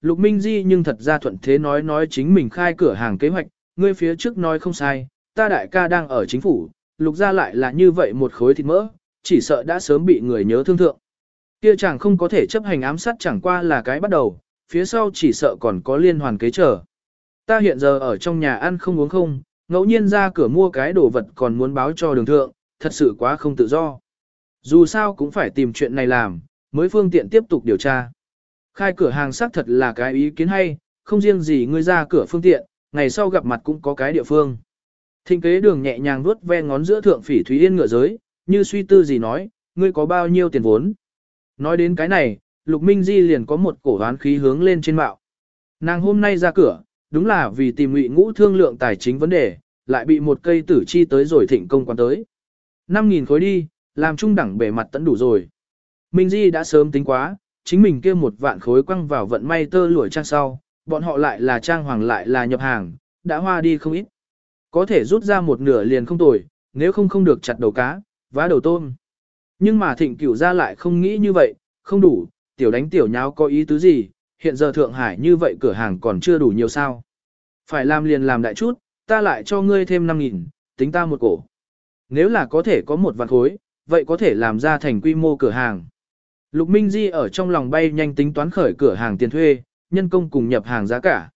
Lục Minh Di nhưng thật ra thuận thế nói nói chính mình khai cửa hàng kế hoạch, ngươi phía trước nói không sai, ta đại ca đang ở chính phủ, lục ra lại là như vậy một khối thịt mỡ, chỉ sợ đã sớm bị người nhớ thương thượng. Kia chàng không có thể chấp hành ám sát chẳng qua là cái bắt đầu, phía sau chỉ sợ còn có liên hoàn kế trở. Ta hiện giờ ở trong nhà ăn không uống không, ngẫu nhiên ra cửa mua cái đồ vật còn muốn báo cho đường thượng, thật sự quá không tự do. Dù sao cũng phải tìm chuyện này làm, mới phương tiện tiếp tục điều tra. Khai cửa hàng xác thật là cái ý kiến hay, không riêng gì ngươi ra cửa phương tiện, ngày sau gặp mặt cũng có cái địa phương. Thịnh kế đường nhẹ nhàng vuốt ve ngón giữa thượng phỉ Thúy Yên ngựa giới, như suy tư gì nói, ngươi có bao nhiêu tiền vốn. Nói đến cái này, Lục Minh Di liền có một cổ hoán khí hướng lên trên mạo. Nàng hôm nay ra cửa, đúng là vì tìm ngụy ngũ thương lượng tài chính vấn đề, lại bị một cây tử chi tới rồi thịnh công quan tới. 5.000 khối đi, làm trung đẳng bề mặt tận đủ rồi. Minh Di đã sớm tính quá, chính mình kia một vạn khối quăng vào vận may tơ lụa trang sau, bọn họ lại là trang hoàng lại là nhập hàng, đã hoa đi không ít. Có thể rút ra một nửa liền không tồi, nếu không không được chặt đầu cá, vá đầu tôm. Nhưng mà thịnh cửu ra lại không nghĩ như vậy, không đủ, tiểu đánh tiểu nháo có ý tứ gì, hiện giờ Thượng Hải như vậy cửa hàng còn chưa đủ nhiều sao. Phải làm liền làm đại chút, ta lại cho ngươi thêm 5.000, tính ta một cổ. Nếu là có thể có một vạn khối, vậy có thể làm ra thành quy mô cửa hàng. Lục Minh Di ở trong lòng bay nhanh tính toán khởi cửa hàng tiền thuê, nhân công cùng nhập hàng giá cả.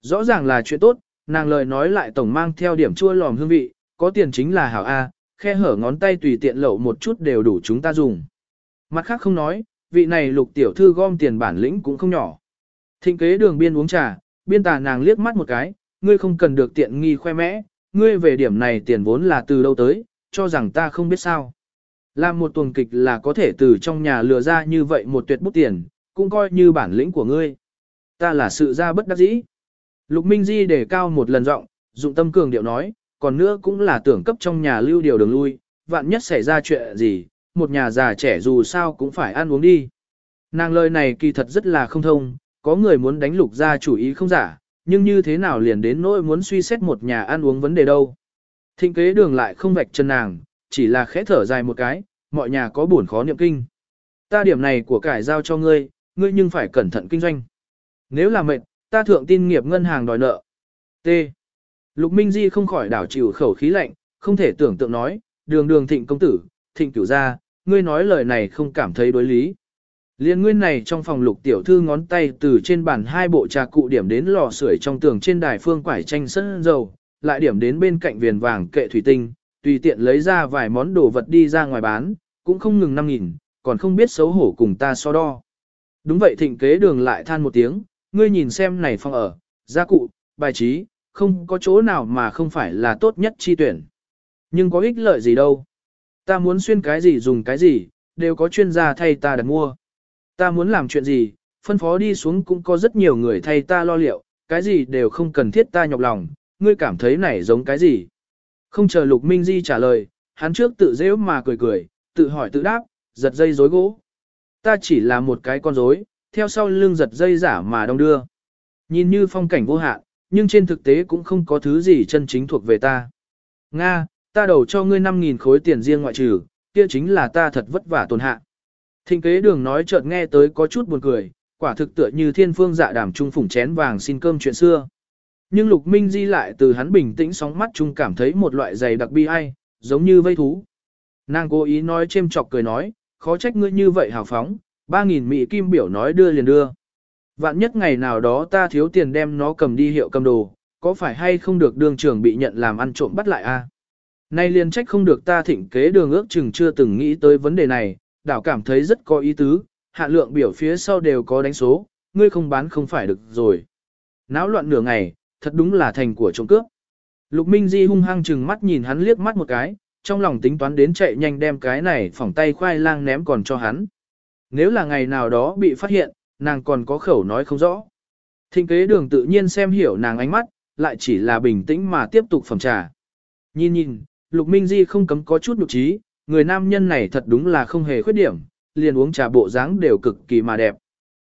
Rõ ràng là chuyện tốt, nàng lời nói lại tổng mang theo điểm chua lòm hương vị, có tiền chính là hảo A, khe hở ngón tay tùy tiện lậu một chút đều đủ chúng ta dùng. Mặt khác không nói, vị này lục tiểu thư gom tiền bản lĩnh cũng không nhỏ. Thịnh kế đường biên uống trà, biên tà nàng liếc mắt một cái, ngươi không cần được tiện nghi khoe mẽ, ngươi về điểm này tiền vốn là từ đâu tới, cho rằng ta không biết sao. Làm một tuần kịch là có thể từ trong nhà lừa ra như vậy một tuyệt bút tiền, cũng coi như bản lĩnh của ngươi. Ta là sự ra bất đắc dĩ. Lục Minh Di để cao một lần giọng, dụng tâm cường điệu nói, còn nữa cũng là tưởng cấp trong nhà lưu điều đường lui, vạn nhất xảy ra chuyện gì, một nhà già trẻ dù sao cũng phải ăn uống đi. Nàng lời này kỳ thật rất là không thông, có người muốn đánh lục ra chủ ý không giả, nhưng như thế nào liền đến nỗi muốn suy xét một nhà ăn uống vấn đề đâu. Thịnh kế đường lại không vạch chân nàng, chỉ là khẽ thở dài một cái, mọi nhà có buồn khó niệm kinh. Ta điểm này của cải giao cho ngươi, ngươi nhưng phải cẩn thận kinh doanh. Nếu là mệt, ta thượng tin nghiệp ngân hàng đòi nợ. T. Lục Minh Di không khỏi đảo chịu khẩu khí lạnh, không thể tưởng tượng nói, đường đường thịnh công tử, thịnh cửu gia, ngươi nói lời này không cảm thấy đối lý. Liên nguyên này trong phòng lục tiểu thư ngón tay từ trên bàn hai bộ trà cụ điểm đến lò sưởi trong tường trên đài phương quải tranh sân dầu, lại điểm đến bên cạnh viền vàng kệ thủy tinh, tùy tiện lấy ra vài món đồ vật đi ra ngoài bán, cũng không ngừng 5.000, còn không biết xấu hổ cùng ta so đo. Đúng vậy thịnh kế đường lại than một tiếng, ngươi nhìn xem này phòng ở, gia cụ, bài trí, không có chỗ nào mà không phải là tốt nhất chi tuyển. Nhưng có ích lợi gì đâu. Ta muốn xuyên cái gì dùng cái gì, đều có chuyên gia thay ta đặt mua. Ta muốn làm chuyện gì, phân phó đi xuống cũng có rất nhiều người thay ta lo liệu, cái gì đều không cần thiết ta nhọc lòng, ngươi cảm thấy này giống cái gì. Không chờ Lục Minh Di trả lời, hắn trước tự dễ mà cười cười, tự hỏi tự đáp, giật dây rối gỗ. Ta chỉ là một cái con rối, theo sau lưng giật dây giả mà đông đưa. Nhìn như phong cảnh vô hạn, nhưng trên thực tế cũng không có thứ gì chân chính thuộc về ta. Nga, ta đầu cho ngươi 5.000 khối tiền riêng ngoại trừ, kia chính là ta thật vất vả tồn hạ. Thịnh kế đường nói chợt nghe tới có chút buồn cười, quả thực tựa như thiên phương dạ đàm trung phủng chén vàng xin cơm chuyện xưa. Nhưng Lục Minh Di lại từ hắn bình tĩnh sóng mắt chung cảm thấy một loại dày đặc bi ai, giống như vây thú. Nàng cố ý nói chêm chọc cười nói, khó trách ngươi như vậy hào phóng, ba nghìn mỹ kim biểu nói đưa liền đưa. Vạn nhất ngày nào đó ta thiếu tiền đem nó cầm đi hiệu cầm đồ, có phải hay không được đường trưởng bị nhận làm ăn trộm bắt lại a? Nay liền trách không được ta thịnh kế đường ước chừng chưa từng nghĩ tới vấn đề này, đảo cảm thấy rất có ý tứ, hạ lượng biểu phía sau đều có đánh số, ngươi không bán không phải được rồi. Náo loạn nửa ngày, thật đúng là thành của trộm cướp. Lục Minh Di hung hăng chừng mắt nhìn hắn liếc mắt một cái, trong lòng tính toán đến chạy nhanh đem cái này phỏng tay khoai lang ném còn cho hắn. Nếu là ngày nào đó bị phát hiện, nàng còn có khẩu nói không rõ. Thịnh kế đường tự nhiên xem hiểu nàng ánh mắt, lại chỉ là bình tĩnh mà tiếp tục phẩm trà. Nhìn nhìn, Lục Minh Di không cấm có chút nhục trí, người nam nhân này thật đúng là không hề khuyết điểm, liền uống trà bộ dáng đều cực kỳ mà đẹp.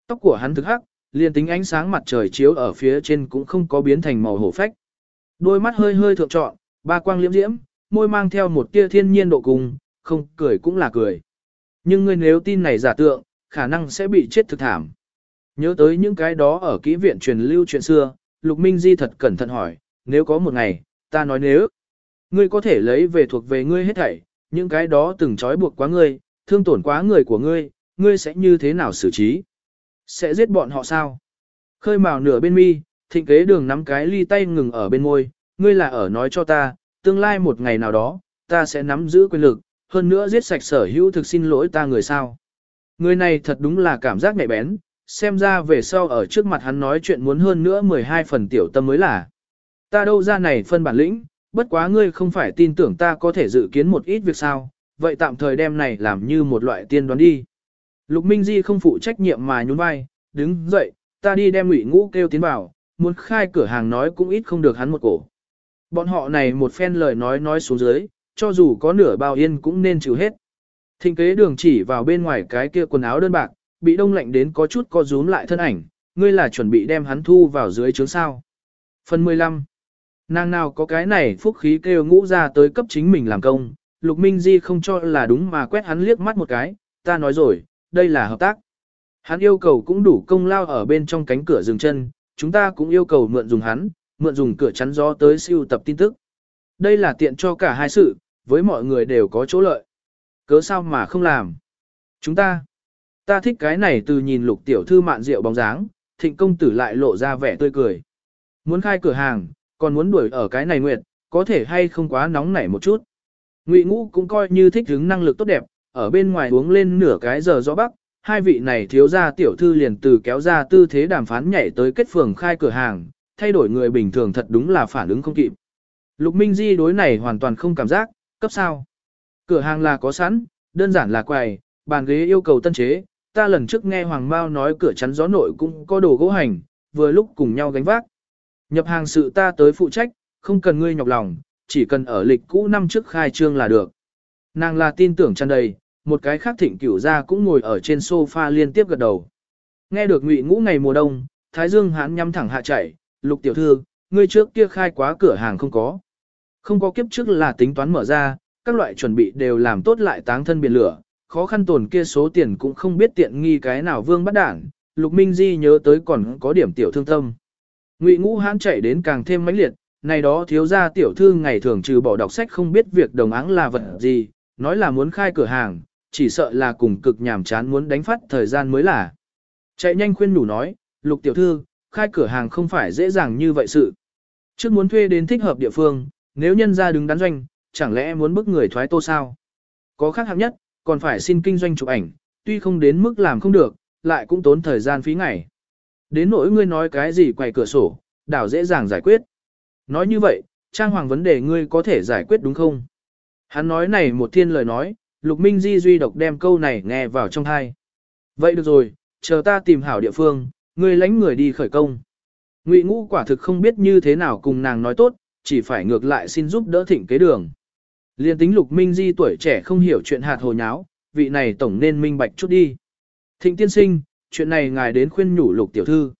Tóc của hắn thực hắc, liền tính ánh sáng mặt trời chiếu ở phía trên cũng không có biến thành màu hổ phách. Đôi mắt hơi hơi thượng trọn, ba quang liễm diễm, môi mang theo một tia thiên nhiên độ cùng, không cười cũng là cười. Nhưng ngươi nếu tin này giả tượng, khả năng sẽ bị chết thực thảm. Nhớ tới những cái đó ở kỹ viện truyền lưu chuyện xưa, Lục Minh Di thật cẩn thận hỏi, nếu có một ngày, ta nói nếu, ngươi có thể lấy về thuộc về ngươi hết thảy, những cái đó từng trói buộc quá ngươi, thương tổn quá người của ngươi, ngươi sẽ như thế nào xử trí? Sẽ giết bọn họ sao? Khơi mào nửa bên mi, thịnh kế đường nắm cái ly tay ngừng ở bên môi, ngươi là ở nói cho ta, tương lai một ngày nào đó, ta sẽ nắm giữ quyền lực, hơn nữa giết sạch sở hữu thực xin lỗi ta người sao. Người này thật đúng là cảm giác nhạy bén, xem ra về sau ở trước mặt hắn nói chuyện muốn hơn nữa 12 phần tiểu tâm mới là. Ta đâu ra này phân bản lĩnh, bất quá ngươi không phải tin tưởng ta có thể dự kiến một ít việc sao, vậy tạm thời đem này làm như một loại tiên đoán đi. Lục Minh Di không phụ trách nhiệm mà nhún vai, đứng dậy, ta đi đem ngụy ngũ kêu tiến vào, muốn khai cửa hàng nói cũng ít không được hắn một cổ. Bọn họ này một phen lời nói nói xuống dưới, cho dù có nửa bao yên cũng nên chịu hết. Thịnh kế đường chỉ vào bên ngoài cái kia quần áo đơn bạc, bị đông lạnh đến có chút co rúm lại thân ảnh, ngươi là chuẩn bị đem hắn thu vào dưới trướng sao. Phần 15 Nàng nào có cái này phúc khí kêu ngũ ra tới cấp chính mình làm công, Lục Minh Di không cho là đúng mà quét hắn liếc mắt một cái, ta nói rồi, đây là hợp tác. Hắn yêu cầu cũng đủ công lao ở bên trong cánh cửa dừng chân, chúng ta cũng yêu cầu mượn dùng hắn, mượn dùng cửa chắn gió tới siêu tập tin tức. Đây là tiện cho cả hai sự, với mọi người đều có chỗ lợi. Cớ sao mà không làm? Chúng ta, ta thích cái này từ nhìn lục tiểu thư mạn rượu bóng dáng, thịnh công tử lại lộ ra vẻ tươi cười. Muốn khai cửa hàng, còn muốn đuổi ở cái này nguyệt, có thể hay không quá nóng nảy một chút. Ngụy ngũ cũng coi như thích hứng năng lực tốt đẹp, ở bên ngoài uống lên nửa cái giờ gió bắc, hai vị này thiếu gia tiểu thư liền từ kéo ra tư thế đàm phán nhảy tới kết phường khai cửa hàng, thay đổi người bình thường thật đúng là phản ứng không kịp. Lục Minh Di đối này hoàn toàn không cảm giác, cấp sao. Cửa hàng là có sẵn, đơn giản là quầy, bàn ghế yêu cầu tân chế, ta lần trước nghe Hoàng Mao nói cửa chắn gió nội cũng có đồ gỗ hành, vừa lúc cùng nhau gánh vác. Nhập hàng sự ta tới phụ trách, không cần ngươi nhọc lòng, chỉ cần ở lịch cũ năm trước khai trương là được. Nàng là tin tưởng tràn đầy, một cái khác thịnh cửu ra cũng ngồi ở trên sofa liên tiếp gật đầu. Nghe được ngụy ngũ ngày mùa đông, Thái Dương hán nhắm thẳng hạ chạy, lục tiểu thư, ngươi trước kia khai quá cửa hàng không có. Không có kiếp trước là tính toán mở ra, các loại chuẩn bị đều làm tốt lại táng thân biển lửa, khó khăn tồn kia số tiền cũng không biết tiện nghi cái nào vương bắt đảng, lục minh di nhớ tới còn có điểm tiểu thương tâm. Ngụy ngũ hán chạy đến càng thêm mãnh liệt, này đó thiếu gia tiểu thư ngày thường trừ bỏ đọc sách không biết việc đồng áng là vật gì, nói là muốn khai cửa hàng, chỉ sợ là cùng cực nhàm chán muốn đánh phát thời gian mới là. Chạy nhanh khuyên nhủ nói, lục tiểu thư, khai cửa hàng không phải dễ dàng như vậy sự. Trước muốn thuê đến thích hợp địa phương, nếu nhân ra đứng đắn doanh, chẳng lẽ muốn bức người thoái tô sao? Có khác hạng nhất, còn phải xin kinh doanh chụp ảnh, tuy không đến mức làm không được, lại cũng tốn thời gian phí ngày. Đến nỗi ngươi nói cái gì quay cửa sổ, đảo dễ dàng giải quyết. Nói như vậy, trang hoàng vấn đề ngươi có thể giải quyết đúng không? Hắn nói này một thiên lời nói, Lục Minh Di duy độc đem câu này nghe vào trong thai. Vậy được rồi, chờ ta tìm hảo địa phương, ngươi lãnh người đi khởi công. Ngụy Ngũ quả thực không biết như thế nào cùng nàng nói tốt, chỉ phải ngược lại xin giúp đỡ thịnh kế đường. Liên tính Lục Minh Di tuổi trẻ không hiểu chuyện hạt hồ nháo, vị này tổng nên minh bạch chút đi. Thịnh tiên sinh, chuyện này ngài đến khuyên nhủ Lục tiểu thư.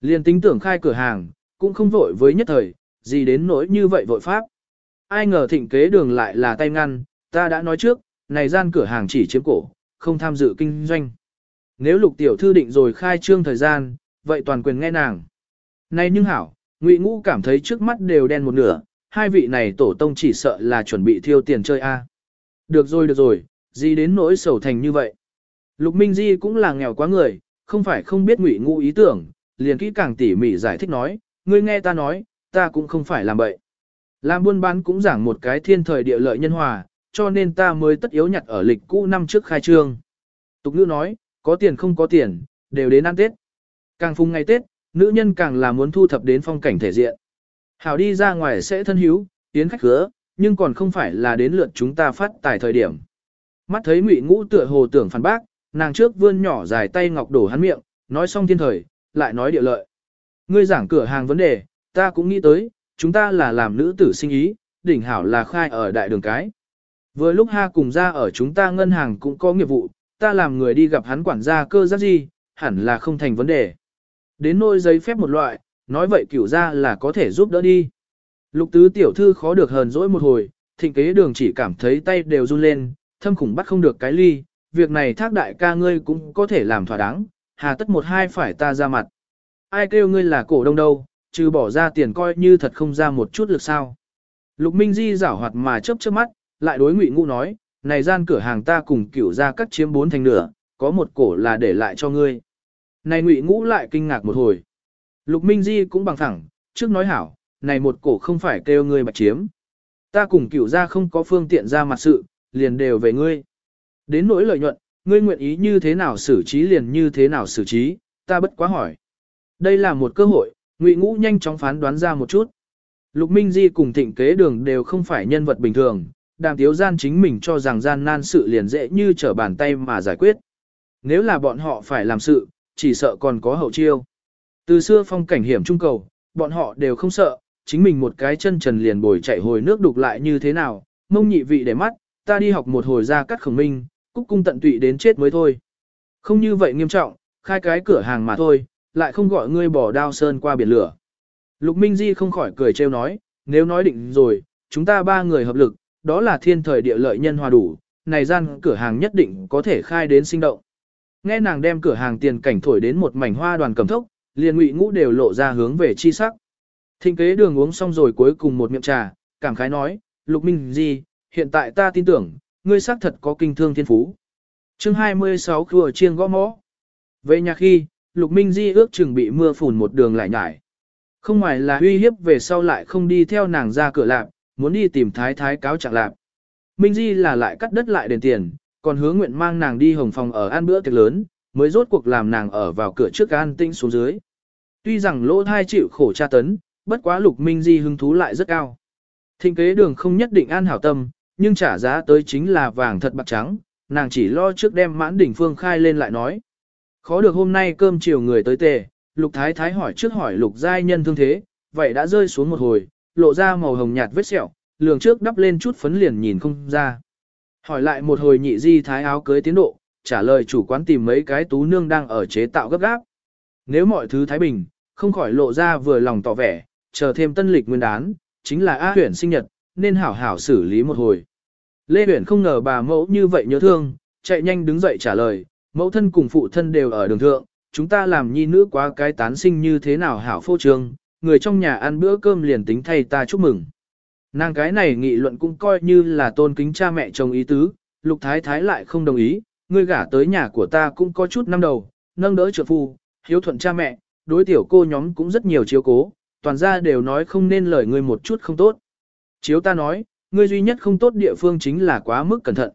Liên tính tưởng khai cửa hàng, cũng không vội với nhất thời, gì đến nỗi như vậy vội pháp. Ai ngờ thịnh kế đường lại là tay ngăn, ta đã nói trước, này gian cửa hàng chỉ chiếm cổ, không tham dự kinh doanh. Nếu lục tiểu thư định rồi khai trương thời gian, vậy toàn quyền nghe nàng. Này nhưng hảo, Ngụy Ngũ cảm thấy trước mắt đều đen một nửa, hai vị này tổ tông chỉ sợ là chuẩn bị thiêu tiền chơi a. Được rồi được rồi, gì đến nỗi sầu thành như vậy. Lục Minh Di cũng là nghèo quá người, không phải không biết Ngụy Ngũ ý tưởng, liền kỹ càng tỉ mỉ giải thích nói, ngươi nghe ta nói, ta cũng không phải làm bậy. Làm buôn bán cũng giảng một cái thiên thời địa lợi nhân hòa, cho nên ta mới tất yếu nhặt ở lịch cũ năm trước khai trương. Tục ngữ nói, có tiền không có tiền, đều đến ăn Tết. Càng phung ngày Tết, nữ nhân càng là muốn thu thập đến phong cảnh thể diện. Hảo đi ra ngoài sẽ thân hiếu, tiến khách khứa, nhưng còn không phải là đến lượt chúng ta phát tài thời điểm. Mắt thấy ngụy ngũ tựa hồ tưởng phản bác, nàng trước vươn nhỏ dài tay ngọc đổ hắn miệng, nói xong thiên thời, lại nói địa lợi. Ngươi giảng cửa hàng vấn đề, ta cũng nghĩ tới, chúng ta là làm nữ tử sinh ý, đỉnh hảo là khai ở đại đường cái. Vừa lúc ha cùng ra ở chúng ta ngân hàng cũng có nghiệp vụ, ta làm người đi gặp hắn quản gia cơ giác gì, hẳn là không thành vấn đề. Đến nôi giấy phép một loại, nói vậy cửu ra là có thể giúp đỡ đi. Lục tứ tiểu thư khó được hờn dỗi một hồi, thịnh kế đường chỉ cảm thấy tay đều run lên, thâm khủng bắt không được cái ly, việc này thác đại ca ngươi cũng có thể làm thỏa đáng, hà tất một hai phải ta ra mặt. Ai kêu ngươi là cổ đông đâu, trừ bỏ ra tiền coi như thật không ra một chút lực sao. Lục Minh Di giảo hoạt mà chớp chớp mắt, lại đối Ngụy Ngũ nói, này gian cửa hàng ta cùng cửu ra cắt chiếm bốn thành nửa, có một cổ là để lại cho ngươi. Này Ngụy Ngũ lại kinh ngạc một hồi. Lục Minh Di cũng bằng thẳng, trước nói hảo, này một cổ không phải kêu ngươi mà chiếm. Ta cùng cửu ra không có phương tiện ra mặt sự, liền đều về ngươi. Đến nỗi lợi nhuận, ngươi nguyện ý như thế nào xử trí liền như thế nào xử trí, ta bất quá hỏi. Đây là một cơ hội, Ngụy Ngũ nhanh chóng phán đoán ra một chút. Lục Minh Di cùng thịnh kế đường đều không phải nhân vật bình thường, đàm tiếu gian chính mình cho rằng gian nan sự liền dễ như trở bàn tay mà giải quyết. Nếu là bọn họ phải làm sự, chỉ sợ còn có hậu chiêu. Từ xưa phong cảnh hiểm trung cầu, bọn họ đều không sợ, chính mình một cái chân trần liền bồi chạy hồi nước đục lại như thế nào, mông nhị vị để mắt, ta đi học một hồi ra cắt khổng minh, cúc cung tận tụy đến chết mới thôi. Không như vậy nghiêm trọng, khai cái cửa hàng mà thôi, lại không gọi ngươi bỏ đao sơn qua biển lửa. Lục Minh Di không khỏi cười trêu nói, nếu nói định rồi, chúng ta ba người hợp lực, đó là thiên thời địa lợi nhân hòa đủ, này gian cửa hàng nhất định có thể khai đến sinh động. Nghe nàng đem cửa hàng tiền cảnh thổi đến một mảnh hoa đoàn cầm thốc, liền ngụy ngũ đều lộ ra hướng về chi sắc. Thịnh kế đường uống xong rồi cuối cùng một miệng trà, cảm khái nói, Lục Minh Di, hiện tại ta tin tưởng, ngươi xác thật có kinh thương thiên phú. chương 26 khùa chiêng gõ mõ. Về nhà khi, Lục Minh Di ước chừng bị mưa phùn một đường lại nhải. Không ngoài là uy hiếp về sau lại không đi theo nàng ra cửa lạp, muốn đi tìm thái thái cáo trạng lạp. Minh Di là lại cắt đất lại đền tiền, còn hứa nguyện mang nàng đi hồng phòng ở ăn bữa tiệc lớn, mới rốt cuộc làm nàng ở vào cửa trước an tinh xuống dưới. Tuy rằng lỗ thai chịu khổ tra tấn, bất quá lục Minh Di hứng thú lại rất cao. Thịnh kế đường không nhất định an hảo tâm, nhưng trả giá tới chính là vàng thật bạc trắng, nàng chỉ lo trước đem mãn đỉnh phương khai lên lại nói. Khó được hôm nay cơm chiều người tới tề, lục thái thái hỏi trước hỏi lục giai nhân thương thế, vậy đã rơi xuống một hồi, lộ ra màu hồng nhạt vết sẹo, lường trước đắp lên chút phấn liền nhìn không ra. Hỏi lại một hồi nhị di thái áo cưới tiến độ, trả lời chủ quán tìm mấy cái tú nương đang ở chế tạo gấp gáp. Nếu mọi thứ thái bình, không khỏi lộ ra vừa lòng tỏ vẻ, chờ thêm tân lịch nguyên đán, chính là A huyển sinh nhật, nên hảo hảo xử lý một hồi. Lê huyển không ngờ bà mẫu như vậy nhớ thương, chạy nhanh đứng dậy trả lời, mẫu thân cùng phụ thân đều ở đường thượng, chúng ta làm nhi nữ quá cái tán sinh như thế nào hảo phô trương, người trong nhà ăn bữa cơm liền tính thay ta chúc mừng. Nàng cái này nghị luận cũng coi như là tôn kính cha mẹ chồng ý tứ, lục thái thái lại không đồng ý, ngươi gả tới nhà của ta cũng có chút năm đầu, nâng đỡ trợ phu, hiếu thuận cha mẹ, đối tiểu cô nhóm cũng rất nhiều chiếu cố, toàn ra đều nói không nên lời ngươi một chút không tốt. Chiếu ta nói, ngươi duy nhất không tốt địa phương chính là quá mức cẩn thận.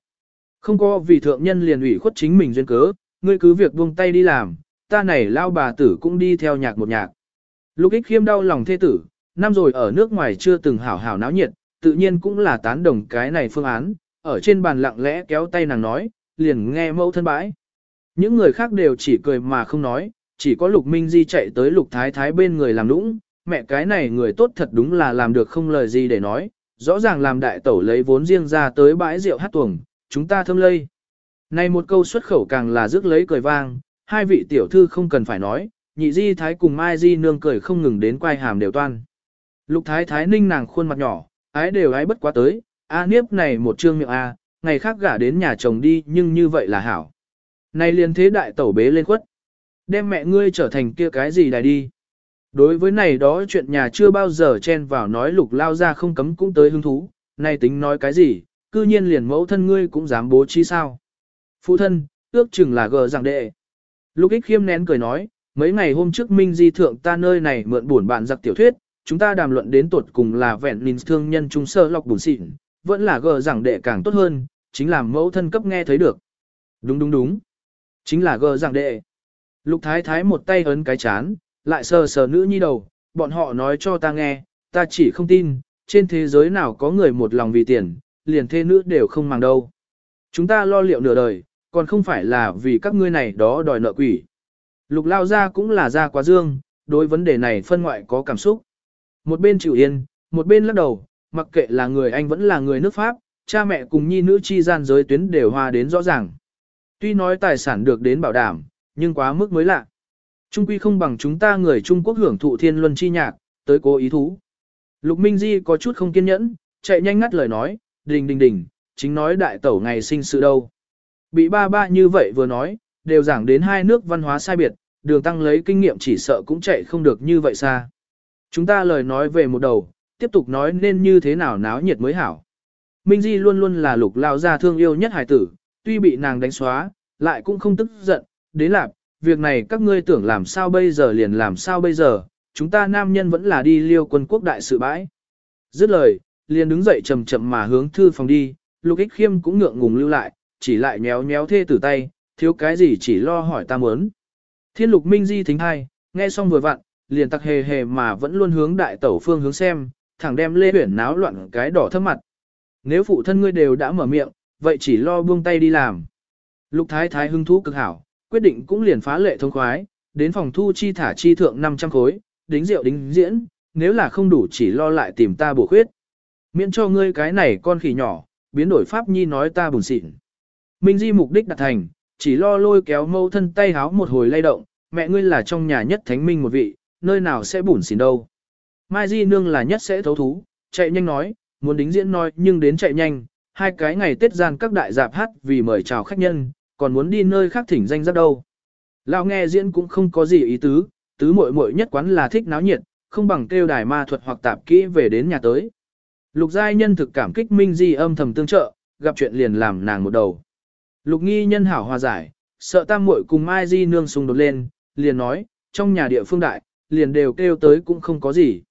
Không có vì thượng nhân liền ủy khuất chính mình duyên cớ, ngươi cứ việc buông tay đi làm, ta này lao bà tử cũng đi theo nhạc một nhạc. Lục ích khiêm đau lòng thê tử, năm rồi ở nước ngoài chưa từng hảo hảo náo nhiệt, tự nhiên cũng là tán đồng cái này phương án, ở trên bàn lặng lẽ kéo tay nàng nói, liền nghe mẫu thân bãi. Những người khác đều chỉ cười mà không nói, chỉ có lục minh di chạy tới lục thái thái bên người làm nũng, mẹ cái này người tốt thật đúng là làm được không lời gì để nói, rõ ràng làm đại tẩu lấy vốn riêng ra tới bãi rượu hát tuồng, chúng ta thơm lây. Này một câu xuất khẩu càng là rước lấy cười vang, hai vị tiểu thư không cần phải nói, nhị di thái cùng mai di nương cười không ngừng đến quay hàm đều toan. Lục thái thái ninh nàng khuôn mặt nhỏ, ái đều ái bất quá tới, a niếp này một trương miệng a, ngày khác gả đến nhà chồng đi nhưng như vậy là hảo. Này liền thế đại tẩu bế lên khuất. Đem mẹ ngươi trở thành kia cái gì đài đi. Đối với này đó chuyện nhà chưa bao giờ chen vào nói lục lao ra không cấm cũng tới hứng thú, này tính nói cái gì, cư nhiên liền mẫu thân ngươi cũng dám bố trí sao. Phụ thân, ước chừng là gờ rằng đệ. Lục ích khiêm nén cười nói, mấy ngày hôm trước Minh Di Thượng ta nơi này mượn buồn bạn giặc tiểu thuyết, chúng ta đàm luận đến tột cùng là vẹn nín thương nhân trung sơ lọc bùn xịn, vẫn là gờ rằng đệ càng tốt hơn, chính là mẫu thân cấp nghe thấy được. Đúng đúng đúng. Chính là gờ rằng đệ. Lục thái thái một tay ấn cái chán, lại sờ sờ nữ nhi đầu, bọn họ nói cho ta nghe, ta chỉ không tin, trên thế giới nào có người một lòng vì tiền, liền thê nữ đều không màng đâu. Chúng ta lo liệu nửa đời, còn không phải là vì các ngươi này đó đòi nợ quỷ. Lục lao ra cũng là ra quá dương, đối vấn đề này phân ngoại có cảm xúc. Một bên chịu yên, một bên lắc đầu, mặc kệ là người Anh vẫn là người nước Pháp, cha mẹ cùng nhi nữ chi gian giới tuyến đều hòa đến rõ ràng. Tuy nói tài sản được đến bảo đảm, nhưng quá mức mới lạ. Trung quy không bằng chúng ta người Trung Quốc hưởng thụ thiên luân chi nhạc, tới cố ý thú. Lục Minh Di có chút không kiên nhẫn, chạy nhanh ngắt lời nói, đình đình đình, chính nói đại tẩu ngày sinh sự đâu. Bị ba ba như vậy vừa nói, đều giảng đến hai nước văn hóa sai biệt, đường tăng lấy kinh nghiệm chỉ sợ cũng chạy không được như vậy xa. Chúng ta lời nói về một đầu, tiếp tục nói nên như thế nào náo nhiệt mới hảo. Minh Di luôn luôn là lục lao gia thương yêu nhất Hải tử, tuy bị nàng đánh xóa, lại cũng không tức giận, đến lạc, việc này các ngươi tưởng làm sao bây giờ liền làm sao bây giờ, chúng ta nam nhân vẫn là đi liêu quân quốc đại sự bãi. Dứt lời, liền đứng dậy chậm chậm mà hướng thư phòng đi, lục ích khiêm cũng ngượng ngùng lưu lại, chỉ lại nhéo nhéo thê tử tay, thiếu cái gì chỉ lo hỏi ta muốn. Thiên lục minh di thính hai, nghe xong vừa vặn, liền tặc hề hề mà vẫn luôn hướng đại tẩu phương hướng xem, thẳng đem lê huyển náo loạn cái đỏ thấp mặt. Nếu phụ thân ngươi đều đã mở miệng, vậy chỉ lo buông tay đi làm. Lục thái thái hưng thú cực hảo, quyết định cũng liền phá lệ thông khoái, đến phòng thu chi thả chi thượng 500 khối, đính rượu đính diễn, nếu là không đủ chỉ lo lại tìm ta bổ khuyết. Miễn cho ngươi cái này con khỉ nhỏ, biến đổi pháp nhi nói ta buồn xịn. Minh Di mục đích đạt thành, chỉ lo lôi kéo mâu thân tay háo một hồi lay động, mẹ ngươi là trong nhà nhất thánh minh một vị, nơi nào sẽ bủn xỉn đâu. Mai Di nương là nhất sẽ thấu thú, chạy nhanh nói, muốn đính diễn nói nhưng đến chạy nhanh, hai cái ngày Tết gian các đại dạp hát vì mời chào khách nhân, còn muốn đi nơi khác thỉnh danh rất đâu. Lão nghe diễn cũng không có gì ý tứ, tứ muội muội nhất quán là thích náo nhiệt, không bằng kêu đài ma thuật hoặc tạp kỹ về đến nhà tới. Lục giai nhân thực cảm kích Minh Di âm thầm tương trợ, gặp chuyện liền làm nàng một đầu. Lục nghi nhân hảo hòa giải, sợ tam muội cùng Mai Di nương xung đột lên, liền nói, trong nhà địa phương đại, liền đều kêu tới cũng không có gì.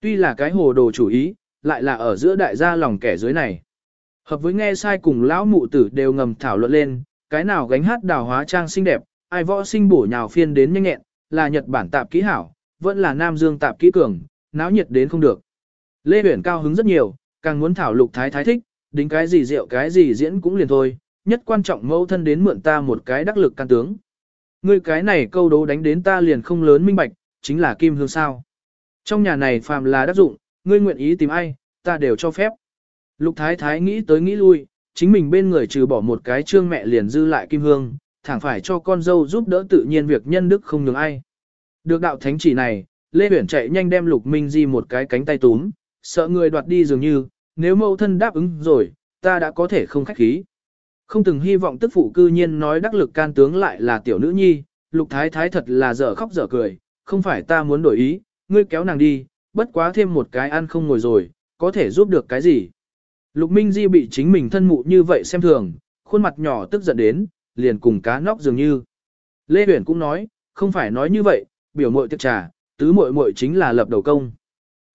Tuy là cái hồ đồ chủ ý, lại là ở giữa đại gia lòng kẻ dưới này. Hợp với nghe sai cùng lão mụ tử đều ngầm thảo luận lên, cái nào gánh hát đào hóa trang xinh đẹp, ai võ sinh bổ nhào phiên đến nhanh nhẹn, là Nhật Bản tạp kỹ hảo, vẫn là Nam Dương tạp kỹ cường, náo nhiệt đến không được. Lê Huyển cao hứng rất nhiều, càng muốn thảo lục thái thái thích, đính cái gì rượu cái gì diễn cũng liền thôi, nhất quan trọng mẫu thân đến mượn ta một cái đắc lực can tướng. Ngươi cái này câu đố đánh đến ta liền không lớn minh bạch, chính là kim hương sao. Trong nhà này phàm là đắc dụng, ngươi nguyện ý tìm ai, ta đều cho phép. Lục thái thái nghĩ tới nghĩ lui, chính mình bên người trừ bỏ một cái trương mẹ liền dư lại kim hương, thẳng phải cho con dâu giúp đỡ tự nhiên việc nhân đức không nhường ai. Được đạo thánh chỉ này, Lê Huyển chạy nhanh đem Lục Minh Di một cái cánh tay túm, sợ người đoạt đi dường như, nếu mẫu thân đáp ứng rồi, ta đã có thể không khách khí. Không từng hy vọng tức phụ cư nhiên nói đắc lực can tướng lại là tiểu nữ nhi, Lục Thái Thái thật là dở khóc dở cười, không phải ta muốn đổi ý, ngươi kéo nàng đi, bất quá thêm một cái ăn không ngồi rồi, có thể giúp được cái gì. Lục Minh Di bị chính mình thân mụ như vậy xem thường, khuôn mặt nhỏ tức giận đến, liền cùng cá nóc dường như. Lê Huyền cũng nói, không phải nói như vậy, biểu muội tiệc trà, tứ muội muội chính là lập đầu công.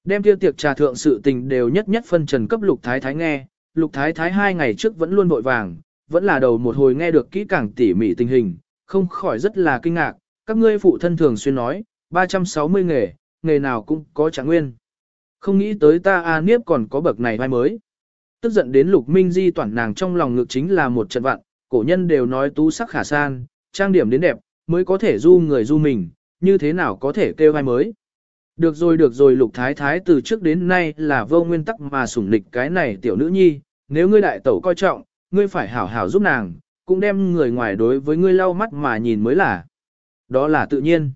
Đem tiêu tiệc trà thượng sự tình đều nhất nhất phân trần cấp Lục Thái Thái nghe, Lục Thái Thái hai ngày trước vẫn luôn vội vàng, vẫn là đầu một hồi nghe được kỹ càng tỉ mỉ tình hình, không khỏi rất là kinh ngạc, các ngươi phụ thân thường xuyên nói, 360 nghề, nghề nào cũng có trạng nguyên. Không nghĩ tới ta A Niếp còn có bậc này vai mới. Tức giận đến Lục Minh Di toàn nàng trong lòng ngực chính là một trận vạn, cổ nhân đều nói tú sắc khả san, trang điểm đến đẹp, mới có thể du người du mình, như thế nào có thể kêu vai mới. Được rồi được rồi Lục Thái Thái từ trước đến nay là vô nguyên tắc mà sủng nịch cái này tiểu nữ nhi, nếu ngươi đại tẩu coi trọng, ngươi phải hảo hảo giúp nàng, cũng đem người ngoài đối với ngươi lau mắt mà nhìn mới là. Đó là tự nhiên.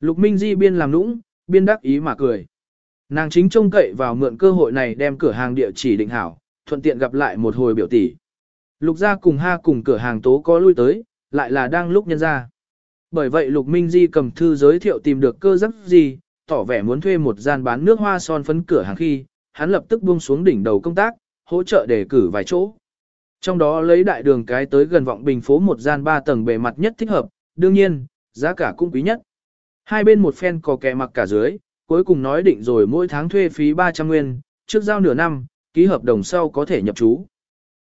Lục Minh Di biên làm nũng, biên đắc ý mà cười. Nàng chính trông cậy vào mượn cơ hội này đem cửa hàng địa chỉ định hảo, thuận tiện gặp lại một hồi biểu tỷ. Lục gia cùng ha cùng cửa hàng tố có lui tới, lại là đang lúc nhân ra. Bởi vậy Lục Minh Di cầm thư giới thiệu tìm được cơ giấc gì, tỏ vẻ muốn thuê một gian bán nước hoa son phấn cửa hàng khi, hắn lập tức buông xuống đỉnh đầu công tác, hỗ trợ để cử vài chỗ. Trong đó lấy đại đường cái tới gần vọng bình phố một gian ba tầng bề mặt nhất thích hợp, đương nhiên, giá cả cũng quý nhất. Hai bên một phen có kẻ mặc cả dưới, cuối cùng nói định rồi mỗi tháng thuê phí 300 nguyên, trước giao nửa năm, ký hợp đồng sau có thể nhập trú.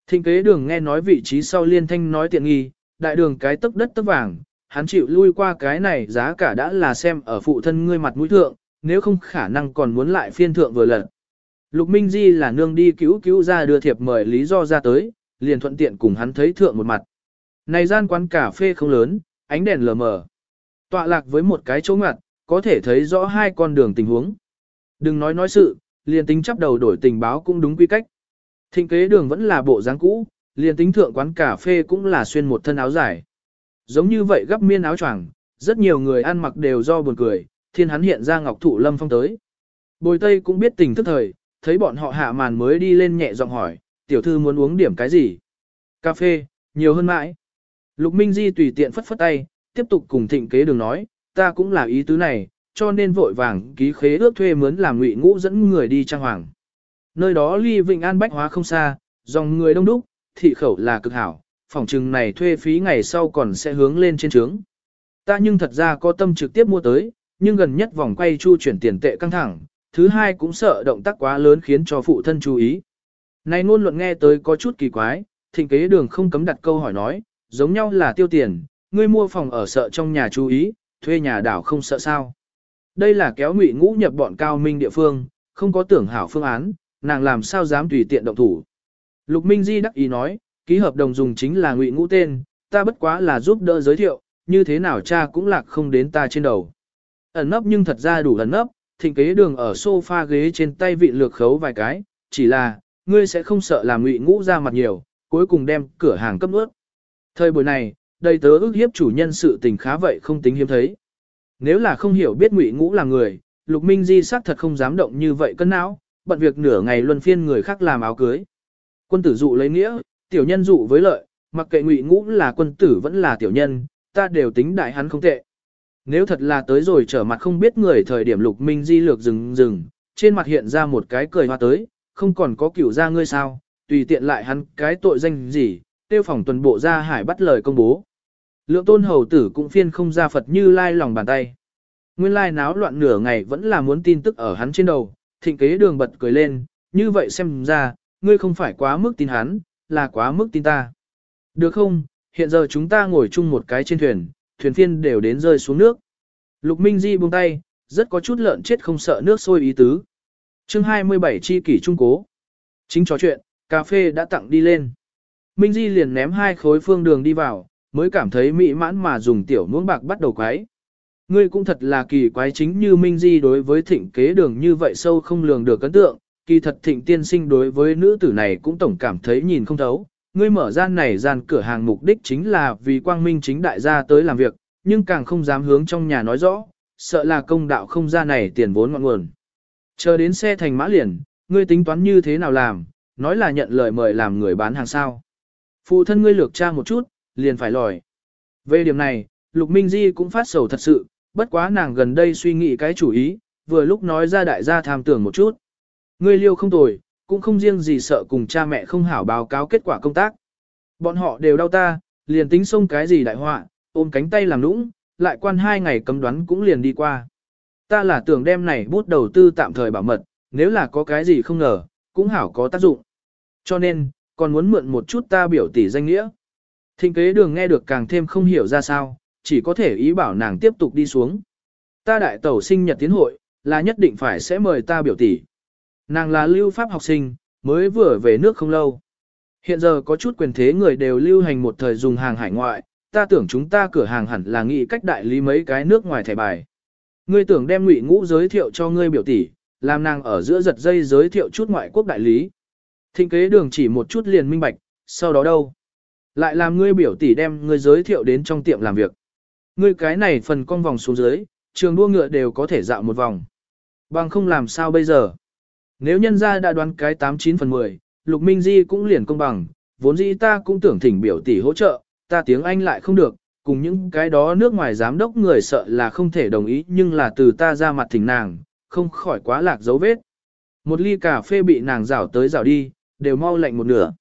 Thịnh kế đường nghe nói vị trí sau liên thanh nói tiện nghi, đại đường cái tức đất tức vàng, hắn chịu lui qua cái này giá cả đã là xem ở phụ thân ngươi mặt mũi thượng, nếu không khả năng còn muốn lại phiên thượng vừa lần. Lục Minh Di là nương đi cứu cứu ra đưa thiệp mời lý do ra tới, liền thuận tiện cùng hắn thấy thượng một mặt. Này gian quán cà phê không lớn, ánh đèn lờ mờ. Tọa lạc với một cái chỗ ngặt, có thể thấy rõ hai con đường tình huống. Đừng nói nói sự, liền tính chấp đầu đổi tình báo cũng đúng quy cách. Thịnh kế đường vẫn là bộ dáng cũ, liền tính thượng quán cà phê cũng là xuyên một thân áo dài. Giống như vậy gấp miên áo choàng, rất nhiều người ăn mặc đều do buồn cười, thiên hắn hiện ra ngọc thụ lâm phong tới. Bồi Tây cũng biết tình thức thời, thấy bọn họ hạ màn mới đi lên nhẹ giọng hỏi, tiểu thư muốn uống điểm cái gì? Cà phê, nhiều hơn mãi. Lục Minh Di tùy tiện phất phất tay, tiếp tục cùng thịnh kế đường nói, ta cũng là ý tứ này, cho nên vội vàng ký khế ước thuê mướn làm ngụy ngũ dẫn người đi trang hoàng. Nơi đó ly Vịnh An Bách Hóa không xa, dòng người đông đúc, thị khẩu là cực hảo, phòng trừng này thuê phí ngày sau còn sẽ hướng lên trên trướng. Ta nhưng thật ra có tâm trực tiếp mua tới, nhưng gần nhất vòng quay chu chuyển tiền tệ căng thẳng, thứ hai cũng sợ động tác quá lớn khiến cho phụ thân chú ý. Này ngôn luận nghe tới có chút kỳ quái, thịnh kế đường không cấm đặt câu hỏi nói, giống nhau là tiêu tiền, ngươi mua phòng ở sợ trong nhà chú ý, thuê nhà đảo không sợ sao. Đây là kéo ngụy ngũ nhập bọn cao minh địa phương, không có tưởng hảo phương án, nàng làm sao dám tùy tiện động thủ. Lục Minh Di đắc ý nói, ký hợp đồng dùng chính là ngụy ngũ tên, ta bất quá là giúp đỡ giới thiệu, như thế nào cha cũng lạc không đến ta trên đầu. Ẩn nấp nhưng thật ra đủ ẩn nấp, thịnh kế đường ở sofa ghế trên tay vị lược khấu vài cái, chỉ là, ngươi sẽ không sợ làm ngụy ngũ ra mặt nhiều, cuối cùng đem cửa hàng cấp nước. Thời buổi này, đầy tớ ước hiếp chủ nhân sự tình khá vậy không tính hiếm thấy. Nếu là không hiểu biết ngụy ngũ là người, Lục Minh Di xác thật không dám động như vậy cân não, bận việc nửa ngày luân phiên người khác làm áo cưới. Quân tử dụ lấy nghĩa, tiểu nhân dụ với lợi, mặc kệ ngụy ngũ là quân tử vẫn là tiểu nhân, ta đều tính đại hắn không tệ. Nếu thật là tới rồi trở mặt không biết người thời điểm Lục Minh Di lược dừng dừng, trên mặt hiện ra một cái cười hoa tới, không còn có cửu ra ngươi sao, tùy tiện lại hắn cái tội danh gì, tiêu phòng tuần bộ ra hải bắt lời công bố. Lượng tôn hầu tử cũng phiên không ra Phật như lai lòng bàn tay. Nguyên lai náo loạn nửa ngày vẫn là muốn tin tức ở hắn trên đầu, thịnh kế đường bật cười lên, như vậy xem ra, ngươi không phải quá mức tin hắn, là quá mức tin ta. Được không, hiện giờ chúng ta ngồi chung một cái trên thuyền, thuyền phiên đều đến rơi xuống nước. Lục Minh Di buông tay, rất có chút lợn chết không sợ nước sôi ý tứ chương 27 chi kỷ trung cố. Chính trò chuyện, cà phê đã tặng đi lên. Minh Di liền ném hai khối phương đường đi vào, mới cảm thấy mỹ mãn mà dùng tiểu muỗng bạc bắt đầu quái. Ngươi cũng thật là kỳ quái chính như Minh Di đối với thịnh kế đường như vậy sâu không lường được ấn tượng, kỳ thật thịnh tiên sinh đối với nữ tử này cũng tổng cảm thấy nhìn không thấu. Ngươi mở gian này gian cửa hàng mục đích chính là vì quang minh chính đại gia tới làm việc, nhưng càng không dám hướng trong nhà nói rõ, sợ là công đạo không ra này tiền vốn ngọn nguồn. Chờ đến xe thành mã liền, ngươi tính toán như thế nào làm, nói là nhận lời mời làm người bán hàng sao. Phụ thân ngươi lược tra một chút, liền phải lòi. Về điểm này, Lục Minh Di cũng phát sầu thật sự, bất quá nàng gần đây suy nghĩ cái chủ ý, vừa lúc nói ra đại gia tham tưởng một chút. Ngươi liêu không tồi, cũng không riêng gì sợ cùng cha mẹ không hảo báo cáo kết quả công tác. Bọn họ đều đau ta, liền tính xông cái gì đại họa, ôm cánh tay làm nũng, lại quan hai ngày cấm đoán cũng liền đi qua. Ta là tưởng đem này bút đầu tư tạm thời bảo mật, nếu là có cái gì không ngờ, cũng hảo có tác dụng. Cho nên, còn muốn mượn một chút ta biểu tỷ danh nghĩa. Thịnh kế đường nghe được càng thêm không hiểu ra sao, chỉ có thể ý bảo nàng tiếp tục đi xuống. Ta đại tẩu sinh nhật tiến hội, là nhất định phải sẽ mời ta biểu tỷ. Nàng là lưu pháp học sinh, mới vừa về nước không lâu. Hiện giờ có chút quyền thế người đều lưu hành một thời dùng hàng hải ngoại, ta tưởng chúng ta cửa hàng hẳn là nghĩ cách đại lý mấy cái nước ngoài thẻ bài. Ngươi tưởng đem ngụy ngũ giới thiệu cho ngươi biểu tỷ, làm nàng ở giữa giật dây giới thiệu chút ngoại quốc đại lý. Thịnh kế đường chỉ một chút liền minh bạch, sau đó đâu? Lại làm ngươi biểu tỷ đem ngươi giới thiệu đến trong tiệm làm việc. Ngươi cái này phần cong vòng xuống dưới, trường đua ngựa đều có thể dạo một vòng. Bằng không làm sao bây giờ? Nếu nhân gia đã đoán cái 89 phần 10, Lục Minh Di cũng liền công bằng, vốn dĩ ta cũng tưởng thỉnh biểu tỷ hỗ trợ, ta tiếng Anh lại không được, cùng những cái đó nước ngoài giám đốc người sợ là không thể đồng ý nhưng là từ ta ra mặt thỉnh nàng, không khỏi quá lạc dấu vết. Một ly cà phê bị nàng rảo tới rảo đi, đều mau lạnh một nửa.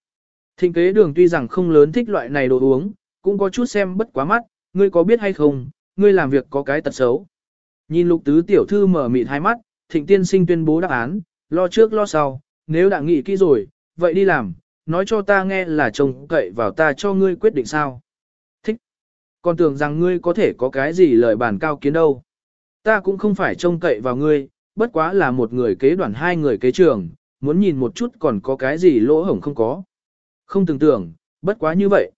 Thịnh kế đường tuy rằng không lớn thích loại này đồ uống, cũng có chút xem bất quá mắt, ngươi có biết hay không, ngươi làm việc có cái tật xấu. Nhìn lục tứ tiểu thư mở mịt hai mắt, thịnh tiên sinh tuyên bố đáp án, lo trước lo sau, nếu đã nghĩ kỹ rồi, vậy đi làm, nói cho ta nghe là trông cậy vào ta cho ngươi quyết định sao. Còn tưởng rằng ngươi có thể có cái gì lời bàn cao kiến đâu. Ta cũng không phải trông cậy vào ngươi, bất quá là một người kế đoàn hai người kế trường, muốn nhìn một chút còn có cái gì lỗ hổng không có. Không tưởng tưởng, bất quá như vậy.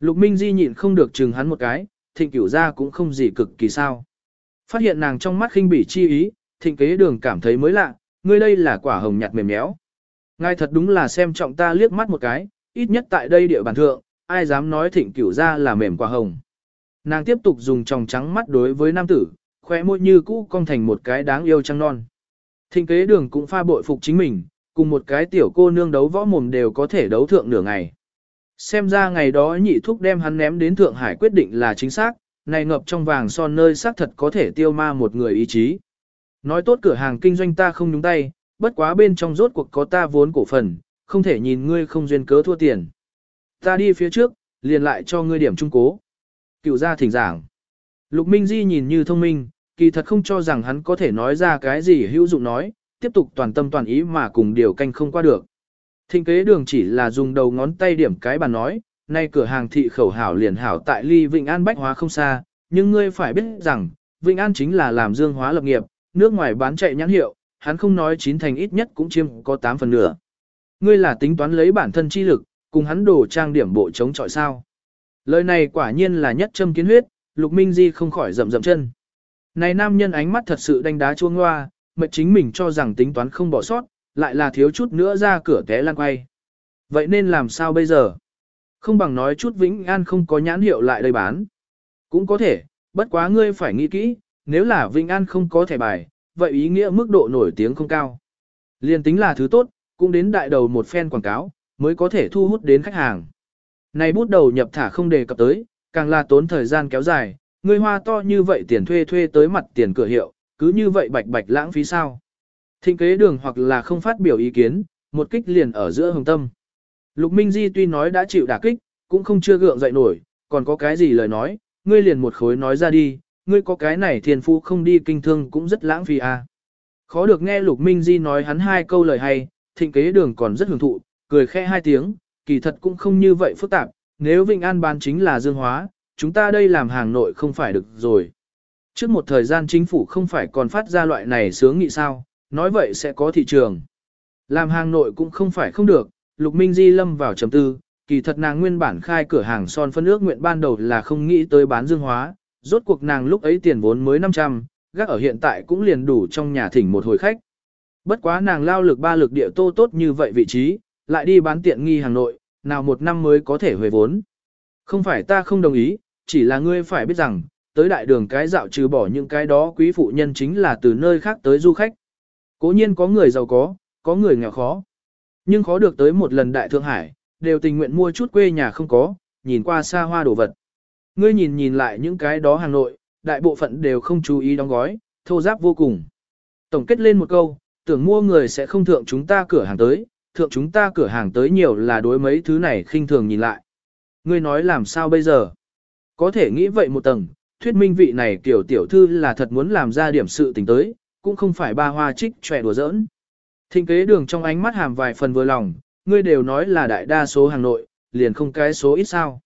Lục Minh Di nhịn không được chừng hắn một cái, thịnh cửu ra cũng không gì cực kỳ sao. Phát hiện nàng trong mắt khinh bỉ chi ý, thịnh kế đường cảm thấy mới lạ, ngươi đây là quả hồng nhạt mềm méo. Ngài thật đúng là xem trọng ta liếc mắt một cái, ít nhất tại đây địa bàn thượng, ai dám nói thịnh cửu ra là mềm quả hồng. Nàng tiếp tục dùng tròng trắng mắt đối với nam tử, khóe môi như cũ cong thành một cái đáng yêu trăng non. Thịnh kế đường cũng pha bội phục chính mình, cùng một cái tiểu cô nương đấu võ mồm đều có thể đấu thượng nửa ngày. Xem ra ngày đó nhị thúc đem hắn ném đến Thượng Hải quyết định là chính xác, này ngập trong vàng son nơi xác thật có thể tiêu ma một người ý chí. Nói tốt cửa hàng kinh doanh ta không nhúng tay, bất quá bên trong rốt cuộc có ta vốn cổ phần, không thể nhìn ngươi không duyên cớ thua tiền. Ta đi phía trước, liền lại cho ngươi điểm trung cố. Cựu gia thỉnh giảng. Lục Minh Di nhìn như thông minh, kỳ thật không cho rằng hắn có thể nói ra cái gì hữu dụng nói, tiếp tục toàn tâm toàn ý mà cùng điều canh không qua được. Thịnh kế đường chỉ là dùng đầu ngón tay điểm cái bàn nói, nay cửa hàng thị khẩu hảo liền hảo tại ly Vịnh An Bách Hóa không xa, nhưng ngươi phải biết rằng, Vịnh An chính là làm dương hóa lập nghiệp, nước ngoài bán chạy nhãn hiệu, hắn không nói chín thành ít nhất cũng chiếm có 8 phần nửa. Ngươi là tính toán lấy bản thân chi lực, cùng hắn đổ trang điểm bộ chống chọi sao. Lời này quả nhiên là nhất châm kiến huyết, Lục Minh Di không khỏi rậm rậm chân. Này nam nhân ánh mắt thật sự đánh đá chuông hoa, mệt chính mình cho rằng tính toán không bỏ sót, lại là thiếu chút nữa ra cửa té lan quay. Vậy nên làm sao bây giờ? Không bằng nói chút Vĩnh An không có nhãn hiệu lại đây bán. Cũng có thể, bất quá ngươi phải nghĩ kỹ, nếu là Vĩnh An không có thẻ bài, vậy ý nghĩa mức độ nổi tiếng không cao. Liên tính là thứ tốt, cũng đến đại đầu một phen quảng cáo, mới có thể thu hút đến khách hàng. Này bút đầu nhập thả không đề cập tới, càng là tốn thời gian kéo dài, người hoa to như vậy tiền thuê thuê tới mặt tiền cửa hiệu, cứ như vậy bạch bạch lãng phí sao. Thịnh kế đường hoặc là không phát biểu ý kiến, một kích liền ở giữa hồng tâm. Lục Minh Di tuy nói đã chịu đả kích, cũng không chưa gượng dậy nổi, còn có cái gì lời nói, ngươi liền một khối nói ra đi, ngươi có cái này thiền phu không đi kinh thương cũng rất lãng phí à. Khó được nghe Lục Minh Di nói hắn hai câu lời hay, thịnh kế đường còn rất hưởng thụ, cười khẽ hai tiếng, kỳ thật cũng không như vậy phức tạp, nếu Vịnh An bán chính là dương hóa, chúng ta đây làm hàng nội không phải được rồi. Trước một thời gian chính phủ không phải còn phát ra loại này sướng nghị sao, nói vậy sẽ có thị trường. Làm hàng nội cũng không phải không được, Lục Minh Di lâm vào chấm tư, kỳ thật nàng nguyên bản khai cửa hàng son phân ước nguyện ban đầu là không nghĩ tới bán dương hóa, rốt cuộc nàng lúc ấy tiền vốn mới 500, gác ở hiện tại cũng liền đủ trong nhà thỉnh một hồi khách. Bất quá nàng lao lực ba lực địa tô tốt như vậy vị trí, lại đi bán tiện nghi hàng nội, nào một năm mới có thể hồi vốn. Không phải ta không đồng ý, chỉ là ngươi phải biết rằng, tới đại đường cái dạo trừ bỏ những cái đó quý phụ nhân chính là từ nơi khác tới du khách. Cố nhiên có người giàu có, có người nghèo khó. Nhưng khó được tới một lần đại Thượng Hải, đều tình nguyện mua chút quê nhà không có, nhìn qua xa hoa đồ vật. Ngươi nhìn nhìn lại những cái đó Hà Nội, đại bộ phận đều không chú ý đóng gói, thô giáp vô cùng. Tổng kết lên một câu, tưởng mua người sẽ không thượng chúng ta cửa hàng tới, thượng chúng ta cửa hàng tới nhiều là đối mấy thứ này khinh thường nhìn lại. Ngươi nói làm sao bây giờ? Có thể nghĩ vậy một tầng, thuyết minh vị này kiểu tiểu thư là thật muốn làm ra điểm sự tình tới, cũng không phải ba hoa trích trẻ đùa giỡn. Thịnh kế đường trong ánh mắt hàm vài phần vừa lòng, ngươi đều nói là đại đa số hàng nội, liền không cái số ít sao.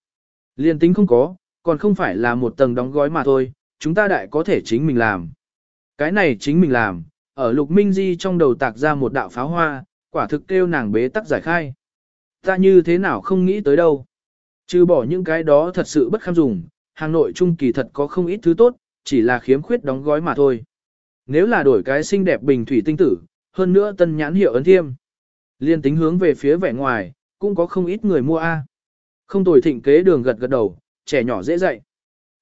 Liền tính không có, còn không phải là một tầng đóng gói mà thôi, chúng ta đại có thể chính mình làm. Cái này chính mình làm, ở lục minh di trong đầu tạc ra một đạo pháo hoa, quả thực kêu nàng bế tắc giải khai. Ta như thế nào không nghĩ tới đâu. Trừ bỏ những cái đó thật sự bất kham dùng, hàng nội trung kỳ thật có không ít thứ tốt, chỉ là khiếm khuyết đóng gói mà thôi. Nếu là đổi cái xinh đẹp bình thủy tinh tử, hơn nữa tân nhãn hiệu ấn thiêm. Liên tính hướng về phía vẻ ngoài, cũng có không ít người mua A. Không tồi thịnh kế đường gật gật đầu, trẻ nhỏ dễ dạy.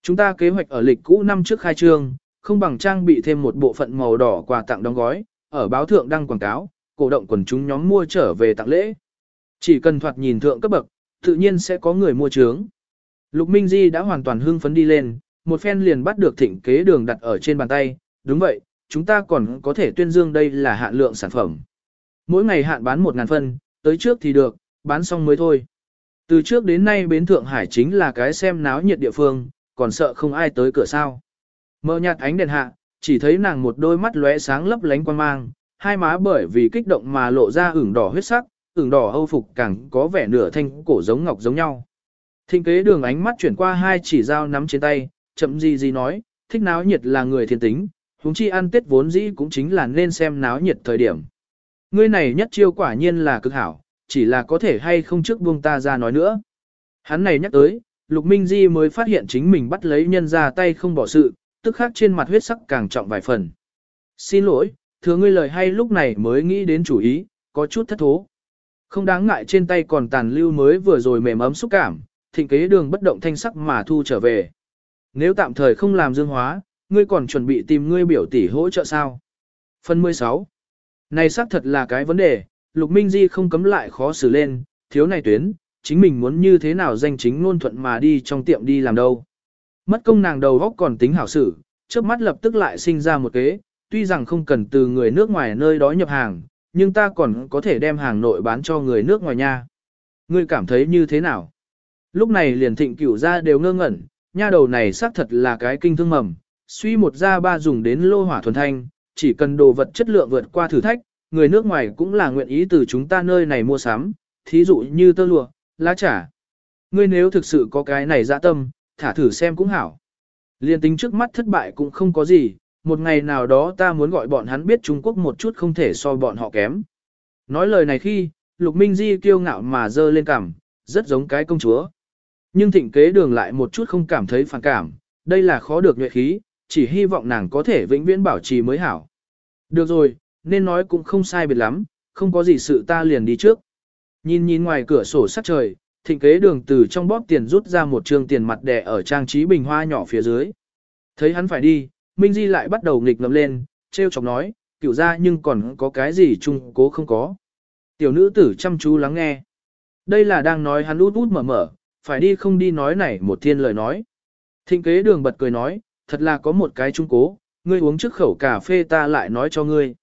Chúng ta kế hoạch ở lịch cũ năm trước khai trương, không bằng trang bị thêm một bộ phận màu đỏ quà tặng đóng gói, ở báo thượng đăng quảng cáo, cổ động quần chúng nhóm mua trở về tặng lễ. Chỉ cần thoạt nhìn thượng cấp bậc, tự nhiên sẽ có người mua trướng. Lục Minh Di đã hoàn toàn hưng phấn đi lên, một phen liền bắt được thịnh kế đường đặt ở trên bàn tay, đúng vậy, chúng ta còn có thể tuyên dương đây là hạn lượng sản phẩm. Mỗi ngày hạn bán 1.000 phân, tới trước thì được, bán xong mới thôi. Từ trước đến nay bến Thượng Hải chính là cái xem náo nhiệt địa phương, còn sợ không ai tới cửa sao. Mở nhạt ánh đèn hạ, chỉ thấy nàng một đôi mắt lóe sáng lấp lánh quan mang, hai má bởi vì kích động mà lộ ra ửng đỏ huyết sắc, ửng đỏ âu phục càng có vẻ nửa thanh cổ giống ngọc giống nhau. Thịnh kế đường ánh mắt chuyển qua hai chỉ dao nắm trên tay, chậm gì gì nói, thích náo nhiệt là người thiên tính, huống chi ăn tết vốn dĩ cũng chính là nên xem náo nhiệt thời điểm. Ngươi này nhất chiêu quả nhiên là cực hảo, chỉ là có thể hay không trước buông ta ra nói nữa. Hắn này nhắc tới, Lục Minh Di mới phát hiện chính mình bắt lấy nhân ra tay không bỏ sự, tức khắc trên mặt huyết sắc càng trọng vài phần. Xin lỗi, thừa ngươi lời hay lúc này mới nghĩ đến chủ ý, có chút thất thố. Không đáng ngại trên tay còn tàn lưu mới vừa rồi mềm ấm xúc cảm, thịnh kế đường bất động thanh sắc mà thu trở về. Nếu tạm thời không làm dương hóa, ngươi còn chuẩn bị tìm ngươi biểu tỷ hỗ trợ sao? Phần 16. Này xác thật là cái vấn đề, Lục Minh Di không cấm lại khó xử lên, thiếu này tuyến, chính mình muốn như thế nào danh chính ngôn thuận mà đi trong tiệm đi làm đâu. Mất công nàng đầu góc còn tính hảo xử trước mắt lập tức lại sinh ra một kế, tuy rằng không cần từ người nước ngoài nơi đó nhập hàng, nhưng ta còn có thể đem hàng nội bán cho người nước ngoài nha. Ngươi cảm thấy như thế nào? Lúc này liền thịnh cửu ra đều ngơ ngẩn, nha đầu này xác thật là cái kinh thương mầm, suy một ra ba dùng đến lô hỏa thuần thanh, chỉ cần đồ vật chất lượng vượt qua thử thách, người nước ngoài cũng là nguyện ý từ chúng ta nơi này mua sắm, thí dụ như tơ lụa, lá trà. Ngươi nếu thực sự có cái này dạ tâm, thả thử xem cũng hảo. Liên tính trước mắt thất bại cũng không có gì, một ngày nào đó ta muốn gọi bọn hắn biết Trung Quốc một chút không thể so bọn họ kém. Nói lời này khi, Lục Minh Di kiêu ngạo mà dơ lên cằm, rất giống cái công chúa. Nhưng thịnh kế đường lại một chút không cảm thấy phản cảm, đây là khó được nhuệ khí, chỉ hy vọng nàng có thể vĩnh viễn bảo trì mới hảo. Được rồi, nên nói cũng không sai biệt lắm, không có gì sự ta liền đi trước. Nhìn nhìn ngoài cửa sổ sắc trời, thịnh kế đường từ trong bóp tiền rút ra một trương tiền mặt đẻ ở trang trí bình hoa nhỏ phía dưới. Thấy hắn phải đi, Minh Di lại bắt đầu nghịch ngầm lên, treo chọc nói, cựu ra nhưng còn có cái gì chung cố không có. Tiểu nữ tử chăm chú lắng nghe. Đây là đang nói hắn út út mở mở, phải đi không đi nói này một thiên lời nói. Thịnh kế đường bật cười nói, thật là có một cái trung cố, ngươi uống trước khẩu cà phê ta lại nói cho ngươi.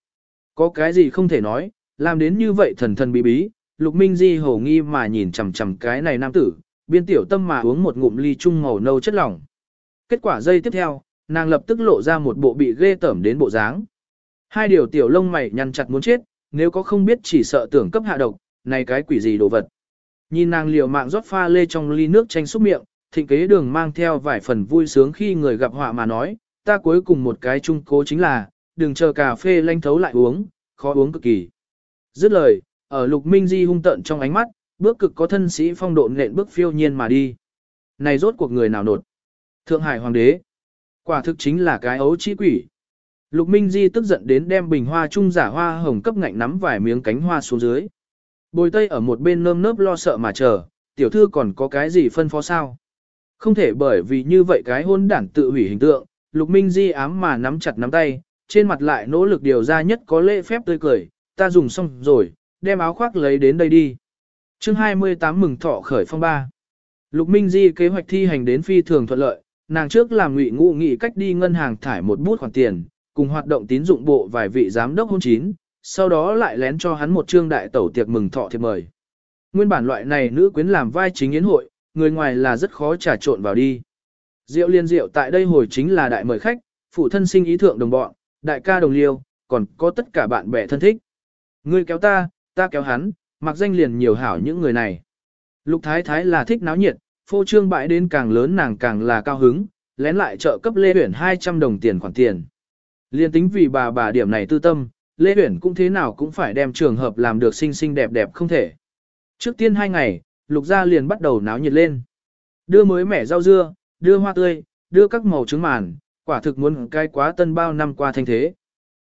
Có cái gì không thể nói, làm đến như vậy thần thần bí bí, lục minh di hổ nghi mà nhìn chằm chằm cái này nam tử, biên tiểu tâm mà uống một ngụm ly trung màu nâu chất lỏng. Kết quả dây tiếp theo, nàng lập tức lộ ra một bộ bị ghê tởm đến bộ dáng. Hai điều tiểu lông mày nhăn chặt muốn chết, nếu có không biết chỉ sợ tưởng cấp hạ độc, này cái quỷ gì đồ vật. Nhìn nàng liều mạng rót pha lê trong ly nước chanh xúc miệng, thịnh kế đường mang theo vài phần vui sướng khi người gặp họa mà nói, ta cuối cùng một cái chung cố chính là, đừng chờ cà phê lanh thấu lại uống, khó uống cực kỳ. Dứt lời, ở lục minh di hung tận trong ánh mắt, bước cực có thân sĩ phong độ nện bước phiêu nhiên mà đi. Này rốt cuộc người nào nột? Thượng Hải Hoàng đế. Quả thực chính là cái ấu trí quỷ. Lục Minh Di tức giận đến đem bình hoa trung giả hoa hồng cấp ngạnh nắm vài miếng cánh hoa xuống dưới. Bồi tây ở một bên nơm nớp lo sợ mà chờ, tiểu thư còn có cái gì phân phó sao? Không thể bởi vì như vậy cái hôn đản tự hủy hình tượng, Lục Minh Di ám mà nắm chặt nắm tay, trên mặt lại nỗ lực điều ra nhất có lễ phép tươi cười, ta dùng xong rồi, đem áo khoác lấy đến đây đi. chương 28 mừng thọ khởi phong ba. Lục Minh Di kế hoạch thi hành đến phi thường thuận lợi, nàng trước làm ngụy ngụ nghị cách đi ngân hàng thải một bút khoản tiền, cùng hoạt động tín dụng bộ vài vị giám đốc hôn chín, sau đó lại lén cho hắn một trương đại tẩu tiệc mừng thọ thiệp mời. Nguyên bản loại này nữ quyến làm vai chính yến hội, người ngoài là rất khó trà trộn vào đi. Diệu liên diệu tại đây hồi chính là đại mời khách, phụ thân sinh ý thượng đồng bọn, đại ca đồng liêu, còn có tất cả bạn bè thân thích. Ngươi kéo ta, ta kéo hắn, mặc danh liền nhiều hảo những người này. Lục thái thái là thích náo nhiệt, phô trương bãi đến càng lớn nàng càng là cao hứng, lén lại trợ cấp Lê Uyển 200 đồng tiền khoản tiền. Liên tính vì bà bà điểm này tư tâm, Lê Uyển cũng thế nào cũng phải đem trường hợp làm được xinh xinh đẹp đẹp không thể. Trước tiên hai ngày, lục gia liền bắt đầu náo nhiệt lên. Đưa mới mẻ rau dưa, đưa hoa tươi, đưa các màu trứng màn, quả thực muốn cai quá tân bao năm qua thanh thế.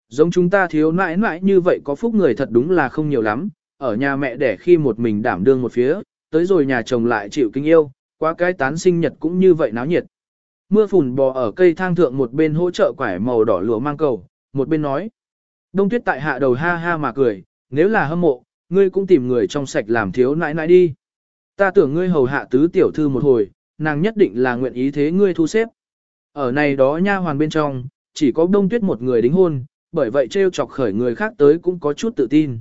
Giống chúng ta thiếu nãi nãi như vậy có phúc người thật đúng là không nhiều lắm, ở nhà mẹ đẻ khi một mình đảm đương một phía, tới rồi nhà chồng lại chịu kinh yêu, qua cái tán sinh nhật cũng như vậy náo nhiệt. Mưa phùn bò ở cây thang thượng một bên hỗ trợ quải màu đỏ lụa mang cầu, một bên nói. Đông tuyết tại hạ đầu ha ha mà cười, nếu là hâm mộ, ngươi cũng tìm người trong sạch làm thiếu nãi nãi đi. Ta tưởng ngươi hầu hạ tứ tiểu thư một hồi, nàng nhất định là nguyện ý thế ngươi thu xếp. Ở này đó nha hoàn bên trong, chỉ có đông tuyết một người đính hôn, bởi vậy trêu chọc khởi người khác tới cũng có chút tự tin.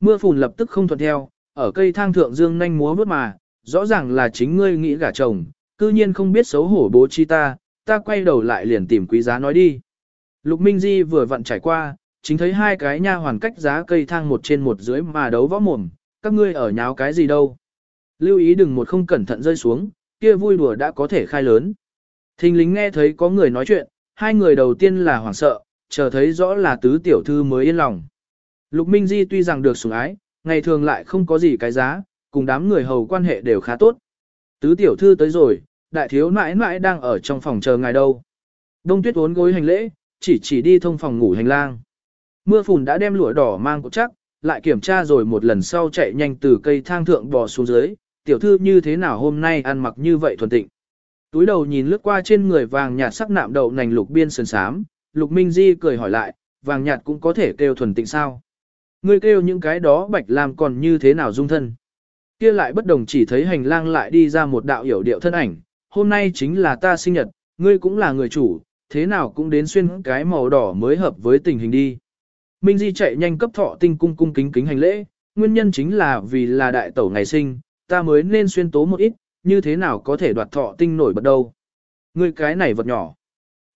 Mưa phùn lập tức không thuận theo, ở cây thang thượng dương nhanh múa vút mà, rõ ràng là chính ngươi nghĩ gả chồng, cư nhiên không biết xấu hổ bố chi ta, ta quay đầu lại liền tìm quý giá nói đi. Lục Minh Di vừa vặn trải qua, chính thấy hai cái nha hoàn cách giá cây thang một trên một dưới mà đấu võ mồm, các ngươi ở nháo cái gì đâu. Lưu ý đừng một không cẩn thận rơi xuống, kia vui đùa đã có thể khai lớn. Thình lính nghe thấy có người nói chuyện, hai người đầu tiên là hoảng sợ, chờ thấy rõ là tứ tiểu thư mới yên lòng. Lục Minh Di tuy rằng được sủng ái, ngày thường lại không có gì cái giá, cùng đám người hầu quan hệ đều khá tốt. Tứ tiểu thư tới rồi, đại thiếu mãi mãi đang ở trong phòng chờ ngài đâu. Đông tuyết uốn gối hành lễ, chỉ chỉ đi thông phòng ngủ hành lang. Mưa phùn đã đem lụa đỏ mang cột chắc, lại kiểm tra rồi một lần sau chạy nhanh từ cây thang thượng bò xuống dưới, tiểu thư như thế nào hôm nay ăn mặc như vậy thuần tịnh. Túi đầu nhìn lướt qua trên người vàng nhạt sắc nạm đậu nành lục biên sườn sám, lục minh di cười hỏi lại, vàng nhạt cũng có thể kêu thuần tịnh sao. Ngươi kêu những cái đó bạch làm còn như thế nào dung thân kia lại bất đồng chỉ thấy hành lang lại đi ra một đạo hiểu điệu thân ảnh, hôm nay chính là ta sinh nhật, ngươi cũng là người chủ, thế nào cũng đến xuyên cái màu đỏ mới hợp với tình hình đi. Minh Di chạy nhanh cấp thọ tinh cung cung kính kính hành lễ, nguyên nhân chính là vì là đại tẩu ngày sinh, ta mới nên xuyên tố một ít, như thế nào có thể đoạt thọ tinh nổi bật đâu. Ngươi cái này vật nhỏ.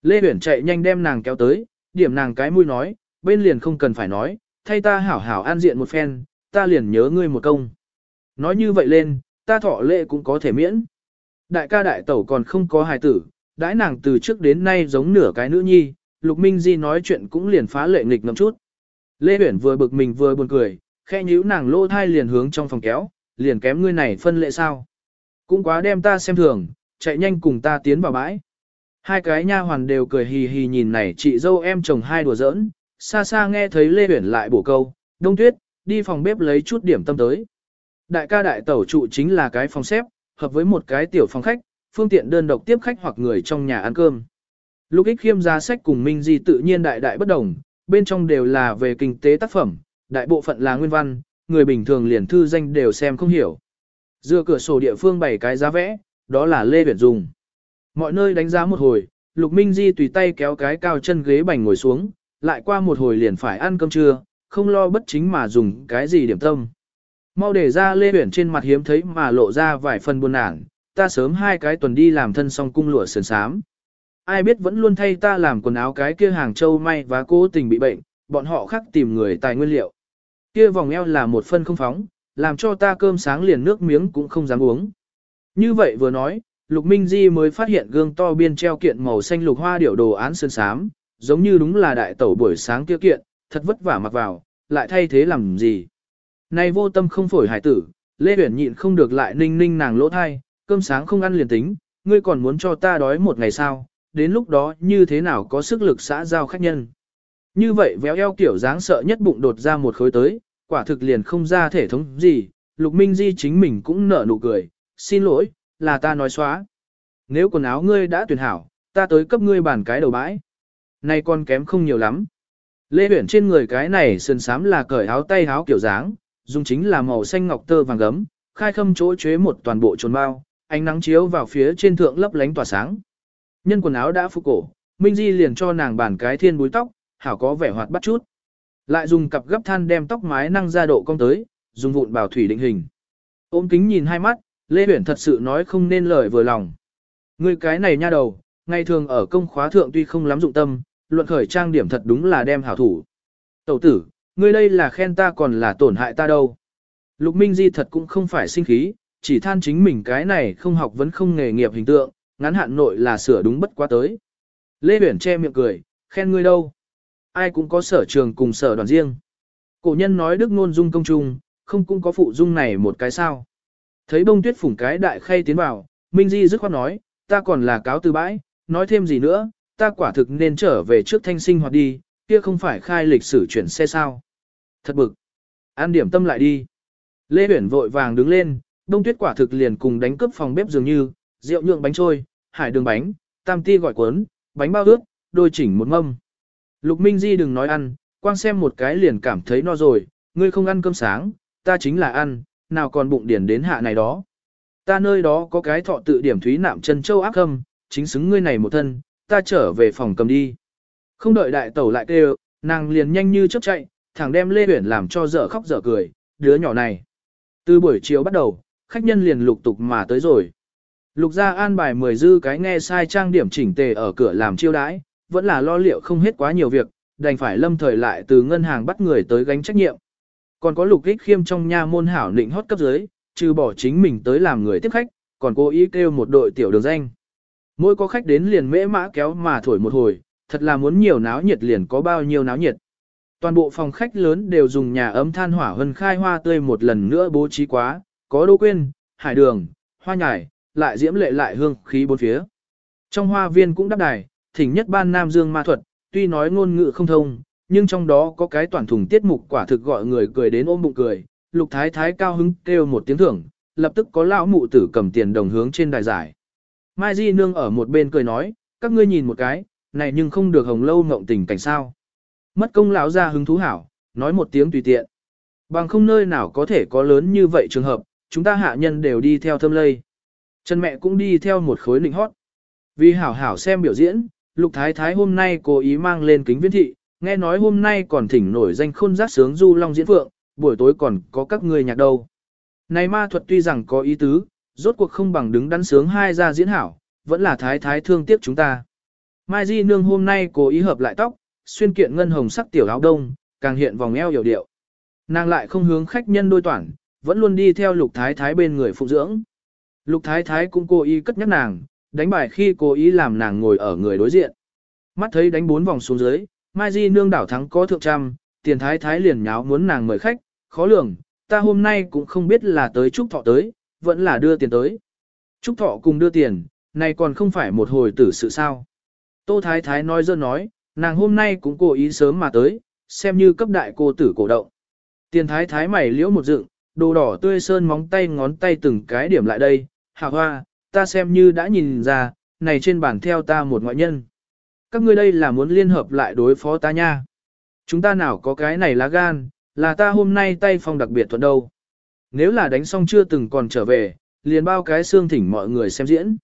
Lê Huyển chạy nhanh đem nàng kéo tới, điểm nàng cái mũi nói, bên liền không cần phải nói, thay ta hảo hảo an diện một phen, ta liền nhớ ngươi một công. Nói như vậy lên, ta thọ lệ cũng có thể miễn. Đại ca đại tẩu còn không có hài tử, đãi nàng từ trước đến nay giống nửa cái nữ nhi, Lục Minh Di nói chuyện cũng liền phá lệ nghịch ngầm chút. Lê Huyển vừa bực mình vừa buồn cười, khe nhíu nàng lô thai liền hướng trong phòng kéo, liền kém ngươi này phân lệ sao. Cũng quá đem ta xem thường, chạy nhanh cùng ta tiến vào bãi. Hai cái nha hoàn đều cười hì hì nhìn này chị dâu em chồng hai đùa giỡn, xa xa nghe thấy Lê Huyển lại bổ câu, đông tuyết, đi phòng bếp lấy chút điểm tâm tới. Đại ca đại tẩu trụ chính là cái phòng xếp, hợp với một cái tiểu phòng khách, phương tiện đơn độc tiếp khách hoặc người trong nhà ăn cơm. Lúc ích khiêm ra sách cùng Minh Di tự nhiên đại đại bất đồng, bên trong đều là về kinh tế tác phẩm, đại bộ phận là nguyên văn, người bình thường liền thư danh đều xem không hiểu. Dựa cửa sổ địa phương bày cái giá vẽ, đó là Lê Biển dùng. Mọi nơi đánh giá một hồi, Lục Minh Di tùy tay kéo cái cao chân ghế bành ngồi xuống, lại qua một hồi liền phải ăn cơm trưa, không lo bất chính mà dùng cái gì điểm tâm. Mau để ra Lê Huyển trên mặt hiếm thấy mà lộ ra vài phần buồn nản, ta sớm hai cái tuần đi làm thân song cung lụa sườn sám. Ai biết vẫn luôn thay ta làm quần áo cái kia hàng châu may và cố tình bị bệnh, bọn họ khắc tìm người tài nguyên liệu. Kia vòng eo là một phân không phóng, làm cho ta cơm sáng liền nước miếng cũng không dám uống. Như vậy vừa nói, Lục Minh Di mới phát hiện gương to biên treo kiện màu xanh lục hoa điểu đồ án sơn sám, giống như đúng là đại tẩu buổi sáng kia kiện, thật vất vả mặc vào, lại thay thế làm gì. Này vô tâm không phổi hải tử, Lê uyển nhịn không được lại ninh ninh nàng lỗ thai, cơm sáng không ăn liền tính, ngươi còn muốn cho ta đói một ngày sao, đến lúc đó như thế nào có sức lực xã giao khách nhân. Như vậy véo eo kiểu dáng sợ nhất bụng đột ra một khối tới, quả thực liền không ra thể thống gì, Lục Minh Di chính mình cũng nở nụ cười, xin lỗi, là ta nói xóa. Nếu quần áo ngươi đã tuyển hảo, ta tới cấp ngươi bản cái đầu bãi. Này còn kém không nhiều lắm. Lê uyển trên người cái này sơn sám là cởi áo tay áo kiểu dáng, dùng chính là màu xanh ngọc tơ vàng gấm, khai khâm chỗ chế một toàn bộ trồn bao, ánh nắng chiếu vào phía trên thượng lấp lánh tỏa sáng. Nhân quần áo đã phục cổ, Minh Di liền cho nàng bản cái thiên búi tóc, hảo có vẻ hoạt bắt chút. Lại dùng cặp gấp than đem tóc mái năng ra độ cong tới, dùng vụn bảo thủy định hình. Ôm kính nhìn hai mắt, Lê Huyển thật sự nói không nên lời vừa lòng. Người cái này nha đầu, ngày thường ở công khóa thượng tuy không lắm dụng tâm, luận khởi trang điểm thật đúng là đem hảo thủ. Tẩu tử, ngươi đây là khen ta còn là tổn hại ta đâu. Lục Minh Di thật cũng không phải sinh khí, chỉ than chính mình cái này không học vẫn không nghề nghiệp hình tượng, ngắn hạn nội là sửa đúng bất quá tới. Lê Uyển che miệng cười, khen ngươi đâu. Ai cũng có sở trường cùng sở đoàn riêng. Cổ nhân nói đức ngôn dung công trung, không cũng có phụ dung này một cái sao. Thấy bông tuyết phủng cái đại khay tiến vào, Minh Di dứt khoát nói, ta còn là cáo từ bãi, nói thêm gì nữa, ta quả thực nên trở về trước thanh sinh hoạt đi, kia không phải khai lịch sử chuyển xe sao. Thật bực. An điểm tâm lại đi. Lê Huyển vội vàng đứng lên, đông tuyết quả thực liền cùng đánh cướp phòng bếp dường như, rượu nhượng bánh trôi, hải đường bánh, tam ti gọi cuốn, bánh bao ướt, đôi chỉnh một mâm. Lục Minh Di đừng nói ăn, quang xem một cái liền cảm thấy no rồi, ngươi không ăn cơm sáng, ta chính là ăn, nào còn bụng điển đến hạ này đó. Ta nơi đó có cái thọ tự điểm thúy nạm chân châu ác khâm, chính xứng ngươi này một thân, ta trở về phòng cầm đi. Không đợi đại tẩu lại kêu, nàng liền nhanh như chớp chạy, thẳng đem Lê uyển làm cho dở khóc dở cười, đứa nhỏ này. Từ buổi chiều bắt đầu, khách nhân liền lục tục mà tới rồi. Lục gia an bài mười dư cái nghe sai trang điểm chỉnh tề ở cửa làm chiêu đãi, vẫn là lo liệu không hết quá nhiều việc, đành phải lâm thời lại từ ngân hàng bắt người tới gánh trách nhiệm. Còn có lục ích khiêm trong nha môn hảo định hót cấp dưới, trừ bỏ chính mình tới làm người tiếp khách, còn cố ý kêu một đội tiểu đường danh. Mỗi có khách đến liền mễ mã kéo mà thổi một hồi, thật là muốn nhiều náo nhiệt liền có bao nhiêu náo nhiệt. Toàn bộ phòng khách lớn đều dùng nhà ấm than hỏa hân khai hoa tươi một lần nữa bố trí quá, có đô quyên, hải đường, hoa nhài, lại diễm lệ lại hương khí bốn phía. Trong hoa viên cũng đắp đài, thỉnh nhất ban nam dương ma thuật, tuy nói ngôn ngữ không thông, nhưng trong đó có cái toàn thùng tiết mục quả thực gọi người cười đến ôm bụng cười, lục thái thái cao hứng kêu một tiếng thưởng, lập tức có lão mụ tử cầm tiền đồng hướng trên đài giải. Mai Di nương ở một bên cười nói, các ngươi nhìn một cái, này nhưng không được hồng lâu ngộng tình cảnh sao. Mất công lão ra hứng thú hảo, nói một tiếng tùy tiện. Bằng không nơi nào có thể có lớn như vậy trường hợp, chúng ta hạ nhân đều đi theo thâm lây. Chân mẹ cũng đi theo một khối lĩnh hót. Vì hảo hảo xem biểu diễn, Lục Thái Thái hôm nay cố ý mang lên kính viễn thị, nghe nói hôm nay còn thỉnh nổi danh khôn giác sướng du long diễn phượng, buổi tối còn có các người nhạc đâu. Này ma thuật tuy rằng có ý tứ, rốt cuộc không bằng đứng đắn sướng hai ra diễn hảo, vẫn là Thái Thái thương tiếc chúng ta. Mai Di Nương hôm nay cố ý hợp lại tóc, xuyên kiện ngân hồng sắc tiểu áo đông, càng hiện vòng eo hiểu điệu. Nàng lại không hướng khách nhân đôi toản, vẫn luôn đi theo Lục Thái Thái bên người phụ dưỡng. Lục Thái Thái cũng cố ý cất nhắc nàng, đánh bài khi cố ý làm nàng ngồi ở người đối diện. Mắt thấy đánh bốn vòng xuống dưới, Mai Di nương đảo thắng có thượng trăm, tiền thái thái liền nháo muốn nàng mời khách, khó lường, ta hôm nay cũng không biết là tới Trúc Thọ tới, vẫn là đưa tiền tới. Trúc Thọ cùng đưa tiền, này còn không phải một hồi tử sự sao. Tô Thái Thái nói dơ nói, nàng hôm nay cũng cố ý sớm mà tới, xem như cấp đại cô tử cổ động. Tiền Thái Thái mày liễu một dựng, đồ đỏ tươi sơn móng tay ngón tay từng cái điểm lại đây, hạ hoa, ta xem như đã nhìn ra, này trên bản theo ta một ngoại nhân. Các ngươi đây là muốn liên hợp lại đối phó ta nha. Chúng ta nào có cái này lá gan, là ta hôm nay tay phong đặc biệt thuận đâu. Nếu là đánh xong chưa từng còn trở về, liền bao cái xương thỉnh mọi người xem diễn.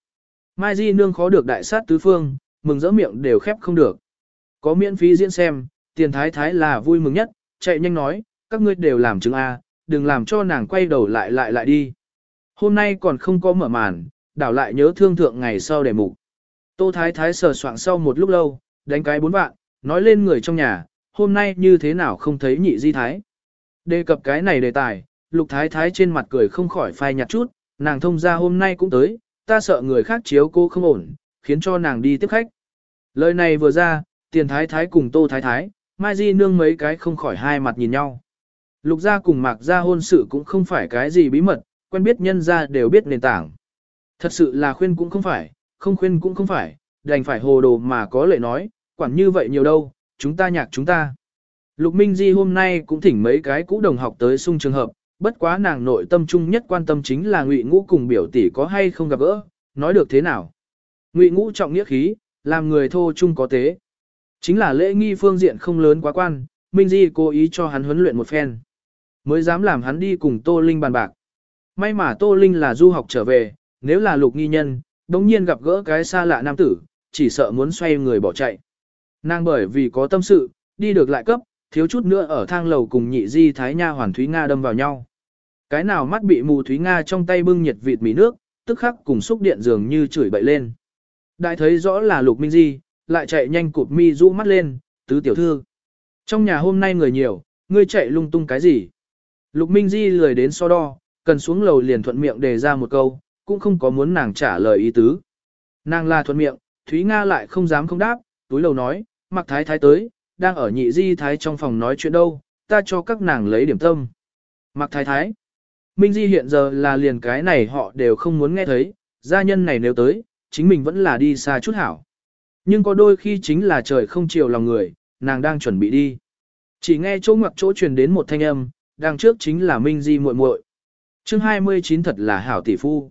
Mai Di nương khó được đại sát tứ phương, mừng rỡ miệng đều khép không được. Có miễn phí diễn xem, tiền thái thái là vui mừng nhất, chạy nhanh nói, các ngươi đều làm chứng A, đừng làm cho nàng quay đầu lại lại lại đi. Hôm nay còn không có mở màn, đảo lại nhớ thương thượng ngày sau để mục. Tô Thái Thái sờ soạng sau một lúc lâu, đánh cái bốn vạn, nói lên người trong nhà, hôm nay như thế nào không thấy nhị di thái. Đề cập cái này đề tài, lục thái thái trên mặt cười không khỏi phai nhạt chút, nàng thông ra hôm nay cũng tới, ta sợ người khác chiếu cô không ổn, khiến cho nàng đi tiếp khách. Lời này vừa ra, tiền thái thái cùng tô thái thái, mai di nương mấy cái không khỏi hai mặt nhìn nhau. Lục gia cùng mạc gia hôn sự cũng không phải cái gì bí mật, quen biết nhân gia đều biết nền tảng. Thật sự là khuyên cũng không phải, không khuyên cũng không phải, đành phải hồ đồ mà có lệ nói, quản như vậy nhiều đâu, chúng ta nhạc chúng ta. Lục Minh Di hôm nay cũng thỉnh mấy cái cũ đồng học tới sung trường hợp, bất quá nàng nội tâm chung nhất quan tâm chính là Ngụy Ngũ cùng biểu tỷ có hay không gặp gỡ, nói được thế nào. Ngụy Ngũ trọng nghĩa khí, làm người thô chung có tế. Chính là lễ nghi phương diện không lớn quá quan, Minh Di cố ý cho hắn huấn luyện một phen. Mới dám làm hắn đi cùng Tô Linh bàn bạc. May mà Tô Linh là du học trở về, nếu là lục nghi nhân, đồng nhiên gặp gỡ cái xa lạ nam tử, chỉ sợ muốn xoay người bỏ chạy. Nàng bởi vì có tâm sự, đi được lại cấp, thiếu chút nữa ở thang lầu cùng nhị di thái nha hoàn Thúy Nga đâm vào nhau. Cái nào mắt bị mù Thúy Nga trong tay bưng nhiệt vịt mì nước, tức khắc cùng xúc điện dường như chửi bậy lên. Đại thấy rõ là lục minh di, lại chạy nhanh cụp mi rũ mắt lên, tứ tiểu thư. Trong nhà hôm nay người nhiều, ngươi chạy lung tung cái gì? Lục minh di lười đến so đo, cần xuống lầu liền thuận miệng đề ra một câu, cũng không có muốn nàng trả lời ý tứ. Nàng là thuận miệng, Thúy Nga lại không dám không đáp, túi lầu nói, mặc thái thái tới, đang ở nhị di thái trong phòng nói chuyện đâu, ta cho các nàng lấy điểm tâm. Mặc thái thái, Minh Di hiện giờ là liền cái này họ đều không muốn nghe thấy, gia nhân này nếu tới, chính mình vẫn là đi xa chút hảo. Nhưng có đôi khi chính là trời không chiều lòng người, nàng đang chuẩn bị đi. Chỉ nghe chỗ ngoặc chỗ truyền đến một thanh âm, đằng trước chính là Minh Di muội muội. Chương 29 thật là hảo tỷ phu.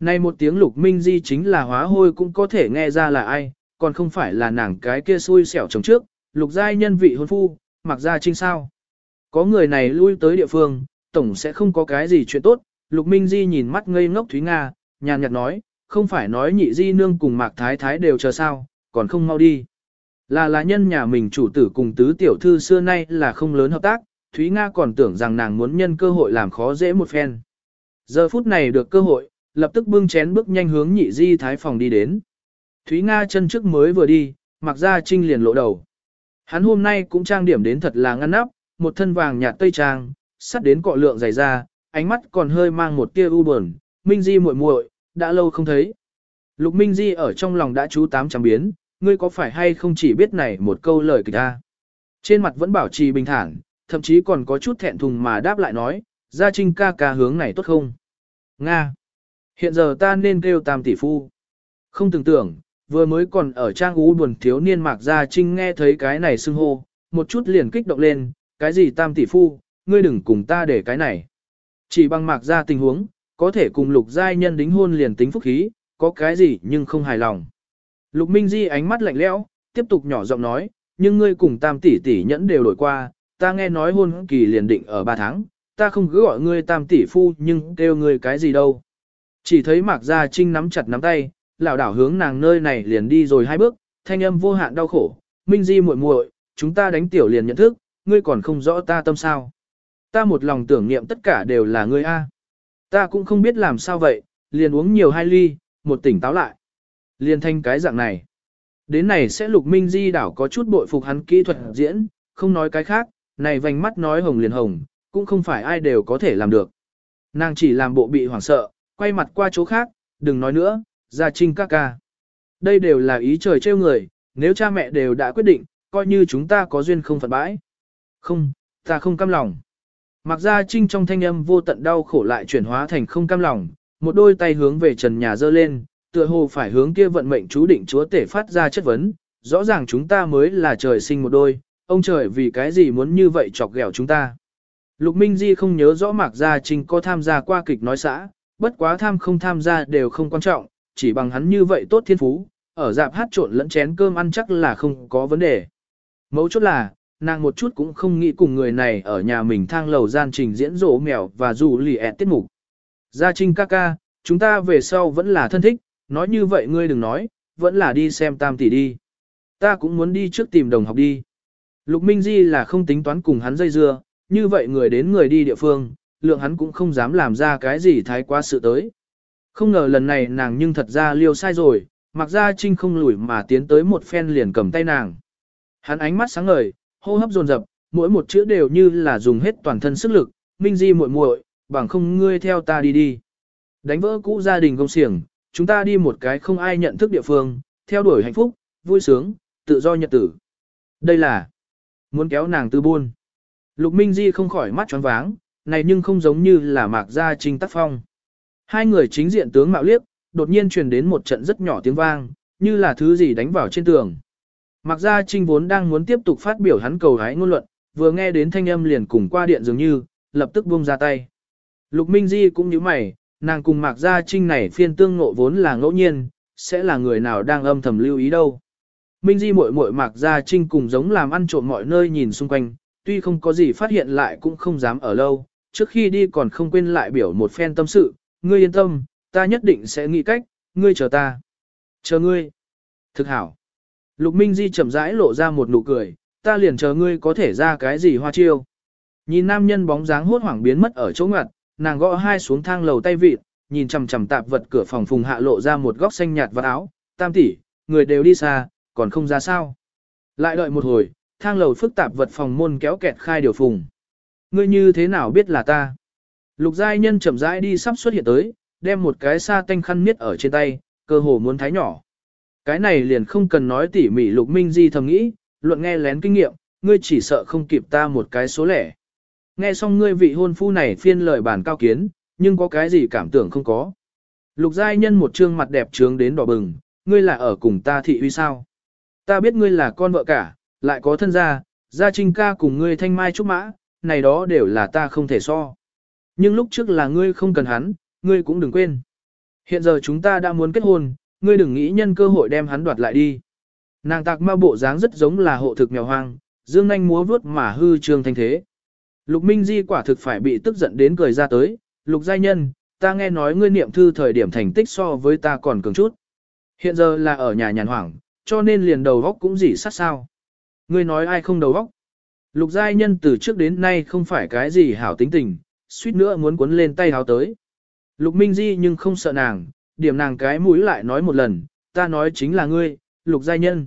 Này một tiếng lục minh di chính là hóa hôi cũng có thể nghe ra là ai, còn không phải là nàng cái kia xui xẻo chồng trước, lục giai nhân vị hôn phu, mặc ra trinh sao. Có người này lui tới địa phương, tổng sẽ không có cái gì chuyện tốt, lục minh di nhìn mắt ngây ngốc Thúy Nga, nhàn nhạt nói, không phải nói nhị di nương cùng mạc thái thái đều chờ sao, còn không mau đi. Là là nhân nhà mình chủ tử cùng tứ tiểu thư xưa nay là không lớn hợp tác, Thúy Nga còn tưởng rằng nàng muốn nhân cơ hội làm khó dễ một phen. Giờ phút này được cơ hội, lập tức bưng chén bước nhanh hướng nhị di thái phòng đi đến. Thúy Nga chân trước mới vừa đi, mặc ra trinh liền lộ đầu. Hắn hôm nay cũng trang điểm đến thật là ngăn nắp, một thân vàng nhạt tây trang, sắt đến cọ lượng dày ra, ánh mắt còn hơi mang một tia u buồn, Minh Di muội muội, đã lâu không thấy. Lục Minh Di ở trong lòng đã chú tám trăm biến, ngươi có phải hay không chỉ biết này một câu lời kịch ta. Trên mặt vẫn bảo trì bình thản, thậm chí còn có chút thẹn thùng mà đáp lại nói, gia trinh ca ca hướng này tốt không? Nga. Hiện giờ ta nên kêu tam tỷ phu. Không tưởng tưởng, vừa mới còn ở trang ú buồn thiếu niên mạc gia trinh nghe thấy cái này xưng hô, một chút liền kích động lên, cái gì tam tỷ phu, ngươi đừng cùng ta để cái này. Chỉ bằng mạc gia tình huống, có thể cùng lục giai nhân đính hôn liền tính phúc khí, có cái gì nhưng không hài lòng. Lục Minh Di ánh mắt lạnh lẽo, tiếp tục nhỏ giọng nói, nhưng ngươi cùng tam tỷ tỷ nhẫn đều đổi qua, ta nghe nói hôn kỳ liền định ở 3 tháng, ta không cứ gọi ngươi tam tỷ phu nhưng kêu ngươi cái gì đâu. Chỉ thấy Mạc Gia Trinh nắm chặt nắm tay, lão đảo hướng nàng nơi này liền đi rồi hai bước, thanh âm vô hạn đau khổ, Minh Di muội muội, chúng ta đánh tiểu liền nhận thức, ngươi còn không rõ ta tâm sao. Ta một lòng tưởng niệm tất cả đều là ngươi a. Ta cũng không biết làm sao vậy, liền uống nhiều hai ly, một tỉnh táo lại. Liền thanh cái dạng này. Đến này sẽ lục minh di đảo có chút bội phục hắn kỹ thuật diễn, không nói cái khác, này vành mắt nói hồng liền hồng, cũng không phải ai đều có thể làm được. Nàng chỉ làm bộ bị hoảng sợ, quay mặt qua chỗ khác, đừng nói nữa, ra trinh ca ca. Đây đều là ý trời trêu người, nếu cha mẹ đều đã quyết định, coi như chúng ta có duyên không phận bãi. Không, ta không cam lòng. Mặc ra trinh trong thanh âm vô tận đau khổ lại chuyển hóa thành không cam lòng, một đôi tay hướng về trần nhà dơ lên, tựa hồ phải hướng kia vận mệnh chú định chúa tể phát ra chất vấn, rõ ràng chúng ta mới là trời sinh một đôi, ông trời vì cái gì muốn như vậy chọc ghẹo chúng ta. Lục Minh Di không nhớ rõ Mạc Gia Trinh có tham gia qua kịch nói xã, bất quá tham không tham gia đều không quan trọng, chỉ bằng hắn như vậy tốt thiên phú, ở dạp hát trộn lẫn chén cơm ăn chắc là không có vấn đề. Mấu chốt là, nàng một chút cũng không nghĩ cùng người này ở nhà mình thang lầu gian trình diễn rổ mèo và dù lì ẹt tiết mục. Gia Trinh ca ca, chúng ta về sau vẫn là thân thích, nói như vậy ngươi đừng nói, vẫn là đi xem tam tỷ đi. Ta cũng muốn đi trước tìm đồng học đi. Lục Minh Di là không tính toán cùng hắn dây dưa, như vậy người đến người đi địa phương, lượng hắn cũng không dám làm ra cái gì thái quá sự tới. Không ngờ lần này nàng nhưng thật ra liêu sai rồi, mặc ra trinh không lùi mà tiến tới một phen liền cầm tay nàng. Hắn ánh mắt sáng ngời, hô hấp dồn dập, mỗi một chữ đều như là dùng hết toàn thân sức lực, minh di muội muội, bằng không ngươi theo ta đi đi. Đánh vỡ cũ gia đình công xiềng, chúng ta đi một cái không ai nhận thức địa phương, theo đuổi hạnh phúc, vui sướng, tự do nhật tử. Đây là muốn kéo nàng tư buôn. Lục Minh Di không khỏi mắt tròn váng, này nhưng không giống như là mạc gia trinh tác phong. Hai người chính diện tướng mạo liếc, đột nhiên truyền đến một trận rất nhỏ tiếng vang, như là thứ gì đánh vào trên tường. Mạc gia trinh vốn đang muốn tiếp tục phát biểu hắn cầu hái ngôn luận, vừa nghe đến thanh âm liền cùng qua điện dường như, lập tức buông ra tay. Lục Minh Di cũng như mày, nàng cùng Mạc Gia Trinh này phiên tương ngộ vốn là ngẫu nhiên, sẽ là người nào đang âm thầm lưu ý đâu. Minh Di muội muội Mạc Gia Trinh cùng giống làm ăn trộm mọi nơi nhìn xung quanh, tuy không có gì phát hiện lại cũng không dám ở lâu, trước khi đi còn không quên lại biểu một phen tâm sự, ngươi yên tâm, ta nhất định sẽ nghĩ cách, ngươi chờ ta. Chờ ngươi. Thực hảo. Lục Minh Di chậm rãi lộ ra một nụ cười, ta liền chờ ngươi có thể ra cái gì hoa chiêu. Nhìn nam nhân bóng dáng hốt hoảng biến mất ở chỗ ngoặt, nàng gõ hai xuống thang lầu tay vịt, nhìn chằm chằm tạp vật cửa phòng phùng hạ lộ ra một góc xanh nhạt và áo, tam tỷ, người đều đi xa, còn không ra sao. Lại đợi một hồi, thang lầu phức tạp vật phòng môn kéo kẹt khai điều phùng. Ngươi như thế nào biết là ta? Lục giai nhân chậm rãi đi sắp xuất hiện tới, đem một cái sa tanh khăn miết ở trên tay, cơ hồ muốn thái nhỏ. Cái này liền không cần nói tỉ mỉ lục minh di thầm nghĩ, luận nghe lén kinh nghiệm, ngươi chỉ sợ không kịp ta một cái số lẻ. Nghe xong ngươi vị hôn phu này phiên lời bản cao kiến, nhưng có cái gì cảm tưởng không có. Lục giai nhân một trương mặt đẹp trướng đến đỏ bừng, ngươi là ở cùng ta thị uy sao. Ta biết ngươi là con vợ cả, lại có thân gia, gia trinh ca cùng ngươi thanh mai trúc mã, này đó đều là ta không thể so. Nhưng lúc trước là ngươi không cần hắn, ngươi cũng đừng quên. Hiện giờ chúng ta đã muốn kết hôn, ngươi đừng nghĩ nhân cơ hội đem hắn đoạt lại đi. Nàng tạc ma bộ dáng rất giống là hộ thực mèo hoang, dương nanh múa vuốt mà hư trương thanh thế. Lục Minh Di quả thực phải bị tức giận đến cười ra tới, Lục Giai Nhân, ta nghe nói ngươi niệm thư thời điểm thành tích so với ta còn cường chút. Hiện giờ là ở nhà nhàn hoảng, cho nên liền đầu góc cũng dỉ sát sao. Ngươi nói ai không đầu góc? Lục Giai Nhân từ trước đến nay không phải cái gì hảo tính tình, suýt nữa muốn cuốn lên tay háo tới. Lục Minh Di nhưng không sợ nàng, điểm nàng cái mũi lại nói một lần, ta nói chính là ngươi, Lục Giai Nhân.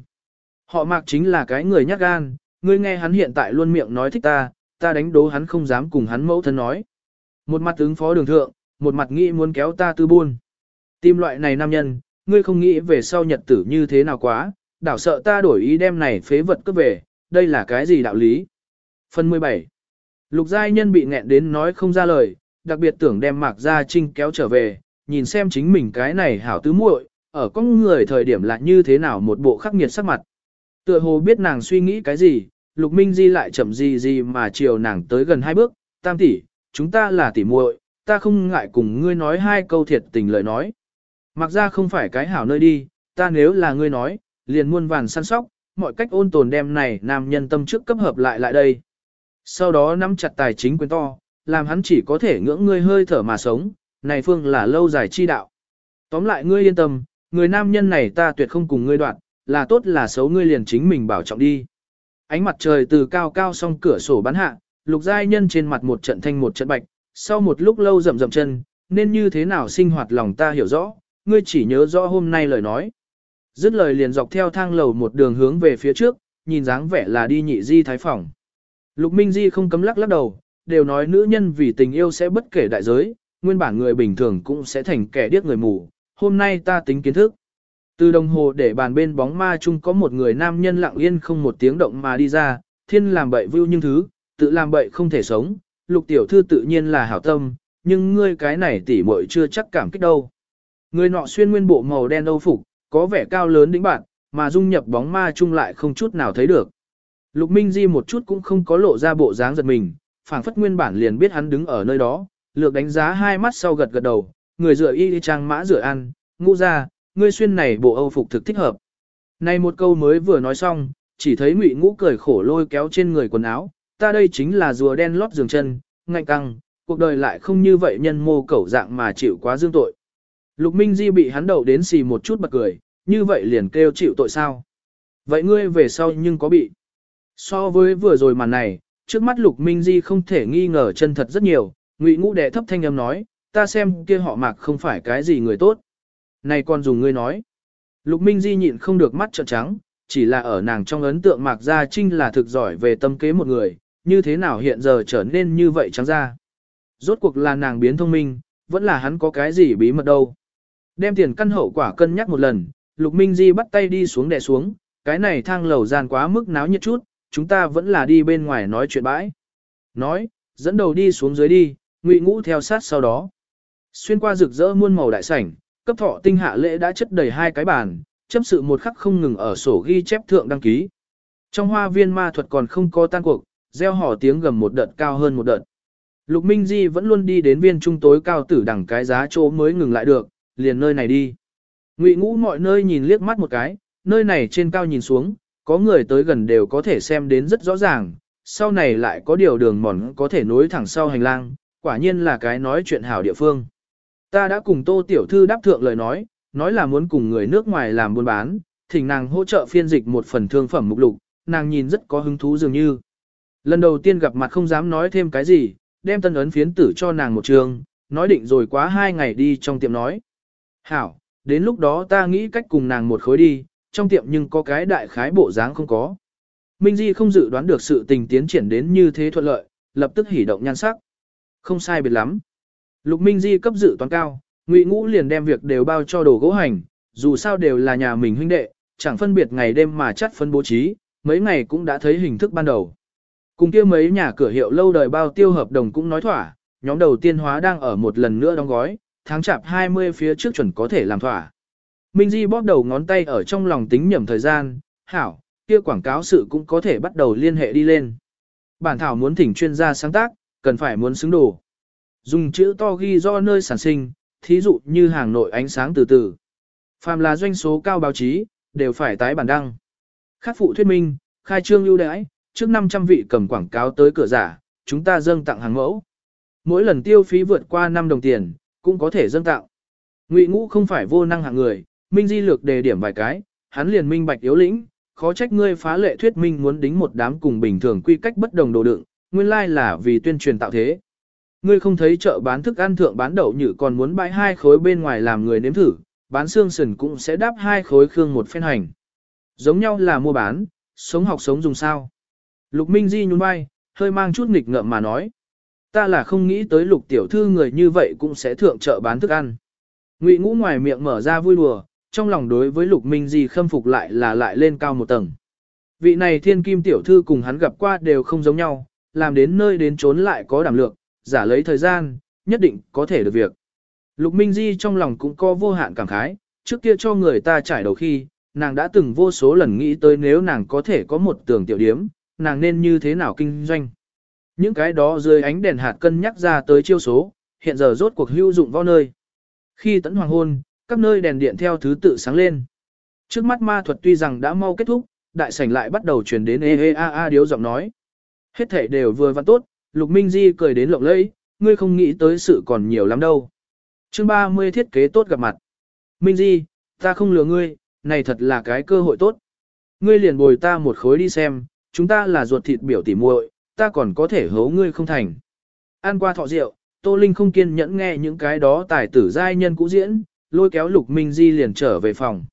Họ mạc chính là cái người nhát gan, ngươi nghe hắn hiện tại luôn miệng nói thích ta, ta đánh đố hắn không dám cùng hắn mẫu thân nói. Một mặt ứng phó đường thượng, một mặt nghĩ muốn kéo ta tư buôn. Tìm loại này nam nhân, ngươi không nghĩ về sau nhật tử như thế nào quá, đảo sợ ta đổi ý đem này phế vật cướp về, đây là cái gì đạo lý. Phần 17 Lục giai nhân bị nghẹn đến nói không ra lời, đặc biệt tưởng đem mạc gia trinh kéo trở về, nhìn xem chính mình cái này hảo tứ muội, ở con người thời điểm là như thế nào một bộ khắc nghiệt sắc mặt. Tựa hồ biết nàng suy nghĩ cái gì, Lục Minh Di lại chậm gì gì mà chiều nàng tới gần hai bước, tam tỷ, chúng ta là tỷ muội, ta không ngại cùng ngươi nói hai câu thiệt tình lời nói. Mặc ra không phải cái hảo nơi đi, ta nếu là ngươi nói, liền muôn vàn săn sóc, mọi cách ôn tồn đem này nam nhân tâm trước cấp hợp lại lại đây. Sau đó nắm chặt tài chính quyền to, làm hắn chỉ có thể ngưỡng ngươi hơi thở mà sống, này phương là lâu dài chi đạo. Tóm lại ngươi yên tâm, người nam nhân này ta tuyệt không cùng ngươi đoạn, là tốt là xấu ngươi liền chính mình bảo trọng đi. Ánh mặt trời từ cao cao song cửa sổ bắn hạ, lục giai nhân trên mặt một trận thanh một trận bạch, sau một lúc lâu rậm rậm chân, nên như thế nào sinh hoạt lòng ta hiểu rõ, ngươi chỉ nhớ rõ hôm nay lời nói. Dứt lời liền dọc theo thang lầu một đường hướng về phía trước, nhìn dáng vẻ là đi nhị di thái phòng. Lục Minh Di không cấm lắc lắc đầu, đều nói nữ nhân vì tình yêu sẽ bất kể đại giới, nguyên bản người bình thường cũng sẽ thành kẻ điếc người mù, hôm nay ta tính kiến thức. Từ đồng hồ để bàn bên bóng ma chung có một người nam nhân lặng yên không một tiếng động mà đi ra, thiên làm bậy vưu nhưng thứ, tự làm bậy không thể sống, lục tiểu thư tự nhiên là hảo tâm, nhưng ngươi cái này tỉ muội chưa chắc cảm kích đâu. Người nọ xuyên nguyên bộ màu đen âu phục, có vẻ cao lớn đĩnh bạn, mà dung nhập bóng ma chung lại không chút nào thấy được. Lục Minh Di một chút cũng không có lộ ra bộ dáng giật mình, phảng phất nguyên bản liền biết hắn đứng ở nơi đó, lược đánh giá hai mắt sau gật gật đầu, người rửa y đi trang mã rửa ăn, ngũ ra, ngươi xuyên này bộ âu phục thực thích hợp. Này một câu mới vừa nói xong, chỉ thấy ngụy ngũ cười khổ lôi kéo trên người quần áo, ta đây chính là rùa đen lót giường chân, ngạnh căng, cuộc đời lại không như vậy nhân mô cẩu dạng mà chịu quá dương tội. Lục Minh Di bị hắn đậu đến xì một chút bật cười, như vậy liền kêu chịu tội sao. Vậy ngươi về sau nhưng có bị. So với vừa rồi màn này, trước mắt Lục Minh Di không thể nghi ngờ chân thật rất nhiều, ngụy ngũ đệ thấp thanh âm nói, ta xem kia họ mạc không phải cái gì người tốt. Này còn dùng ngươi nói. Lục Minh Di nhịn không được mắt trợn trắng, chỉ là ở nàng trong ấn tượng mạc gia trinh là thực giỏi về tâm kế một người, như thế nào hiện giờ trở nên như vậy trắng ra. Rốt cuộc là nàng biến thông minh, vẫn là hắn có cái gì bí mật đâu. Đem tiền căn hậu quả cân nhắc một lần, Lục Minh Di bắt tay đi xuống đè xuống, cái này thang lầu gian quá mức náo nhiệt chút, chúng ta vẫn là đi bên ngoài nói chuyện bãi. Nói, dẫn đầu đi xuống dưới đi, ngụy ngũ theo sát sau đó. Xuyên qua rực rỡ muôn màu đại sảnh, cấp thọ tinh hạ lễ đã chất đầy hai cái bàn, chấp sự một khắc không ngừng ở sổ ghi chép thượng đăng ký. Trong hoa viên ma thuật còn không có tan cuộc, gieo hò tiếng gầm một đợt cao hơn một đợt. Lục Minh Di vẫn luôn đi đến viên trung tối cao tử đẳng cái giá chỗ mới ngừng lại được, liền nơi này đi. Ngụy ngũ mọi nơi nhìn liếc mắt một cái, nơi này trên cao nhìn xuống, có người tới gần đều có thể xem đến rất rõ ràng, sau này lại có điều đường mòn có thể nối thẳng sau hành lang, quả nhiên là cái nói chuyện hảo địa phương. Ta đã cùng tô tiểu thư đáp thượng lời nói, nói là muốn cùng người nước ngoài làm buôn bán, thỉnh nàng hỗ trợ phiên dịch một phần thương phẩm mục lục, nàng nhìn rất có hứng thú dường như. Lần đầu tiên gặp mặt không dám nói thêm cái gì, đem tân ấn phiến tử cho nàng một trường, nói định rồi quá hai ngày đi trong tiệm nói. Hảo, đến lúc đó ta nghĩ cách cùng nàng một khối đi, trong tiệm nhưng có cái đại khái bộ dáng không có. Minh Di không dự đoán được sự tình tiến triển đến như thế thuận lợi, lập tức hỉ động nhan sắc. Không sai biệt lắm. Lục Minh Di cấp dự toán cao, Ngụy Ngũ liền đem việc đều bao cho đồ gỗ hành, dù sao đều là nhà mình huynh đệ, chẳng phân biệt ngày đêm mà chắt phân bố trí, mấy ngày cũng đã thấy hình thức ban đầu. Cùng kia mấy nhà cửa hiệu lâu đời bao tiêu hợp đồng cũng nói thỏa, nhóm đầu tiên hóa đang ở một lần nữa đóng gói, tháng chạp 20 phía trước chuẩn có thể làm thỏa. Minh Di bóp đầu ngón tay ở trong lòng tính nhẩm thời gian, hảo, kia quảng cáo sự cũng có thể bắt đầu liên hệ đi lên. Bản thảo muốn thỉnh chuyên gia sáng tác, cần phải muốn xứng đủ. Dùng chữ to ghi do nơi sản sinh, thí dụ như hàng nội ánh sáng từ từ. Phàm là doanh số cao báo chí, đều phải tái bản đăng. Khắc phụ thuyết minh, khai trương ưu đãi, trước 500 vị cầm quảng cáo tới cửa giả, chúng ta dâng tặng hàng mẫu. Mỗi lần tiêu phí vượt qua 5 đồng tiền, cũng có thể dâng tặng. Ngụy Ngũ không phải vô năng hạng người, Minh Di lược đề điểm vài cái, hắn liền minh bạch yếu lĩnh, khó trách ngươi phá lệ thuyết minh muốn đính một đám cùng bình thường quy cách bất đồng đồ đựng, nguyên lai là vì tuyên truyền tạo thế. Ngươi không thấy chợ bán thức ăn thượng bán đậu nhự còn muốn bãi hai khối bên ngoài làm người nếm thử, bán xương sườn cũng sẽ đáp hai khối khương một phen hành. Giống nhau là mua bán, sống học sống dùng sao. Lục Minh Di nhún vai, hơi mang chút nghịch ngợm mà nói. Ta là không nghĩ tới lục tiểu thư người như vậy cũng sẽ thượng chợ bán thức ăn. Ngụy ngũ ngoài miệng mở ra vui đùa, trong lòng đối với lục minh di khâm phục lại là lại lên cao một tầng. Vị này thiên kim tiểu thư cùng hắn gặp qua đều không giống nhau, làm đến nơi đến trốn lại có đảm lượng, giả lấy thời gian, nhất định có thể được việc. Lục Minh Di trong lòng cũng có vô hạn cảm khái, trước kia cho người ta trải đầu khi, nàng đã từng vô số lần nghĩ tới nếu nàng có thể có một tường tiểu điếm, nàng nên như thế nào kinh doanh. Những cái đó dưới ánh đèn hạt cân nhắc ra tới chiêu số, hiện giờ rốt cuộc hữu dụng vào nơi. Khi tấn hoàng hôn, các nơi đèn điện theo thứ tự sáng lên. Trước mắt ma thuật tuy rằng đã mau kết thúc, đại sảnh lại bắt đầu truyền đến ê ê a a điếu giọng nói. Hết thể đều vừa văn tốt, Lục Minh Di cười đến lộng lẫy, ngươi không nghĩ tới sự còn nhiều lắm đâu. Chương 30 thiết kế tốt gặp mặt. Minh Di, ta không lừa ngươi, này thật là cái cơ hội tốt. Ngươi liền bồi ta một khối đi xem, chúng ta là ruột thịt biểu tỉ muội, ta còn có thể hấu ngươi không thành. Ăn qua thọ rượu, Tô Linh không kiên nhẫn nghe những cái đó tài tử giai nhân cũ diễn, lôi kéo Lục Minh Di liền trở về phòng.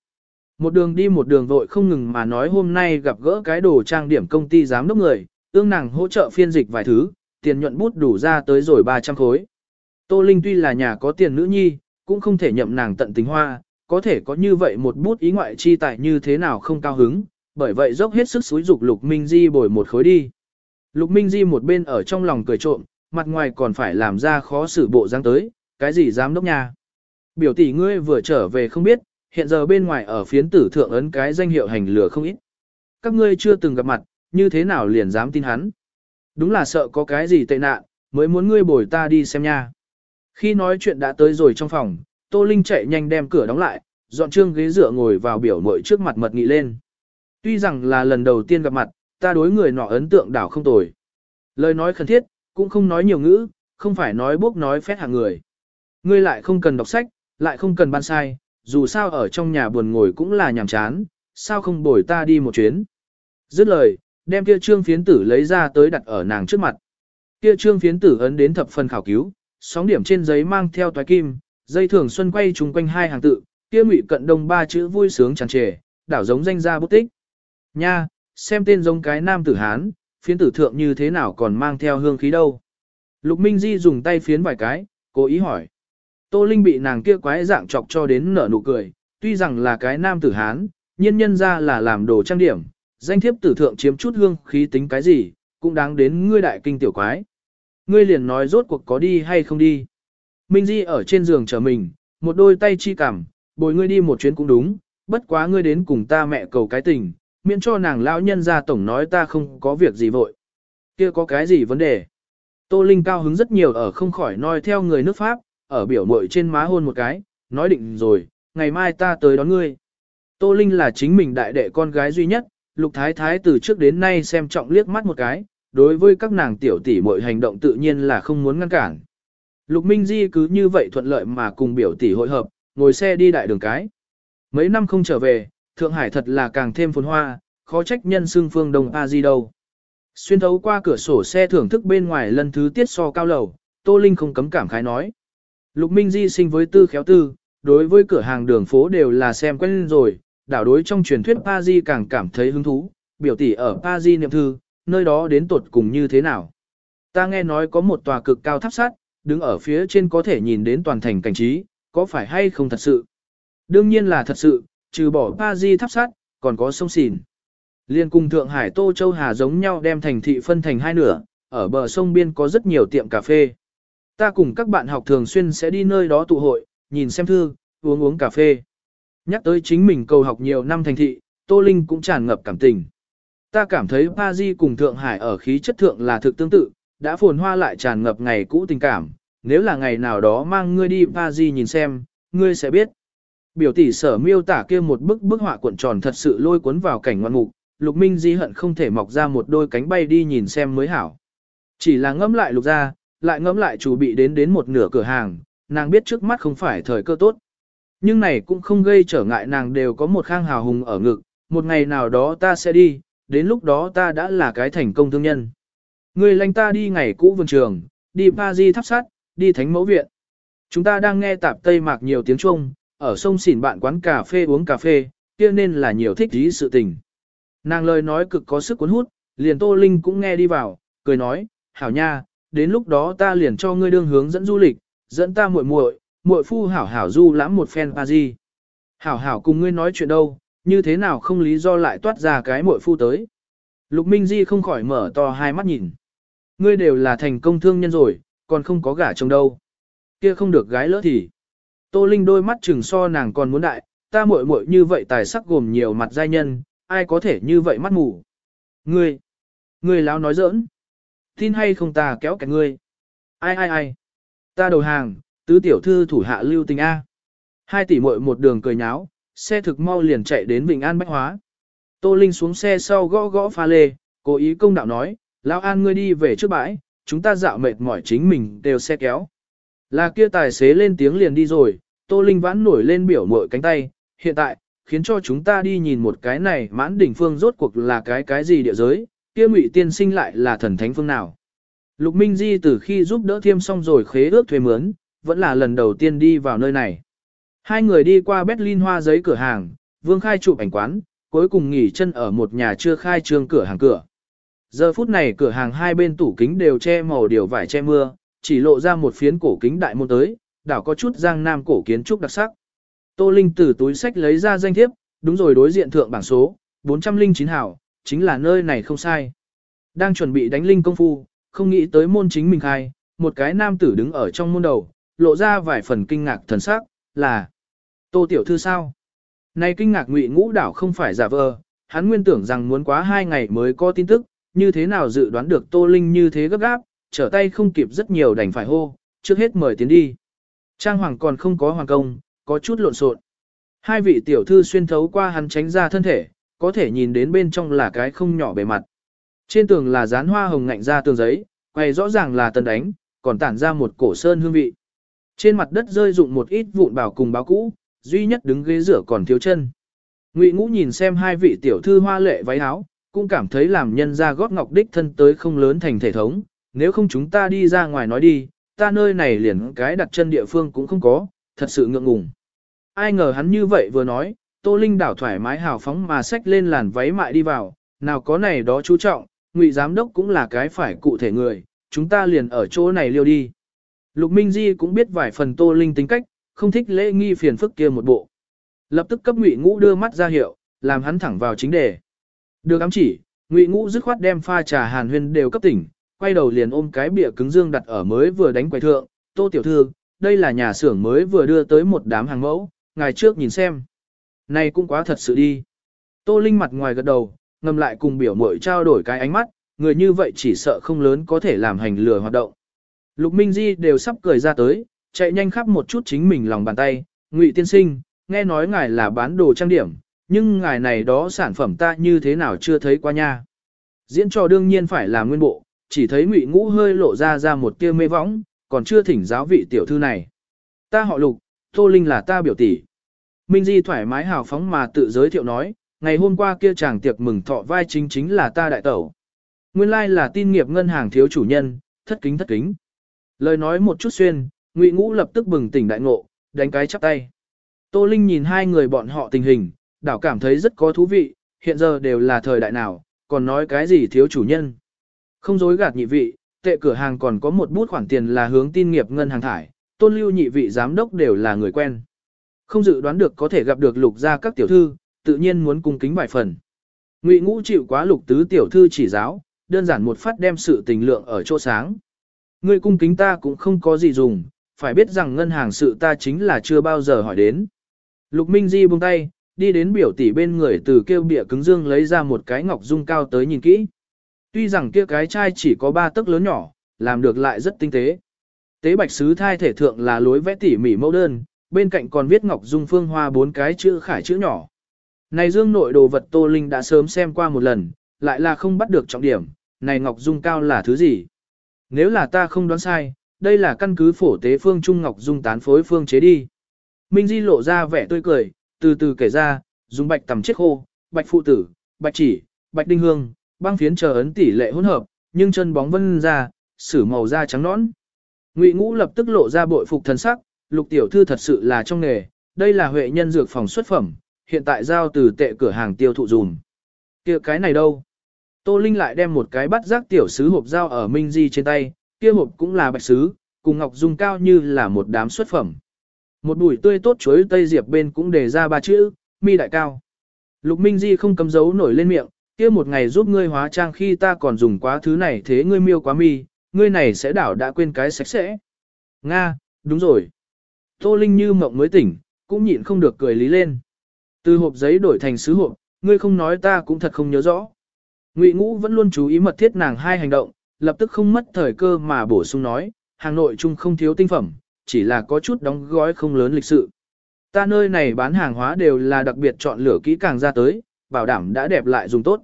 Một đường đi một đường vội không ngừng mà nói hôm nay gặp gỡ cái đồ trang điểm công ty giám đốc người, ương nàng hỗ trợ phiên dịch vài thứ, tiền nhuận bút đủ ra tới rồi 300 khối. Tô Linh tuy là nhà có tiền nữ nhi, cũng không thể nhậm nàng tận tình hoa, có thể có như vậy một bút ý ngoại chi tài như thế nào không cao hứng, bởi vậy dốc hết sức xúi dục Lục Minh Di bồi một khối đi. Lục Minh Di một bên ở trong lòng cười trộm, mặt ngoài còn phải làm ra khó xử bộ dáng tới, cái gì dám đốc nhà. Biểu tỷ ngươi vừa trở về không biết, hiện giờ bên ngoài ở phiến tử thượng ấn cái danh hiệu hành lửa không ít. Các ngươi chưa từng gặp mặt, như thế nào liền dám tin hắn. Đúng là sợ có cái gì tệ nạn, mới muốn ngươi bồi ta đi xem nha. Khi nói chuyện đã tới rồi trong phòng, Tô Linh chạy nhanh đem cửa đóng lại, dọn trương ghế dựa ngồi vào biểu mội trước mặt mật nghị lên. Tuy rằng là lần đầu tiên gặp mặt, ta đối người nọ ấn tượng đảo không tồi. Lời nói khẩn thiết, cũng không nói nhiều ngữ, không phải nói bốc nói phét hàng người. Ngươi lại không cần đọc sách, lại không cần ban sai, dù sao ở trong nhà buồn ngồi cũng là nhàm chán, sao không bồi ta đi một chuyến. Dứt lời, đem kia trương phiến tử lấy ra tới đặt ở nàng trước mặt. Kia trương phiến tử ấn đến thập phần khảo cứu, sóng điểm trên giấy mang theo toái kim, dây thường xuân quay trùng quanh hai hàng tự, kia ngụy cận đông ba chữ vui sướng tràn trề, đảo giống danh gia bút tích. Nha, xem tên giống cái nam tử Hán, phiến tử thượng như thế nào còn mang theo hương khí đâu. Lục Minh Di dùng tay phiến vài cái, cố ý hỏi. Tô Linh bị nàng kia quái dạng chọc cho đến nở nụ cười, tuy rằng là cái nam tử Hán, nhân nhân ra là làm đồ trang điểm, danh thiếp tử thượng chiếm chút hương khí tính cái gì, cũng đáng đến ngươi đại kinh tiểu quái. Ngươi liền nói rốt cuộc có đi hay không đi. Minh Di ở trên giường chờ mình, một đôi tay chi cảm, bồi ngươi đi một chuyến cũng đúng, bất quá ngươi đến cùng ta mẹ cầu cái tình, miễn cho nàng lão nhân ra tổng nói ta không có việc gì vội. Kia có cái gì vấn đề? Tô Linh cao hứng rất nhiều ở không khỏi nói theo người nước Pháp, ở biểu mội trên má hôn một cái, nói định rồi, ngày mai ta tới đón ngươi. Tô Linh là chính mình đại đệ con gái duy nhất, Lục Thái Thái từ trước đến nay xem trọng liếc mắt một cái, đối với các nàng tiểu tỷ mọi hành động tự nhiên là không muốn ngăn cản. Lục Minh Di cứ như vậy thuận lợi mà cùng biểu tỷ hội hợp, ngồi xe đi đại đường cái. Mấy năm không trở về, Thượng Hải thật là càng thêm phồn hoa, khó trách nhân xương phương Đông A Di đâu. Xuyên thấu qua cửa sổ xe thưởng thức bên ngoài lần thứ tiết so cao lầu, Tô Linh không cấm cảm khái nói. Lục Minh Di sinh với tư khéo tư, đối với cửa hàng đường phố đều là xem quen rồi, đảo đối trong truyền thuyết Paris càng cảm thấy hứng thú, biểu tỷ ở Paris niệm thư, nơi đó đến tột cùng như thế nào. Ta nghe nói có một tòa cực cao tháp sắt, đứng ở phía trên có thể nhìn đến toàn thành cảnh trí, có phải hay không thật sự? Đương nhiên là thật sự, trừ bỏ Paris tháp sắt, còn có sông xìn. Liên cùng Thượng Hải Tô Châu Hà giống nhau đem thành thị phân thành hai nửa, ở bờ sông biên có rất nhiều tiệm cà phê. Ta cùng các bạn học thường xuyên sẽ đi nơi đó tụ hội, nhìn xem thư, uống uống cà phê. Nhắc tới chính mình cầu học nhiều năm thành thị, Tô Linh cũng tràn ngập cảm tình. Ta cảm thấy Paris cùng Thượng Hải ở khí chất thượng là thực tương tự, đã phồn hoa lại tràn ngập ngày cũ tình cảm. Nếu là ngày nào đó mang ngươi đi Paris nhìn xem, ngươi sẽ biết. Biểu tỷ sở miêu tả kia một bức bức họa cuộn tròn thật sự lôi cuốn vào cảnh ngoạn mục, Lục Minh Di hận không thể mọc ra một đôi cánh bay đi nhìn xem mới hảo. Chỉ là ngẫm lại lục ra, lại ngẫm lại chủ bị đến đến một nửa cửa hàng, nàng biết trước mắt không phải thời cơ tốt. Nhưng này cũng không gây trở ngại nàng đều có một khang hào hùng ở ngực, một ngày nào đó ta sẽ đi, đến lúc đó ta đã là cái thành công thương nhân. Người lành ta đi ngày cũ vườn trường, đi Paris tháp sát, đi thánh mẫu viện. Chúng ta đang nghe tạp Tây Mạc nhiều tiếng Trung, ở sông xỉn bạn quán cà phê uống cà phê, kia nên là nhiều thích ý sự tình. Nàng lời nói cực có sức cuốn hút, liền Tô Linh cũng nghe đi vào, cười nói, hảo nha, đến lúc đó ta liền cho ngươi đương hướng dẫn du lịch, dẫn ta muội muội, muội phu hảo hảo du lãm một phen Paris. Hảo hảo cùng ngươi nói chuyện đâu, như thế nào không lý do lại toát ra cái muội phu tới. Lục Minh Di không khỏi mở to hai mắt nhìn. Ngươi đều là thành công thương nhân rồi, còn không có gả chồng đâu. Kia không được gái lỡ thì. Tô Linh đôi mắt chừng so nàng còn muốn đại, ta muội muội như vậy tài sắc gồm nhiều mặt giai nhân, ai có thể như vậy mắt mù. Ngươi, ngươi láo nói giỡn. Tin hay không ta kéo cả ngươi. Ai ai ai. Ta đầu hàng, tứ tiểu thư thủ hạ lưu tình A. Hai tỷ muội một đường cười nháo, xe thực mau liền chạy đến Vịnh An Bách Hóa. Tô Linh xuống xe sau gõ gõ pha lê, cố ý công đạo nói, Lão An ngươi đi về trước bãi, chúng ta dạo mệt mỏi chính mình đều xe kéo. Là kia tài xế lên tiếng liền đi rồi, Tô Linh vãn nổi lên biểu mội cánh tay, hiện tại, khiến cho chúng ta đi nhìn một cái này mãn đỉnh phương rốt cuộc là cái cái gì địa giới, kia ngụy tiên sinh lại là thần thánh phương nào. Lục Minh Di từ khi giúp đỡ thiêm xong rồi khế ước thuê mướn, vẫn là lần đầu tiên đi vào nơi này. Hai người đi qua Berlin hoa giấy cửa hàng, Vương Khai chụp ảnh quán, cuối cùng nghỉ chân ở một nhà chưa khai trương cửa hàng cửa. Giờ phút này cửa hàng hai bên tủ kính đều che màu điều vải che mưa, chỉ lộ ra một phiến cổ kính đại môn tới, đảo có chút giang nam cổ kiến trúc đặc sắc. Tô Linh từ túi sách lấy ra danh thiếp, đúng rồi đối diện thượng bảng số, 409 hảo, chính là nơi này không sai. Đang chuẩn bị đánh linh công phu, không nghĩ tới môn chính mình khai, một cái nam tử đứng ở trong môn đầu, lộ ra vài phần kinh ngạc thần sắc, là Tô Tiểu Thư sao? Này kinh ngạc ngụy ngũ đảo không phải giả vờ, hắn nguyên tưởng rằng muốn quá hai ngày mới có tin tức, như thế nào dự đoán được Tô Linh như thế gấp gáp, trở tay không kịp rất nhiều đành phải hô, trước hết mời tiến đi. Trang hoàng còn không có hoàng công, có chút lộn xộn. Hai vị tiểu thư xuyên thấu qua hắn tránh ra thân thể, có thể nhìn đến bên trong là cái không nhỏ bề mặt. Trên tường là dán hoa hồng ngạnh ra tường giấy, quay rõ ràng là tân đánh, còn tản ra một cổ sơn hương vị. Trên mặt đất rơi dụng một ít vụn bảo cùng báo cũ, duy nhất đứng ghế rửa còn thiếu chân. Ngụy Ngũ nhìn xem hai vị tiểu thư hoa lệ váy áo, cũng cảm thấy làm nhân ra gót ngọc đích thân tới không lớn thành thể thống, nếu không chúng ta đi ra ngoài nói đi, ta nơi này liền cái đặt chân địa phương cũng không có, thật sự ngượng ngùng. Ai ngờ hắn như vậy vừa nói, Tô Linh đảo thoải mái hào phóng mà xách lên làn váy mại đi vào, nào có này đó chú trọng, Ngụy giám đốc cũng là cái phải cụ thể người, chúng ta liền ở chỗ này liêu đi. Lục Minh Di cũng biết vài phần Tô Linh tính cách, không thích lễ nghi phiền phức kia một bộ. Lập tức cấp Ngụy Ngũ đưa mắt ra hiệu, làm hắn thẳng vào chính đề. Được ám chỉ, Ngụy Ngũ dứt khoát đem pha trà Hàn Huyên đều cấp tỉnh, quay đầu liền ôm cái bìa cứng dương đặt ở mới vừa đánh quầy thượng, "Tô tiểu thư, đây là nhà xưởng mới vừa đưa tới một đám hàng mẫu, ngài trước nhìn xem." Này cũng quá thật sự đi. Tô Linh mặt ngoài gật đầu, ngầm lại cùng biểu muội trao đổi cái ánh mắt, người như vậy chỉ sợ không lớn có thể làm hành lừa hoạt động. Lục Minh Di đều sắp cười ra tới, chạy nhanh khắp một chút chính mình lòng bàn tay, Ngụy tiên sinh, nghe nói ngài là bán đồ trang điểm, nhưng ngài này đó sản phẩm ta như thế nào chưa thấy qua nha. Diễn trò đương nhiên phải là nguyên bộ, chỉ thấy Ngụy Ngũ hơi lộ ra ra một tia mê võng, còn chưa thỉnh giáo vị tiểu thư này. Ta họ Lục, Tô Linh là ta biểu tỷ. Minh Di thoải mái hào phóng mà tự giới thiệu nói, ngày hôm qua kia chàng tiệc mừng thọ vai chính chính là ta đại tẩu. Nguyên lai like là tin nghiệp ngân hàng thiếu chủ nhân, thất kính thất kính. Lời nói một chút xuyên, Ngụy Ngũ lập tức bừng tỉnh đại ngộ, đánh cái chắp tay. Tô Linh nhìn hai người bọn họ tình hình, đảo cảm thấy rất có thú vị, hiện giờ đều là thời đại nào, còn nói cái gì thiếu chủ nhân. Không dối gạt nhị vị, tệ cửa hàng còn có một bút khoản tiền là hướng tin nghiệp ngân hàng thải, tôn lưu nhị vị giám đốc đều là người quen. Không dự đoán được có thể gặp được lục gia các tiểu thư, tự nhiên muốn cung kính bài phần. Ngụy ngũ chịu quá lục tứ tiểu thư chỉ giáo, đơn giản một phát đem sự tình lượng ở chỗ sáng. Ngươi cung kính ta cũng không có gì dùng, phải biết rằng ngân hàng sự ta chính là chưa bao giờ hỏi đến. Lục Minh Di buông tay, đi đến biểu tỷ bên người từ kêu bịa cứng dương lấy ra một cái ngọc dung cao tới nhìn kỹ. Tuy rằng kia cái chai chỉ có ba tấc lớn nhỏ, làm được lại rất tinh tế. Tế bạch sứ thai thể thượng là lối vẽ tỉ mỉ mẫu đơn, bên cạnh còn viết ngọc dung phương hoa bốn cái chữ khải chữ nhỏ. Này dương nội đồ vật Tô Linh đã sớm xem qua một lần, lại là không bắt được trọng điểm, này ngọc dung cao là thứ gì? Nếu là ta không đoán sai, đây là căn cứ phổ tế phương Trung Ngọc Dung tán phối phương chế đi. Minh Di lộ ra vẻ tươi cười, từ từ kể ra, dùng bạch tầm chiếc khô, bạch phụ tử, bạch chỉ, bạch đinh hương, băng phiến chờ ấn tỷ lệ hỗn hợp, nhưng chân bóng vân ra, sử màu da trắng nõn. Ngụy Ngũ lập tức lộ ra bội phục thần sắc, lục tiểu thư thật sự là trong nghề, đây là huệ nhân dược phòng xuất phẩm, hiện tại giao từ tệ cửa hàng tiêu thụ dùm. kia cái này đâu? Tô Linh lại đem một cái bắt giác tiểu sứ hộp dao ở Minh Di trên tay, kia hộp cũng là bạch sứ, cùng ngọc dung cao như là một đám xuất phẩm. Một bụi tươi tốt chuối tây diệp bên cũng đề ra ba chữ, mi đại cao. Lục Minh Di không cấm giấu nổi lên miệng, kia một ngày giúp ngươi hóa trang khi ta còn dùng quá thứ này thế ngươi miêu quá mi, ngươi này sẽ đảo đã quên cái sạch sẽ. Nga, đúng rồi. Tô Linh như mộng mới tỉnh, cũng nhịn không được cười lý lên. Từ hộp giấy đổi thành sứ hộp, ngươi không nói ta cũng thật không nhớ rõ. Ngụy Ngũ vẫn luôn chú ý mật thiết nàng hai hành động, lập tức không mất thời cơ mà bổ sung nói, hàng nội chung không thiếu tinh phẩm, chỉ là có chút đóng gói không lớn lịch sự. Ta nơi này bán hàng hóa đều là đặc biệt chọn lựa kỹ càng ra tới, bảo đảm đã đẹp lại dùng tốt.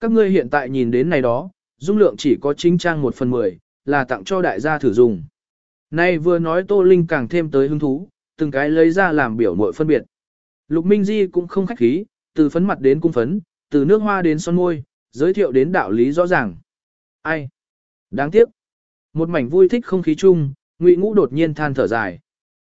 Các ngươi hiện tại nhìn đến này đó, dung lượng chỉ có chính trang một phần mười, là tặng cho đại gia thử dùng. Nay vừa nói Tô Linh càng thêm tới hứng thú, từng cái lấy ra làm biểu mội phân biệt. Lục Minh Di cũng không khách khí, từ phấn mặt đến cung phấn, từ nước hoa đến son môi, giới thiệu đến đạo lý rõ ràng. Ai? Đáng tiếc. Một mảnh vui thích không khí chung, Ngụy Ngũ đột nhiên than thở dài.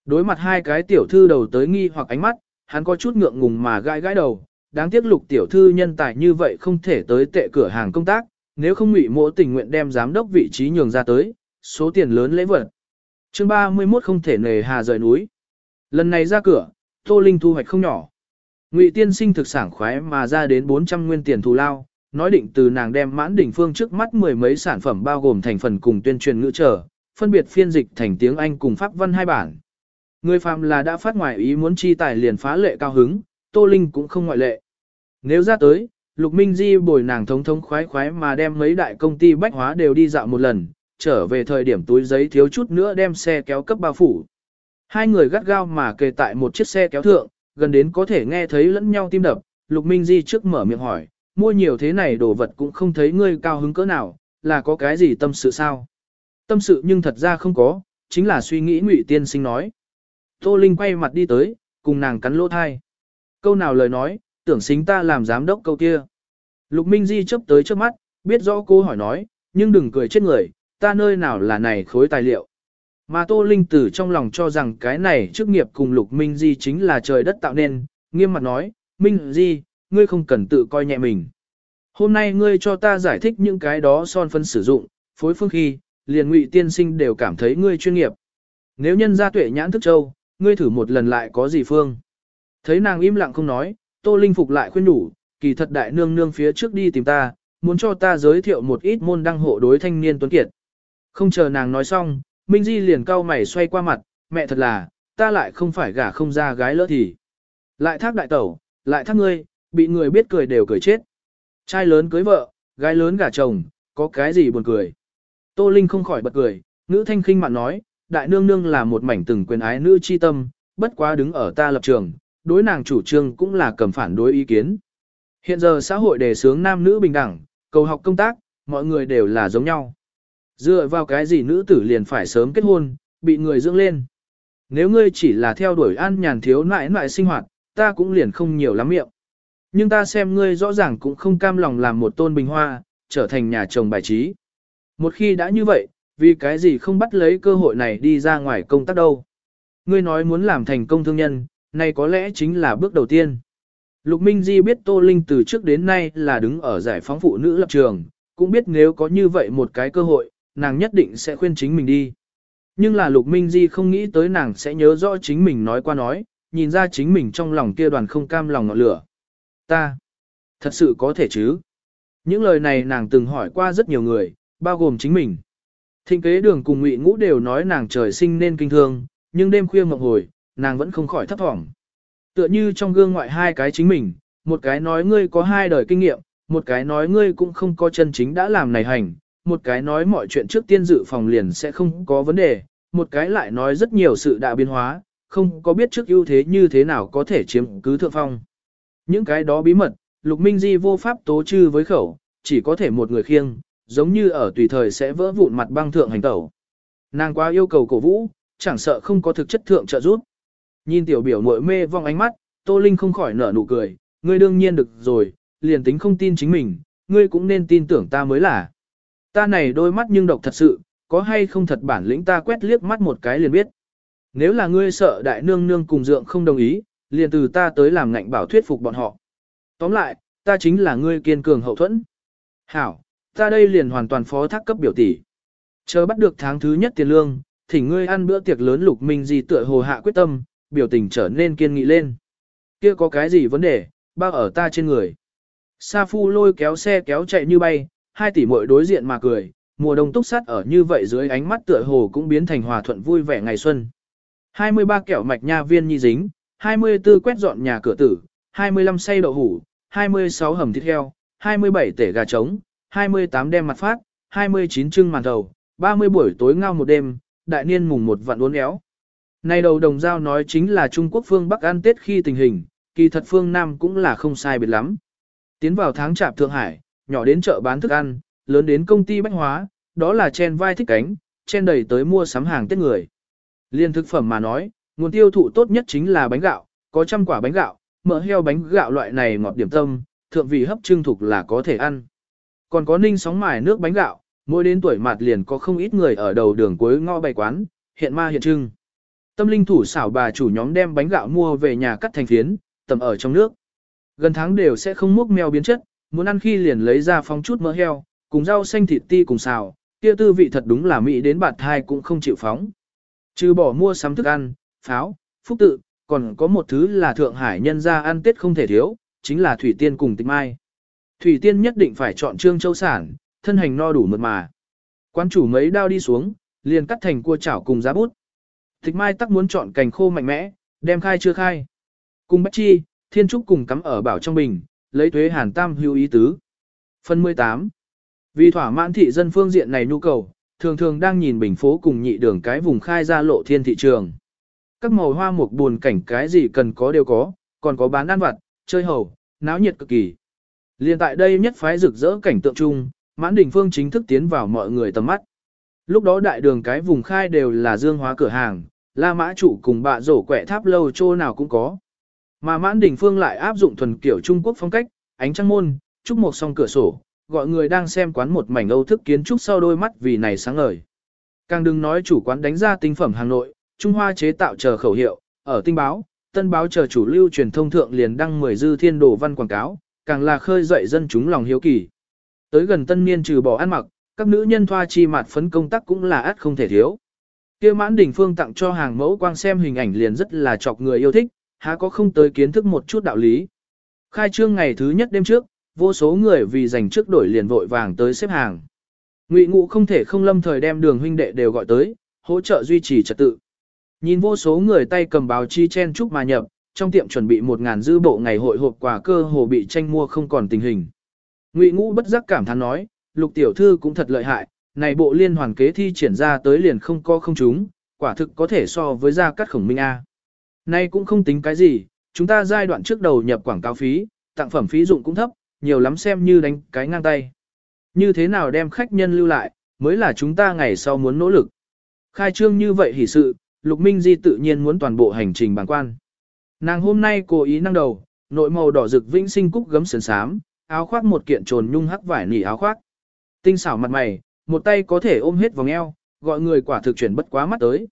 Đối mặt hai cái tiểu thư đầu tới nghi hoặc ánh mắt, hắn có chút ngượng ngùng mà gãi gãi đầu. Đáng tiếc lục tiểu thư nhân tài như vậy không thể tới tệ cửa hàng công tác, nếu không Ngụy Mỗ tình nguyện đem giám đốc vị trí nhường ra tới, số tiền lớn lễ vật. Chương 31 không thể nề hà rời núi. Lần này ra cửa, Tô Linh thu hoạch không nhỏ. Ngụy tiên sinh thực sản khoái mà ra đến 400 nguyên tiền thù lao, nói định từ nàng đem mãn đỉnh phương trước mắt mười mấy sản phẩm bao gồm thành phần cùng tuyên truyền ngữ trở, phân biệt phiên dịch thành tiếng Anh cùng Pháp văn hai bản. Người phàm là đã phát ngoài ý muốn chi tài liền phá lệ cao hứng, Tô Linh cũng không ngoại lệ. Nếu ra tới, Lục Minh Di bồi nàng thống thống khoái khoái mà đem mấy đại công ty bách hóa đều đi dạo một lần, trở về thời điểm túi giấy thiếu chút nữa đem xe kéo cấp bao phủ. Hai người gắt gao mà kề tại một chiếc xe kéo thượng, gần đến có thể nghe thấy lẫn nhau tim đập, Lục Minh Di trước mở miệng hỏi, mua nhiều thế này đồ vật cũng không thấy ngươi cao hứng cỡ nào, là có cái gì tâm sự sao? Tâm sự nhưng thật ra không có, chính là suy nghĩ Ngụy Tiên Sinh nói. Tô Linh quay mặt đi tới, cùng nàng cắn lỗ thai. Câu nào lời nói, tưởng xính ta làm giám đốc câu kia. Lục Minh Di chấp tới trước mắt, biết rõ cô hỏi nói, nhưng đừng cười chết người, ta nơi nào là này khối tài liệu. Mà Tô Linh tử trong lòng cho rằng cái này chức nghiệp cùng Lục Minh Di chính là trời đất tạo nên, nghiêm mặt nói, Minh Di, ngươi không cần tự coi nhẹ mình. Hôm nay ngươi cho ta giải thích những cái đó son phân sử dụng, phối phương khi, liền ngụy tiên sinh đều cảm thấy ngươi chuyên nghiệp. Nếu nhân gia tuệ nhãn thức châu, ngươi thử một lần lại có gì phương. Thấy nàng im lặng không nói, Tô Linh phục lại khuyên đủ, kỳ thật đại nương nương phía trước đi tìm ta, muốn cho ta giới thiệu một ít môn đăng hộ đối thanh niên tuấn kiệt. Không chờ nàng nói xong, Minh Di liền cau mày xoay qua mặt, mẹ thật là, ta lại không phải gả không ra gái lỡ thì. Lại thác đại tẩu, lại thác ngươi, bị người biết cười đều cười chết. Trai lớn cưới vợ, gái lớn gả chồng, có cái gì buồn cười. Tô Linh không khỏi bật cười, ngữ thanh khinh mạn nói, đại nương nương là một mảnh từng quyền ái nữ chi tâm, bất quá đứng ở ta lập trường, đối nàng chủ trương cũng là cầm phản đối ý kiến. Hiện giờ xã hội đề sướng nam nữ bình đẳng, cầu học công tác, mọi người đều là giống nhau. Dựa vào cái gì nữ tử liền phải sớm kết hôn, bị người dưỡng lên. Nếu ngươi chỉ là theo đuổi an nhàn thiếu nại nại sinh hoạt, ta cũng liền không nhiều lắm miệng. Nhưng ta xem ngươi rõ ràng cũng không cam lòng làm một tôn bình hoa, trở thành nhà chồng bài trí. Một khi đã như vậy, vì cái gì không bắt lấy cơ hội này đi ra ngoài công tác đâu. Ngươi nói muốn làm thành công thương nhân, này có lẽ chính là bước đầu tiên. Lục Minh Di biết Tô Linh từ trước đến nay là đứng ở giải phóng phụ nữ lập trường, cũng biết nếu có như vậy một cái cơ hội, nàng nhất định sẽ khuyên chính mình đi. Nhưng là Lục Minh Di không nghĩ tới nàng sẽ nhớ rõ chính mình nói qua nói, nhìn ra chính mình trong lòng kia đoàn không cam lòng ngọn lửa. Ta, thật sự có thể chứ? Những lời này nàng từng hỏi qua rất nhiều người, bao gồm chính mình. Thịnh kế đường cùng ngụy ngũ đều nói nàng trời sinh nên kinh thương, nhưng đêm khuya mộng hồi, nàng vẫn không khỏi thấp thỏm. Tựa như trong gương ngoại hai cái chính mình, một cái nói ngươi có hai đời kinh nghiệm, một cái nói ngươi cũng không có chân chính đã làm này hành, một cái nói mọi chuyện trước tiên dự phòng liền sẽ không có vấn đề, một cái lại nói rất nhiều sự đã biến hóa, không có biết trước ưu thế như thế nào có thể chiếm cứ thượng phong. Những cái đó bí mật, Lục Minh Di vô pháp tố chư với khẩu, chỉ có thể một người khiêng, giống như ở tùy thời sẽ vỡ vụn mặt băng thượng hành tẩu. Nàng quá yêu cầu cổ vũ, chẳng sợ không có thực chất thượng trợ giúp. Nhìn tiểu biểu muội mê vong ánh mắt, Tô Linh không khỏi nở nụ cười, ngươi đương nhiên được rồi, liền tính không tin chính mình, ngươi cũng nên tin tưởng ta mới là. Ta này đôi mắt nhưng độc thật sự, có hay không thật bản lĩnh ta quét liếc mắt một cái liền biết. Nếu là ngươi sợ đại nương nương cùng dượng không đồng ý, liền từ ta tới làm ngạnh bảo thuyết phục bọn họ. Tóm lại, ta chính là ngươi kiên cường hậu thuẫn. Hảo, ta đây liền hoàn toàn phó thác cấp biểu tỷ. Chờ bắt được tháng thứ nhất tiền lương, thỉnh ngươi ăn bữa tiệc lớn lục minh gì tựa hồ hạ quyết tâm, biểu tình trở nên kiên nghị lên. Kia có cái gì vấn đề, bao ở ta trên người. Sa Phu lôi kéo xe kéo chạy như bay, hai tỷ muội đối diện mà cười, mùa đông túc sắt ở như vậy dưới ánh mắt tựa hồ cũng biến thành hòa thuận vui vẻ ngày xuân. 23 kẹo mạch nha viên nhi dính, 24 quét dọn nhà cửa tử, 25 xay đậu hủ, 26 hầm thịt heo, 27 tể gà trống, 28 đem mặt phát, 29 trưng màn đầu, 30 buổi tối ngao một đêm, đại niên mùng một vạn uốn éo. Nay đầu đồng giao nói chính là Trung Quốc phương Bắc ăn Tết khi tình hình, kỳ thật phương Nam cũng là không sai biệt lắm. Tiến vào tháng chạp Thượng Hải, nhỏ đến chợ bán thức ăn, lớn đến công ty bách hóa, đó là chen vai thích cánh, chen đầy tới mua sắm hàng Tết người. Liên thực phẩm mà nói, nguồn tiêu thụ tốt nhất chính là bánh gạo, có trăm quả bánh gạo, mỡ heo bánh gạo loại này ngọt điểm tâm, thượng vị hấp trưng thục là có thể ăn. Còn có ninh sóng mài nước bánh gạo, mỗi đến tuổi mạt liền có không ít người ở đầu đường cuối ngõ bày quán, hiện ma hiện trưng. Tâm linh thủ xảo bà chủ nhóm đem bánh gạo mua về nhà cắt thành phiến, tầm ở trong nước. Gần tháng đều sẽ không múc mèo biến chất, muốn ăn khi liền lấy ra phong chút mỡ heo, cùng rau xanh thịt ti cùng xào, kia tư vị thật đúng là mỹ đến bạt thai cũng không chịu phóng. Trừ bỏ mua sắm thức ăn, pháo, phúc tự, còn có một thứ là Thượng Hải nhân ra ăn Tết không thể thiếu, chính là Thủy Tiên cùng tịch mai. Thủy Tiên nhất định phải chọn trương châu sản, thân hành no đủ mượt mà. Quán chủ mấy đao đi xuống, liền cắt thành cua chảo cùng giá bút. Tịch mai tắc muốn chọn cành khô mạnh mẽ, đem khai chưa khai. Cùng bách chi, thiên trúc cùng cắm ở bảo trong bình, lấy thuế hàn tam hưu ý tứ. Phần 18. Vì thỏa mãn thị dân phương diện này nhu cầu, thường thường đang nhìn bình phố cùng nhị đường cái vùng khai ra lộ thiên thị trường. Các màu hoa mục buồn cảnh cái gì cần có đều có, còn có bán ăn vặt, chơi hầu, náo nhiệt cực kỳ. Liên tại đây nhất phái rực rỡ cảnh tượng chung, mãn đỉnh phương chính thức tiến vào mọi người tầm mắt. Lúc đó đại đường cái vùng khai đều là dương hóa cửa hàng, la mã chủ cùng bạ rổ quẹ tháp lâu chỗ nào cũng có. Mà mãn đỉnh phương lại áp dụng thuần kiểu Trung Quốc phong cách, ánh trăng môn, trúc một song cửa sổ, gọi người đang xem quán một mảnh âu thức kiến trúc sau đôi mắt vì này sáng ngời. Càng đừng nói chủ quán đánh ra tinh phẩm hà nội, Trung Hoa chế tạo chờ khẩu hiệu, ở tinh báo, tân báo chờ chủ lưu truyền thông thượng liền đăng 10 dư thiên đồ văn quảng cáo, càng là khơi dậy dân chúng lòng hiếu kỳ. Tới gần tân niên trừ bỏ ăn mặc, các nữ nhân thoa chi mặt phấn công tác cũng là át không thể thiếu. Kia mãn đỉnh phương tặng cho hàng mẫu quang xem hình ảnh liền rất là chọc người yêu thích, há có không tới kiến thức một chút đạo lý. Khai trương ngày thứ nhất đêm trước, vô số người vì giành trước đổi liền vội vàng tới xếp hàng. Ngụy Ngụ không thể không lâm thời đem đường huynh đệ đều gọi tới, hỗ trợ duy trì trật tự. Nhìn vô số người tay cầm báo chi chen chúc mà nhập, trong tiệm chuẩn bị một ngàn dư bộ ngày hội hộp quà cơ hồ bị tranh mua không còn tình hình. Ngụy Ngũ bất giác cảm thán nói, lục tiểu thư cũng thật lợi hại, này bộ liên hoàn kế thi triển ra tới liền không có không chúng, quả thực có thể so với gia cắt khổng minh A. Nay cũng không tính cái gì, chúng ta giai đoạn trước đầu nhập quảng cáo phí, tặng phẩm phí dụng cũng thấp, nhiều lắm xem như đánh cái ngang tay. Như thế nào đem khách nhân lưu lại, mới là chúng ta ngày sau muốn nỗ lực. Khai trương như vậy hỉ sự, Lục Minh Di tự nhiên muốn toàn bộ hành trình bằng quan. Nàng hôm nay cố ý năng đầu, nội màu đỏ rực vĩnh sinh cúc gấm sườn sám, áo khoác một kiện trồn nhung hắc vải nỉ áo khoác. Tinh xảo mặt mày, một tay có thể ôm hết vòng eo, gọi người quả thực chuyển bất quá mắt tới.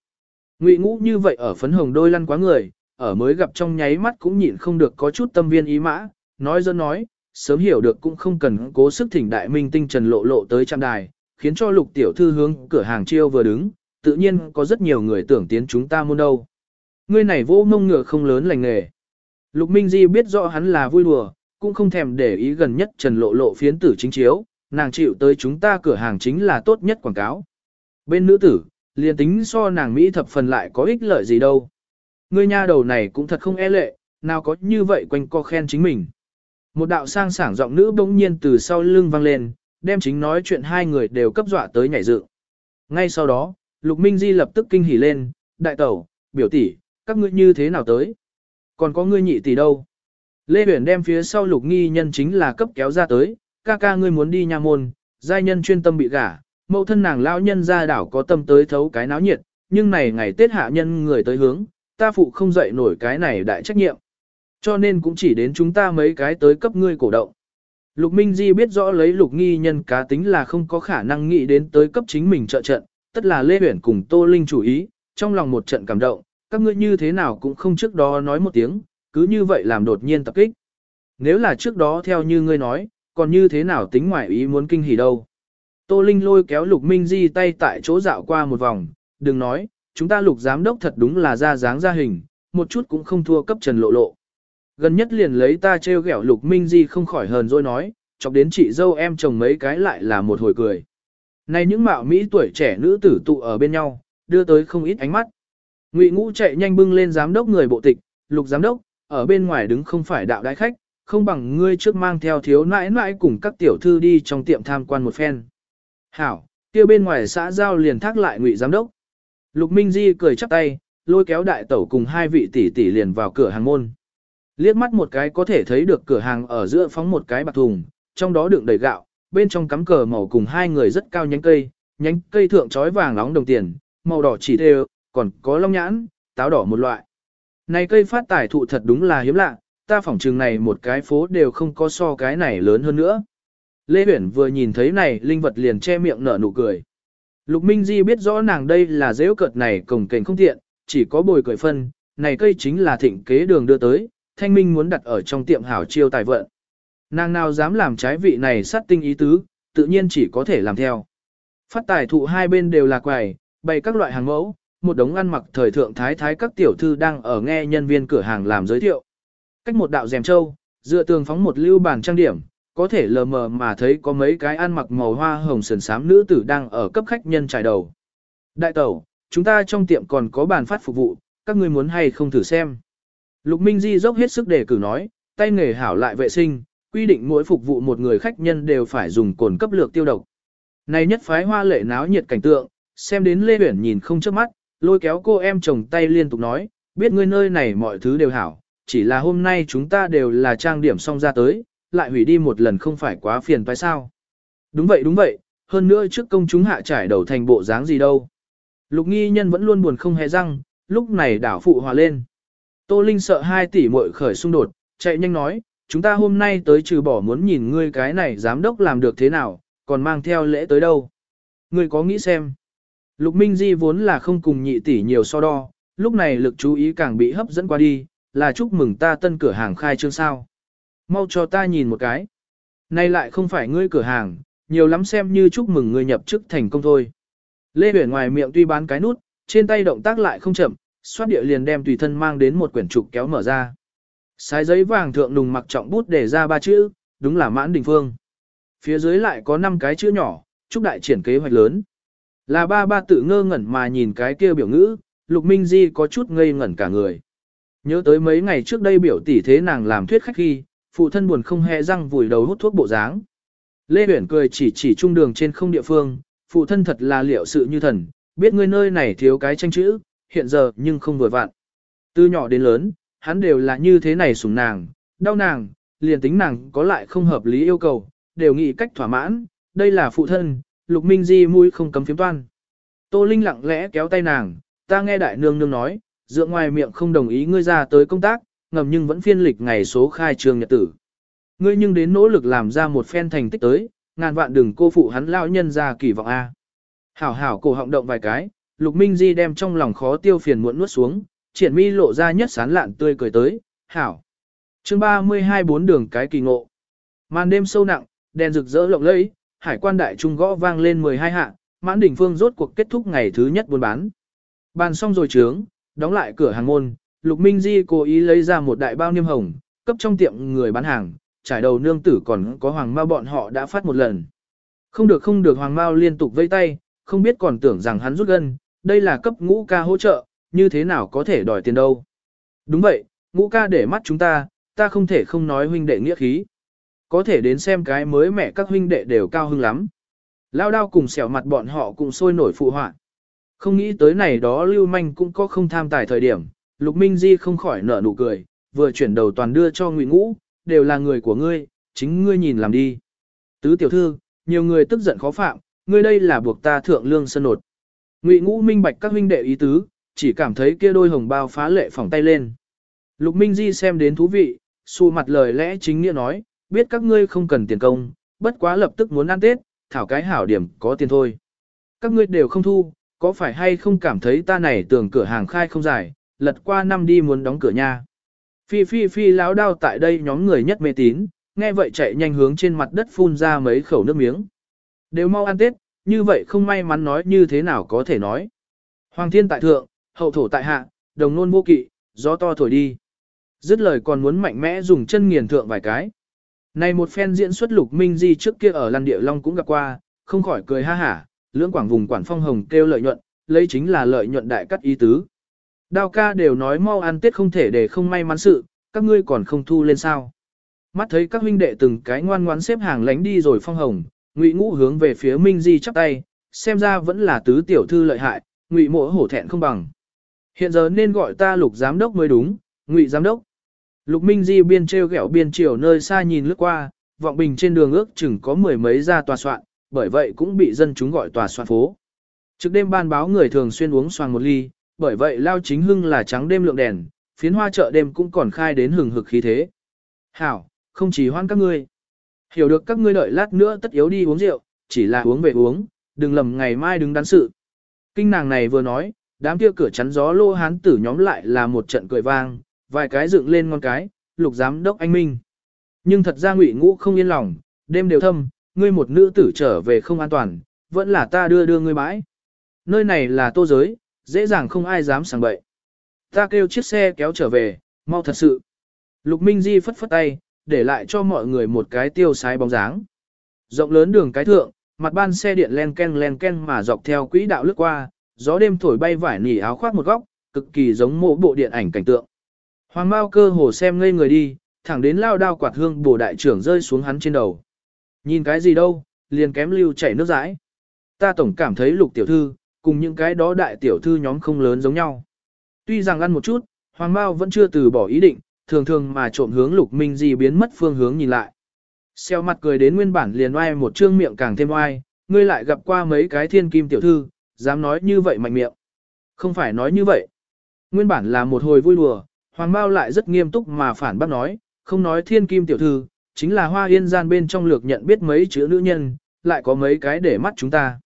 Ngụy ngũ như vậy ở phấn hồng đôi lăn quá người, ở mới gặp trong nháy mắt cũng nhịn không được có chút tâm viên ý mã, nói dân nói, sớm hiểu được cũng không cần cố sức thỉnh đại minh tinh trần lộ lộ tới trăm đài, khiến cho lục tiểu thư hướng cửa hàng chiêu vừa đứng, tự nhiên có rất nhiều người tưởng tiến chúng ta môn đâu. Ngươi này vô mông ngựa không lớn lành nghề. Lục Minh Di biết rõ hắn là vui đùa, cũng không thèm để ý gần nhất trần lộ lộ phiến tử chính chiếu, nàng chịu tới chúng ta cửa hàng chính là tốt nhất quảng cáo. Bên nữ tử, liền tính so nàng Mỹ thập phần lại có ích lợi gì đâu. Ngươi nha đầu này cũng thật không e lệ, nào có như vậy quanh co khen chính mình. Một đạo sang sảng giọng nữ bỗng nhiên từ sau lưng vang lên, đem chính nói chuyện hai người đều cấp dọa tới nhảy dựng. Ngay sau đó, Lục Minh Di lập tức kinh hỉ lên, đại tẩu, biểu tỷ, các ngươi như thế nào tới? Còn có ngươi nhị tỷ đâu? Lê Huyền đem phía sau lục nghi nhân chính là cấp kéo ra tới, ca ca ngươi muốn đi nha môn, giai nhân chuyên tâm bị gả, mẫu thân nàng lão nhân ra đảo có tâm tới thấu cái náo nhiệt, nhưng này ngày Tết hạ nhân người tới hướng, ta phụ không dậy nổi cái này đại trách nhiệm. Cho nên cũng chỉ đến chúng ta mấy cái tới cấp ngươi cổ động. Lục Minh Di biết rõ lấy lục nghi nhân cá tính là không có khả năng nghĩ đến tới cấp chính mình trợ trận, tất là Lê Huyển cùng Tô Linh chủ ý, trong lòng một trận cảm động, các ngươi như thế nào cũng không trước đó nói một tiếng, cứ như vậy làm đột nhiên tập kích. Nếu là trước đó theo như ngươi nói, còn như thế nào tính ngoại ý muốn kinh hỉ đâu. Tô Linh lôi kéo Lục Minh Di tay tại chỗ dạo qua một vòng, đừng nói, chúng ta Lục Giám Đốc thật đúng là ra dáng ra hình, một chút cũng không thua cấp trần lộ lộ. Gần nhất liền lấy ta treo ghẹo Lục Minh Di không khỏi hờn rồi nói, chọc đến chị dâu em chồng mấy cái lại là một hồi cười. Này những mạo Mỹ tuổi trẻ nữ tử tụ ở bên nhau, đưa tới không ít ánh mắt. Ngụy Ngũ chạy nhanh bưng lên giám đốc người bộ tịch, lục giám đốc, ở bên ngoài đứng không phải đạo đại khách, không bằng ngươi trước mang theo thiếu nãi nãi cùng các tiểu thư đi trong tiệm tham quan một phen. Hảo, kia bên ngoài xã giao liền thác lại Ngụy giám đốc. Lục Minh Di cười chắp tay, lôi kéo đại tẩu cùng hai vị tỷ tỷ liền vào cửa hàng môn. Liếc mắt một cái có thể thấy được cửa hàng ở giữa phóng một cái bạc thùng, trong đó đựng đầy gạo, bên trong cắm cờ màu cùng hai người rất cao nhánh cây, nhánh cây thượng trói vàng nóng đồng tiền, màu đỏ chỉ đều, còn có long nhãn, táo đỏ một loại. Này cây phát tài thụ thật đúng là hiếm lạ, ta phỏng trường này một cái phố đều không có so cái này lớn hơn nữa. Lê Huyển vừa nhìn thấy này linh vật liền che miệng nở nụ cười. Lục Minh Di biết rõ nàng đây là dễ cợt này cổng kềnh không tiện, chỉ có bồi cười phân, này cây chính là thịnh kế đường đưa tới, thanh minh muốn đặt ở trong tiệm hảo chiêu tài vận. Nàng nào dám làm trái vị này sát tinh ý tứ, tự nhiên chỉ có thể làm theo. Phát tài thụ hai bên đều là quầy, bày các loại hàng mẫu, một đống ăn mặc thời thượng thái thái các tiểu thư đang ở nghe nhân viên cửa hàng làm giới thiệu. Cách một đạo rèm châu, dựa tường phóng một lưu bàn trang điểm, có thể lờ mờ mà thấy có mấy cái ăn mặc màu hoa hồng sườn xám nữ tử đang ở cấp khách nhân trải đầu. Đại tẩu, chúng ta trong tiệm còn có bàn phát phục vụ, các ngươi muốn hay không thử xem. Lục Minh Di dốc hết sức để cử nói, tay nghề hảo lại vệ sinh, quy định mỗi phục vụ một người khách nhân đều phải dùng cồn cấp lược tiêu độc. Này nhất phái hoa lệ náo nhiệt cảnh tượng, xem đến Lê Uyển nhìn không chớp mắt, lôi kéo cô em chồng tay liên tục nói, biết ngươi nơi này mọi thứ đều hảo, chỉ là hôm nay chúng ta đều là trang điểm xong ra tới, lại hủy đi một lần không phải quá phiền phải sao. Đúng vậy đúng vậy, hơn nữa trước công chúng hạ trải đầu thành bộ dáng gì đâu. Lục nghi nhân vẫn luôn buồn không hề răng, lúc này đảo phụ hòa lên. Tô Linh sợ hai tỷ muội khởi xung đột, chạy nhanh nói, chúng ta hôm nay tới trừ bỏ muốn nhìn ngươi cái này giám đốc làm được thế nào, còn mang theo lễ tới đâu. Ngươi có nghĩ xem. Lục Minh Di vốn là không cùng nhị tỷ nhiều so đo, lúc này lực chú ý càng bị hấp dẫn qua đi, là chúc mừng ta tân cửa hàng khai trương sao. Mau cho ta nhìn một cái. Nay lại không phải ngươi cửa hàng, nhiều lắm xem như chúc mừng ngươi nhập chức thành công thôi. Lê Huyền ngoài miệng tuy bán cái nút, trên tay động tác lại không chậm, xoát địa liền đem tùy thân mang đến một quyển trục kéo mở ra. Sái giấy vàng thượng nùng mặc trọng bút để ra ba chữ, đúng là mãn đình phương. Phía dưới lại có 5 cái chữ nhỏ, chúc đại triển kế hoạch lớn. Là ba ba tự ngơ ngẩn mà nhìn cái kia biểu ngữ, Lục Minh Di có chút ngây ngẩn cả người. Nhớ tới mấy ngày trước đây biểu tỷ thế nàng làm thuyết khách khi, phụ thân buồn không hề răng vùi đầu hút thuốc bộ dáng. Lê Uyển cười chỉ chỉ trung đường trên không địa phương, phụ thân thật là liệu sự như thần, biết ngươi nơi này thiếu cái tranh chữ, hiện giờ nhưng không vừa vặn. Từ nhỏ đến lớn, hắn đều là như thế này sủng nàng, đau nàng, liền tính nàng có lại không hợp lý yêu cầu, đều nghĩ cách thỏa mãn, đây là phụ thân, lục minh di mũi không cấm phiếm toan. Tô Linh lặng lẽ kéo tay nàng, ta nghe đại nương nương nói, dựa ngoài miệng không đồng ý ngươi ra tới công tác, ngầm nhưng vẫn phiên lịch ngày số khai trường nhật tử. Ngươi nhưng đến nỗ lực làm ra một phen thành tích tới, ngàn vạn đừng cô phụ hắn lao nhân ra kỳ vọng A. Hảo hảo cổ họng động vài cái, Lục Minh Di đem trong lòng khó tiêu phiền muộn nuốt xuống, triển mi lộ ra nhất sán lạn tươi cười tới, hảo. chương 32 bốn đường cái kỳ ngộ. Màn đêm sâu nặng, đèn rực rỡ lộng lẫy, hải quan đại trung gõ vang lên 12 hạ, mãn đỉnh phương rốt cuộc kết thúc ngày thứ nhất buôn bán. Bàn xong rồi trướng, đóng lại cửa hàng môn, Lục Minh Di cố ý lấy ra một đại bao niêm hồng, cấp trong tiệm người bán hàng, trải đầu nương tử còn có hoàng mao bọn họ đã phát một lần. Không được không được hoàng mao liên tục vây tay, không biết còn tưởng rằng hắn rút gân, đây là cấp ngũ ca hỗ trợ, như thế nào có thể đòi tiền đâu. Đúng vậy, ngũ ca để mắt chúng ta, ta không thể không nói huynh đệ nghĩa khí. Có thể đến xem cái mới mẹ các huynh đệ đều cao hưng lắm. Lao đao cùng xẻo mặt bọn họ cùng sôi nổi phụ họa. Không nghĩ tới này đó lưu manh cũng có không tham tài thời điểm, Lục Minh Di không khỏi nở nụ cười, vừa chuyển đầu toàn đưa cho Ngụy Ngũ, đều là người của ngươi, chính ngươi nhìn làm đi. Tứ tiểu thư, nhiều người tức giận khó phạm, ngươi đây là buộc ta thượng lương sân nột. Ngụy Ngũ minh bạch các huynh đệ ý tứ, chỉ cảm thấy kia đôi hồng bao phá lệ phỏng tay lên. Lục Minh Di xem đến thú vị, xù mặt lời lẽ chính nghĩa nói, biết các ngươi không cần tiền công, bất quá lập tức muốn ăn Tết, thảo cái hảo điểm có tiền thôi. Các ngươi đều không thu, có phải hay không cảm thấy ta này tưởng cửa hàng khai không dài, lật qua năm đi muốn đóng cửa nha. Phi phi phi láo đao tại đây nhóm người nhất mê tín, nghe vậy chạy nhanh hướng trên mặt đất phun ra mấy khẩu nước miếng. Đều mau ăn Tết, như vậy không may mắn nói như thế nào có thể nói. Hoàng thiên tại thượng, hậu thổ tại hạ, đồng nôn vô kỵ, gió to thổi đi. Dứt lời còn muốn mạnh mẽ dùng chân nghiền thượng vài cái. Này một phen diễn xuất lục minh di trước kia ở Lan Địa Long cũng gặp qua, không khỏi cười ha hả, lưỡng quảng vùng quản phong hồng kêu lợi nhuận, lấy chính là lợi nhuận đại cắt ý tứ. Đao ca đều nói mau ăn tết không thể để không may mắn sự, các ngươi còn không thu lên sao. Mắt thấy các huynh đệ từng cái ngoan ngoãn xếp hàng lánh đi rồi phong hồng, ngụy ngũ hướng về phía Minh Di chắp tay, xem ra vẫn là tứ tiểu thư lợi hại, ngụy mỗ hổ thẹn không bằng. Hiện giờ nên gọi ta lục giám đốc mới đúng, ngụy giám đốc. Lục Minh Di biên treo gẹo biên chiều nơi xa nhìn lướt qua, vọng bình trên đường ước chừng có mười mấy gia tòa soạn, bởi vậy cũng bị dân chúng gọi tòa soạn phố. Trước đêm ban báo người thường xuyên uống xoàng một ly, bởi vậy lao chính hưng là trắng đêm lượng đèn, phiến hoa chợ đêm cũng còn khai đến hừng hực khí thế. Hảo, không chỉ hoan các ngươi. Hiểu được các ngươi đợi lát nữa tất yếu đi uống rượu, chỉ là uống về uống, đừng lầm ngày mai đứng đắn sự. Kinh nàng này vừa nói, đám kia cửa chắn gió lô hán tử nhóm lại là một trận cười vang, vài cái dựng lên ngon cái, lục giám đốc anh Minh. Nhưng thật ra ngụy ngũ không yên lòng, đêm đều thâm, ngươi một nữ tử trở về không an toàn, vẫn là ta đưa đưa ngươi bãi. Nơi này là tô giới, dễ dàng không ai dám sảng bậy. Ta kêu chiếc xe kéo trở về, mau thật sự. Lục Minh Di phất phất tay, để lại cho mọi người một cái tiêu sái bóng dáng. Rộng lớn đường cái thượng, mặt ban xe điện len ken len ken mà dọc theo quỹ đạo lướt qua, gió đêm thổi bay vải nỉ áo khoác một góc, cực kỳ giống mộ bộ điện ảnh cảnh tượng. Hoàng Mao cơ hồ xem ngây người đi, thẳng đến lao đao quạt hương bổ đại trưởng rơi xuống hắn trên đầu. Nhìn cái gì đâu, liền kém lưu chảy nước rãi. Ta tổng cảm thấy lục tiểu thư, cùng những cái đó đại tiểu thư nhóm không lớn giống nhau. Tuy rằng ăn một chút, Hoàng Mao vẫn chưa từ bỏ ý định, thường thường mà trộm hướng lục minh di biến mất phương hướng nhìn lại. Xeo mặt cười đến nguyên bản liền oai một trương miệng càng thêm oai, ngươi lại gặp qua mấy cái thiên kim tiểu thư, dám nói như vậy mạnh miệng. Không phải nói như vậy. Nguyên bản là một hồi vui đùa, Hoàng Mao lại rất nghiêm túc mà phản bác nói, không nói thiên kim tiểu thư, chính là hoa yên gian bên trong lược nhận biết mấy chữ nữ nhân, lại có mấy cái để mắt chúng ta.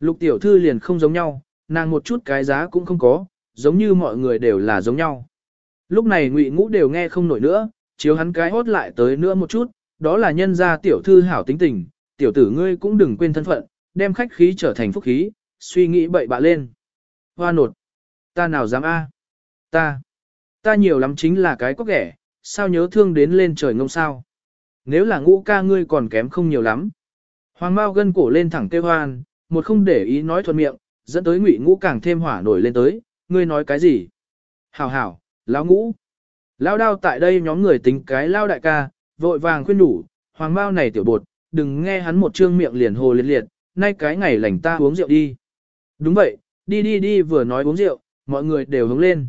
Lục tiểu thư liền không giống nhau, nàng một chút cái giá cũng không có, giống như mọi người đều là giống nhau. Lúc này ngụy ngũ đều nghe không nổi nữa, chiếu hắn cái hốt lại tới nữa một chút, đó là nhân gia tiểu thư hảo tính tình, tiểu tử ngươi cũng đừng quên thân phận, đem khách khí trở thành phúc khí, suy nghĩ bậy bạ lên. Hoa nột, ta nào dám a? Ta, ta nhiều lắm chính là cái có ghẻ, sao nhớ thương đến lên trời ngông sao? Nếu là ngũ ca ngươi còn kém không nhiều lắm. Hoàng Mao gân cổ lên thẳng kêu hoan, một không để ý nói thuận miệng, dẫn tới ngụy ngũ càng thêm hỏa nổi lên tới, ngươi nói cái gì? Hảo hảo, lão ngũ. Lão đao tại đây nhóm người tính cái lao đại ca, vội vàng khuyên đủ, hoàng bao này tiểu bột, đừng nghe hắn một trương miệng liền hồ liệt liệt, nay cái ngày lành ta uống rượu đi. Đúng vậy, đi đi đi vừa nói uống rượu, mọi người đều hướng lên.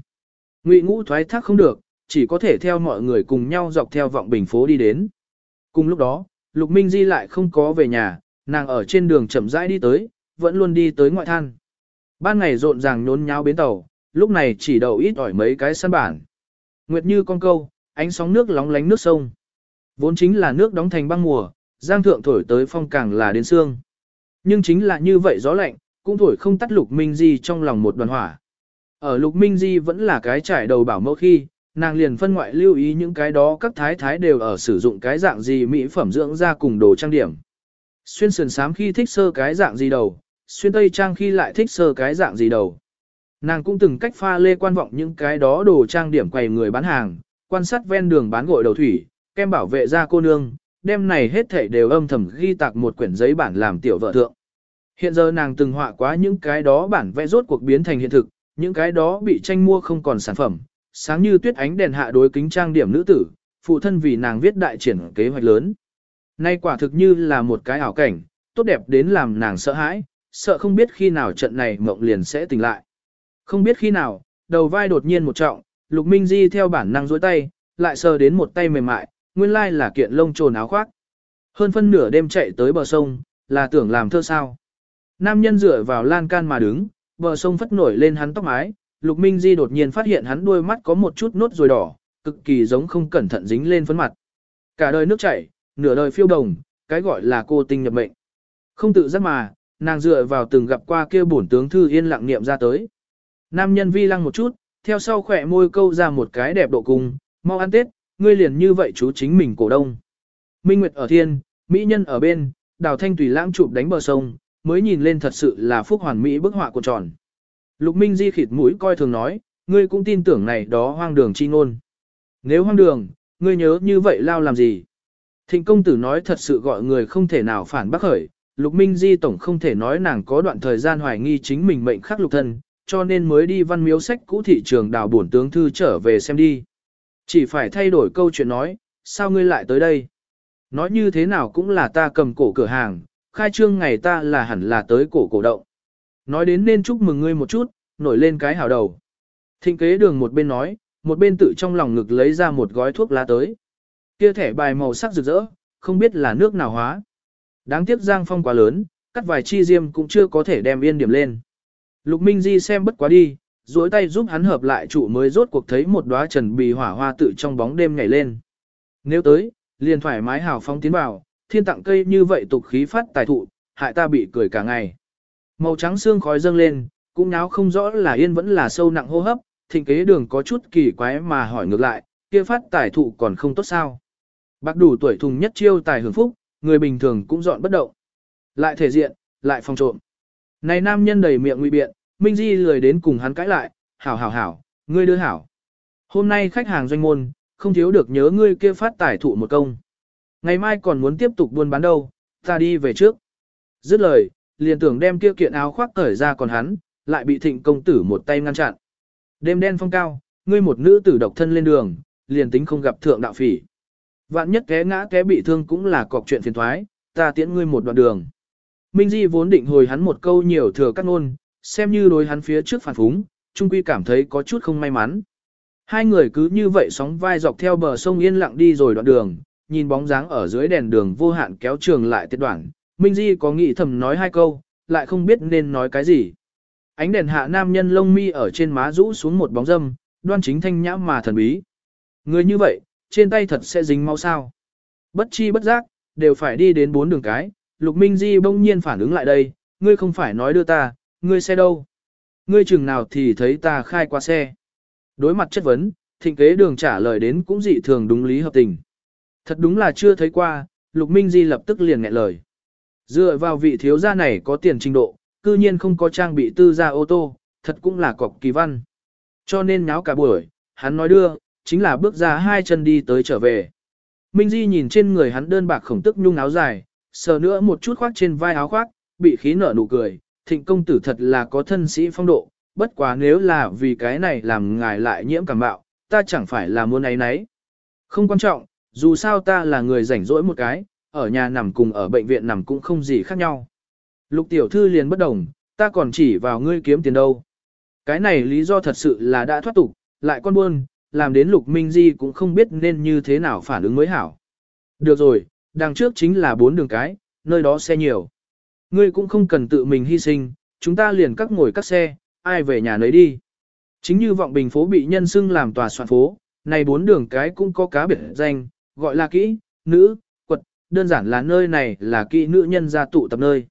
Ngụy ngũ thoái thác không được, chỉ có thể theo mọi người cùng nhau dọc theo vọng bình phố đi đến. Cùng lúc đó, Lục Minh Di lại không có về nhà, nàng ở trên đường chậm rãi đi tới, vẫn luôn đi tới ngoại than. Ban ngày rộn ràng nhốn nháo bến tàu, lúc này chỉ đậu ít ỏi mấy cái sân bản. Nguyệt như con câu, ánh sóng nước lóng lánh nước sông. Vốn chính là nước đóng thành băng mùa, giang thượng thổi tới phong càng là đến xương. Nhưng chính là như vậy gió lạnh, cũng thổi không tắt lục minh di trong lòng một đoàn hỏa. Ở lục minh di vẫn là cái trải đầu bảo mẫu khi, nàng liền phân ngoại lưu ý những cái đó các thái thái đều ở sử dụng cái dạng gì mỹ phẩm dưỡng da cùng đồ trang điểm. Xuyên sườn sám khi thích sơ cái dạng gì đầu, xuyên tây trang khi lại thích sơ cái dạng gì đầu. Nàng cũng từng cách pha lê quan vọng những cái đó đồ trang điểm quầy người bán hàng, quan sát ven đường bán gội đầu thủy, kem bảo vệ da cô nương, đêm này hết thảy đều âm thầm ghi tạc một quyển giấy bản làm tiểu vợ thượng. Hiện giờ nàng từng họa quá những cái đó bản vẽ rốt cuộc biến thành hiện thực, những cái đó bị tranh mua không còn sản phẩm, sáng như tuyết ánh đèn hạ đối kính trang điểm nữ tử, phụ thân vì nàng viết đại triển kế hoạch lớn. Nay quả thực như là một cái ảo cảnh, tốt đẹp đến làm nàng sợ hãi, sợ không biết khi nào trận này mộng liền sẽ tỉnh lại. Không biết khi nào, đầu vai đột nhiên một trọng, Lục Minh Di theo bản năng dối tay, lại sờ đến một tay mềm mại, nguyên lai là kiện lông trồn áo khoác. Hơn phân nửa đêm chạy tới bờ sông, là tưởng làm thơ sao. Nam nhân dựa vào lan can mà đứng, bờ sông phất nổi lên hắn tóc mái, Lục Minh Di đột nhiên phát hiện hắn đuôi mắt có một chút nốt rồi đỏ, cực kỳ giống không cẩn thận dính lên phấn mặt. Cả đời nước chảy, nửa đời phiêu đồng, cái gọi là cô tinh nhập mệnh. Không tự giác mà, nàng dựa vào từng gặp qua kia bổn tướng thư yên lặng niệm ra tới. Nam nhân vi lăng một chút, theo sau khỏe môi câu ra một cái đẹp độ cùng, mau ăn tết, ngươi liền như vậy chú chính mình cổ đông. Minh Nguyệt ở thiên, Mỹ nhân ở bên, đào thanh tùy lãng chụp đánh bờ sông, mới nhìn lên thật sự là phúc hoàn mỹ bức họa của tròn. Lục Minh Di khịt mũi coi thường nói, ngươi cũng tin tưởng này đó hoang đường chi ngôn. Nếu hoang đường, ngươi nhớ như vậy lao làm gì? Thịnh công tử nói thật sự gọi người không thể nào phản bác khởi, Lục Minh Di tổng không thể nói nàng có đoạn thời gian hoài nghi chính mình mệnh khắc lục thân, cho nên mới đi văn miếu sách cũ thị trường đào bổn tướng thư trở về xem đi. Chỉ phải thay đổi câu chuyện nói, sao ngươi lại tới đây? Nói như thế nào cũng là ta cầm cổ cửa hàng, khai trương ngày ta là hẳn là tới cổ cổ động. Nói đến nên chúc mừng ngươi một chút, nổi lên cái hào đầu. Thịnh kế đường một bên nói, một bên tự trong lòng ngực lấy ra một gói thuốc lá tới. Kia thẻ bài màu sắc rực rỡ, không biết là nước nào hóa. Đáng tiếc giang phong quá lớn, cắt vài chi diêm cũng chưa có thể đem yên điểm lên. Lục Minh Di xem bất quá đi, duỗi tay giúp hắn hợp lại trụ mới rốt cuộc thấy một đóa trần bì hỏa hoa tự trong bóng đêm nhảy lên. Nếu tới, liền thoải mái hào phóng tiến vào, thiên tặng cây như vậy tục khí phát tài thụ, hại ta bị cười cả ngày. Màu trắng xương khói dâng lên, cũng náo không rõ là yên vẫn là sâu nặng hô hấp, thịnh kế đường có chút kỳ quái mà hỏi ngược lại, kia phát tài thụ còn không tốt sao. Bác đủ tuổi thùng nhất chiêu tài hưởng phúc, người bình thường cũng dọn bất động. Lại thể diện, lại phòng trộm. Này nam nhân đầy miệng nguy biện, Minh Di lười đến cùng hắn cãi lại, hảo hảo hảo, ngươi đưa hảo. Hôm nay khách hàng doanh môn, không thiếu được nhớ ngươi kia phát tài thụ một công. Ngày mai còn muốn tiếp tục buôn bán đâu, ta đi về trước. Dứt lời, liền tưởng đem kia kiện áo khoác cởi ra còn hắn, lại bị thịnh công tử một tay ngăn chặn. Đêm đen phong cao, ngươi một nữ tử độc thân lên đường, liền tính không gặp thượng đạo phỉ. Vạn nhất té ngã té bị thương cũng là cọc chuyện phiền thoái, ta tiễn ngươi một đoạn đường. Minh Di vốn định hồi hắn một câu nhiều thừa cắt ngôn, xem như đối hắn phía trước phản phúng, trung quy cảm thấy có chút không may mắn. Hai người cứ như vậy sóng vai dọc theo bờ sông yên lặng đi rồi đoạn đường, nhìn bóng dáng ở dưới đèn đường vô hạn kéo trường lại tiết đoạn. Minh Di có nghĩ thầm nói hai câu, lại không biết nên nói cái gì. Ánh đèn hạ nam nhân lông mi ở trên má rũ xuống một bóng dâm, đoan chính thanh nhã mà thần bí. Người như vậy, trên tay thật sẽ dính máu sao. Bất chi bất giác, đều phải đi đến bốn đường cái, Lục Minh Di bỗng nhiên phản ứng lại đây, ngươi không phải nói đưa ta, ngươi xe đâu? Ngươi chừng nào thì thấy ta khai qua xe. Đối mặt chất vấn, thịnh kế đường trả lời đến cũng dị thường đúng lý hợp tình. Thật đúng là chưa thấy qua, Lục Minh Di lập tức liền nghẹn lời. Dựa vào vị thiếu gia này có tiền trình độ, cư nhiên không có trang bị tư gia ô tô, thật cũng là cọc kỳ văn. Cho nên nháo cả buổi, hắn nói đưa, chính là bước ra hai chân đi tới trở về. Minh Di nhìn trên người hắn đơn bạc khổng tức nhung áo dài, sờ nữa một chút khoác trên vai áo khoác, bị khí nở nụ cười, thịnh công tử thật là có thân sĩ phong độ, bất quá nếu là vì cái này làm ngài lại nhiễm cảm bạo, ta chẳng phải là muốn ấy nấy. Không quan trọng, dù sao ta là người rảnh rỗi một cái, ở nhà nằm cùng ở bệnh viện nằm cũng không gì khác nhau. Lục tiểu thư liền bất đồng, ta còn chỉ vào ngươi kiếm tiền đâu. Cái này lý do thật sự là đã thoát tục, lại con buôn, làm đến lục minh di cũng không biết nên như thế nào phản ứng mới hảo. Được rồi, đằng trước chính là bốn đường cái, nơi đó xe nhiều. Ngươi cũng không cần tự mình hy sinh, chúng ta liền cắt ngồi các xe, ai về nhà nấy đi. Chính như vọng bình phố bị nhân xưng làm tòa soạn phố, này bốn đường cái cũng có cá biệt danh, gọi là kỹ, nữ, quật, đơn giản là nơi này là kỹ nữ nhân gia tụ tập nơi.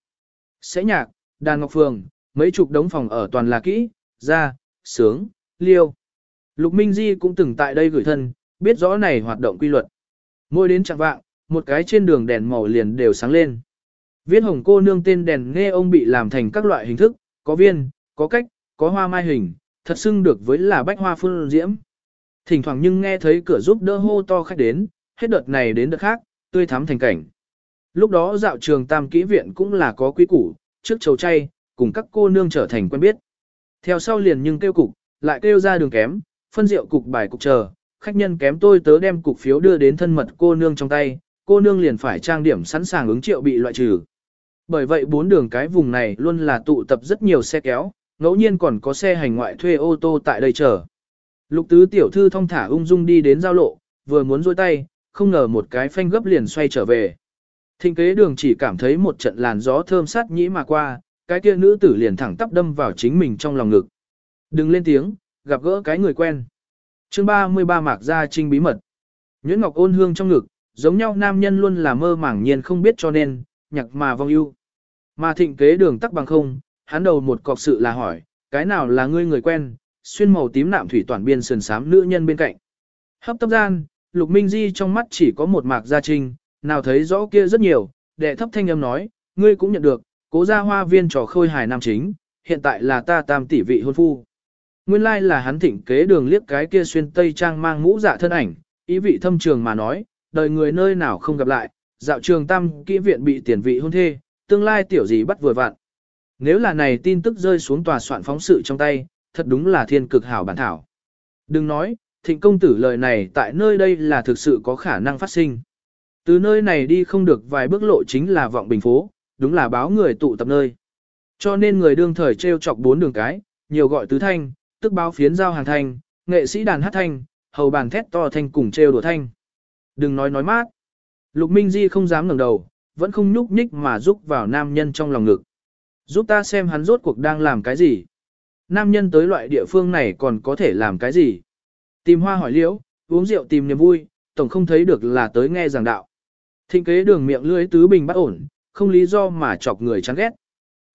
Sẽ nhạc, đàn ngọc phường, mấy chục đống phòng ở toàn là kỹ, gia, sướng, liêu. Lục Minh Di cũng từng tại đây gửi thân, biết rõ này hoạt động quy luật. Mỗi đến chẳng vạng, một cái trên đường đèn màu liền đều sáng lên. Viết hồng cô nương tên đèn nghe ông bị làm thành các loại hình thức, có viên, có cách, có hoa mai hình, thật xưng được với là bách hoa phương diễm. Thỉnh thoảng nhưng nghe thấy cửa giúp đỡ hô to khách đến, hết đợt này đến đợt khác, tươi thắm thành cảnh. Lúc đó dạo trường tam kỹ viện cũng là có quý củ, trước chầu chay, cùng các cô nương trở thành quen biết. Theo sau liền nhưng kêu cục, lại kêu ra đường kém, phân rượu cục bài cục chờ, khách nhân kém tôi tớ đem cục phiếu đưa đến thân mật cô nương trong tay, cô nương liền phải trang điểm sẵn sàng ứng triệu bị loại trừ. Bởi vậy bốn đường cái vùng này luôn là tụ tập rất nhiều xe kéo, ngẫu nhiên còn có xe hành ngoại thuê ô tô tại đây chờ. Lục tứ tiểu thư thong thả ung dung đi đến giao lộ, vừa muốn dôi tay, không ngờ một cái phanh gấp liền xoay trở về. Thịnh kế đường chỉ cảm thấy một trận làn gió thơm sát nhĩ mà qua, cái kia nữ tử liền thẳng tắp đâm vào chính mình trong lòng ngực. Đừng lên tiếng, gặp gỡ cái người quen. chương 33 mạc gia trinh bí mật. Nguyễn Ngọc ôn hương trong ngực, giống nhau nam nhân luôn là mơ màng nhiên không biết cho nên, nhạc mà vong ưu. Mà thịnh kế đường tắc bằng không, hắn đầu một cọc sự là hỏi, cái nào là ngươi người quen, xuyên màu tím nạm thủy toàn biên sườn sám nữ nhân bên cạnh. Hấp tấp gian, Lục Minh Di trong mắt chỉ có một mạc gia trinh, nào thấy rõ kia rất nhiều, đệ thấp thanh âm nói, ngươi cũng nhận được, cố gia hoa viên trò khôi hài nam chính, hiện tại là ta tam tỷ vị hôn phu. Nguyên lai like là hắn thỉnh kế đường liếc cái kia xuyên tây trang mang mũ dạ thân ảnh, ý vị thâm trường mà nói, đời người nơi nào không gặp lại, dạo trường tam kỹ viện bị tiền vị hôn thê, tương lai tiểu gì bắt vừa vặn. Nếu là này tin tức rơi xuống tòa soạn phóng sự trong tay, thật đúng là thiên cực hảo bản thảo. Đừng nói, thịnh công tử lời này tại nơi đây là thực sự có khả năng phát sinh. Từ nơi này đi không được vài bước lộ chính là vọng bình phố, đúng là báo người tụ tập nơi. Cho nên người đương thời treo chọc bốn đường cái, nhiều gọi tứ thanh, tức báo phiến giao hàng thanh, nghệ sĩ đàn hát thanh, hầu bàn thét to thanh cùng treo đùa thanh. Đừng nói nói mát. Lục Minh Di không dám ngẩng đầu, vẫn không nhúc nhích mà giúp vào nam nhân trong lòng ngực. Giúp ta xem hắn rốt cuộc đang làm cái gì. Nam nhân tới loại địa phương này còn có thể làm cái gì. Tìm hoa hỏi liễu, uống rượu tìm niềm vui, tổng không thấy được là tới nghe giảng đạo. Thịnh kế đường miệng lưỡi tứ bình bắt ổn, không lý do mà chọc người chán ghét.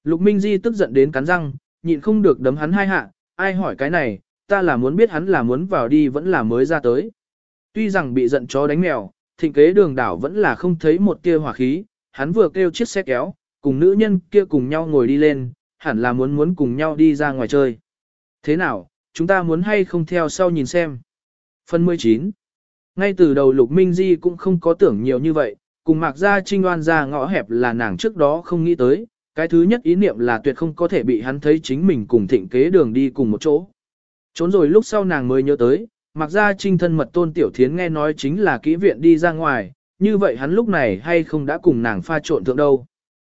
Lục Minh Di tức giận đến cắn răng, nhịn không được đấm hắn hai hạ, ai hỏi cái này, ta là muốn biết hắn là muốn vào đi vẫn là mới ra tới. Tuy rằng bị giận chó đánh mèo, thịnh kế đường đảo vẫn là không thấy một tia hỏa khí, hắn vừa kêu chiếc xe kéo, cùng nữ nhân kia cùng nhau ngồi đi lên, hẳn là muốn muốn cùng nhau đi ra ngoài chơi. Thế nào, chúng ta muốn hay không theo sau nhìn xem. Phần 19 Ngay từ đầu Lục Minh Di cũng không có tưởng nhiều như vậy, cùng Mạc Gia Trinh oan ra ngõ hẹp là nàng trước đó không nghĩ tới, cái thứ nhất ý niệm là tuyệt không có thể bị hắn thấy chính mình cùng thịnh kế đường đi cùng một chỗ. Trốn rồi lúc sau nàng mới nhớ tới, Mạc Gia Trinh thân mật tôn tiểu thiến nghe nói chính là kỹ viện đi ra ngoài, như vậy hắn lúc này hay không đã cùng nàng pha trộn thượng đâu.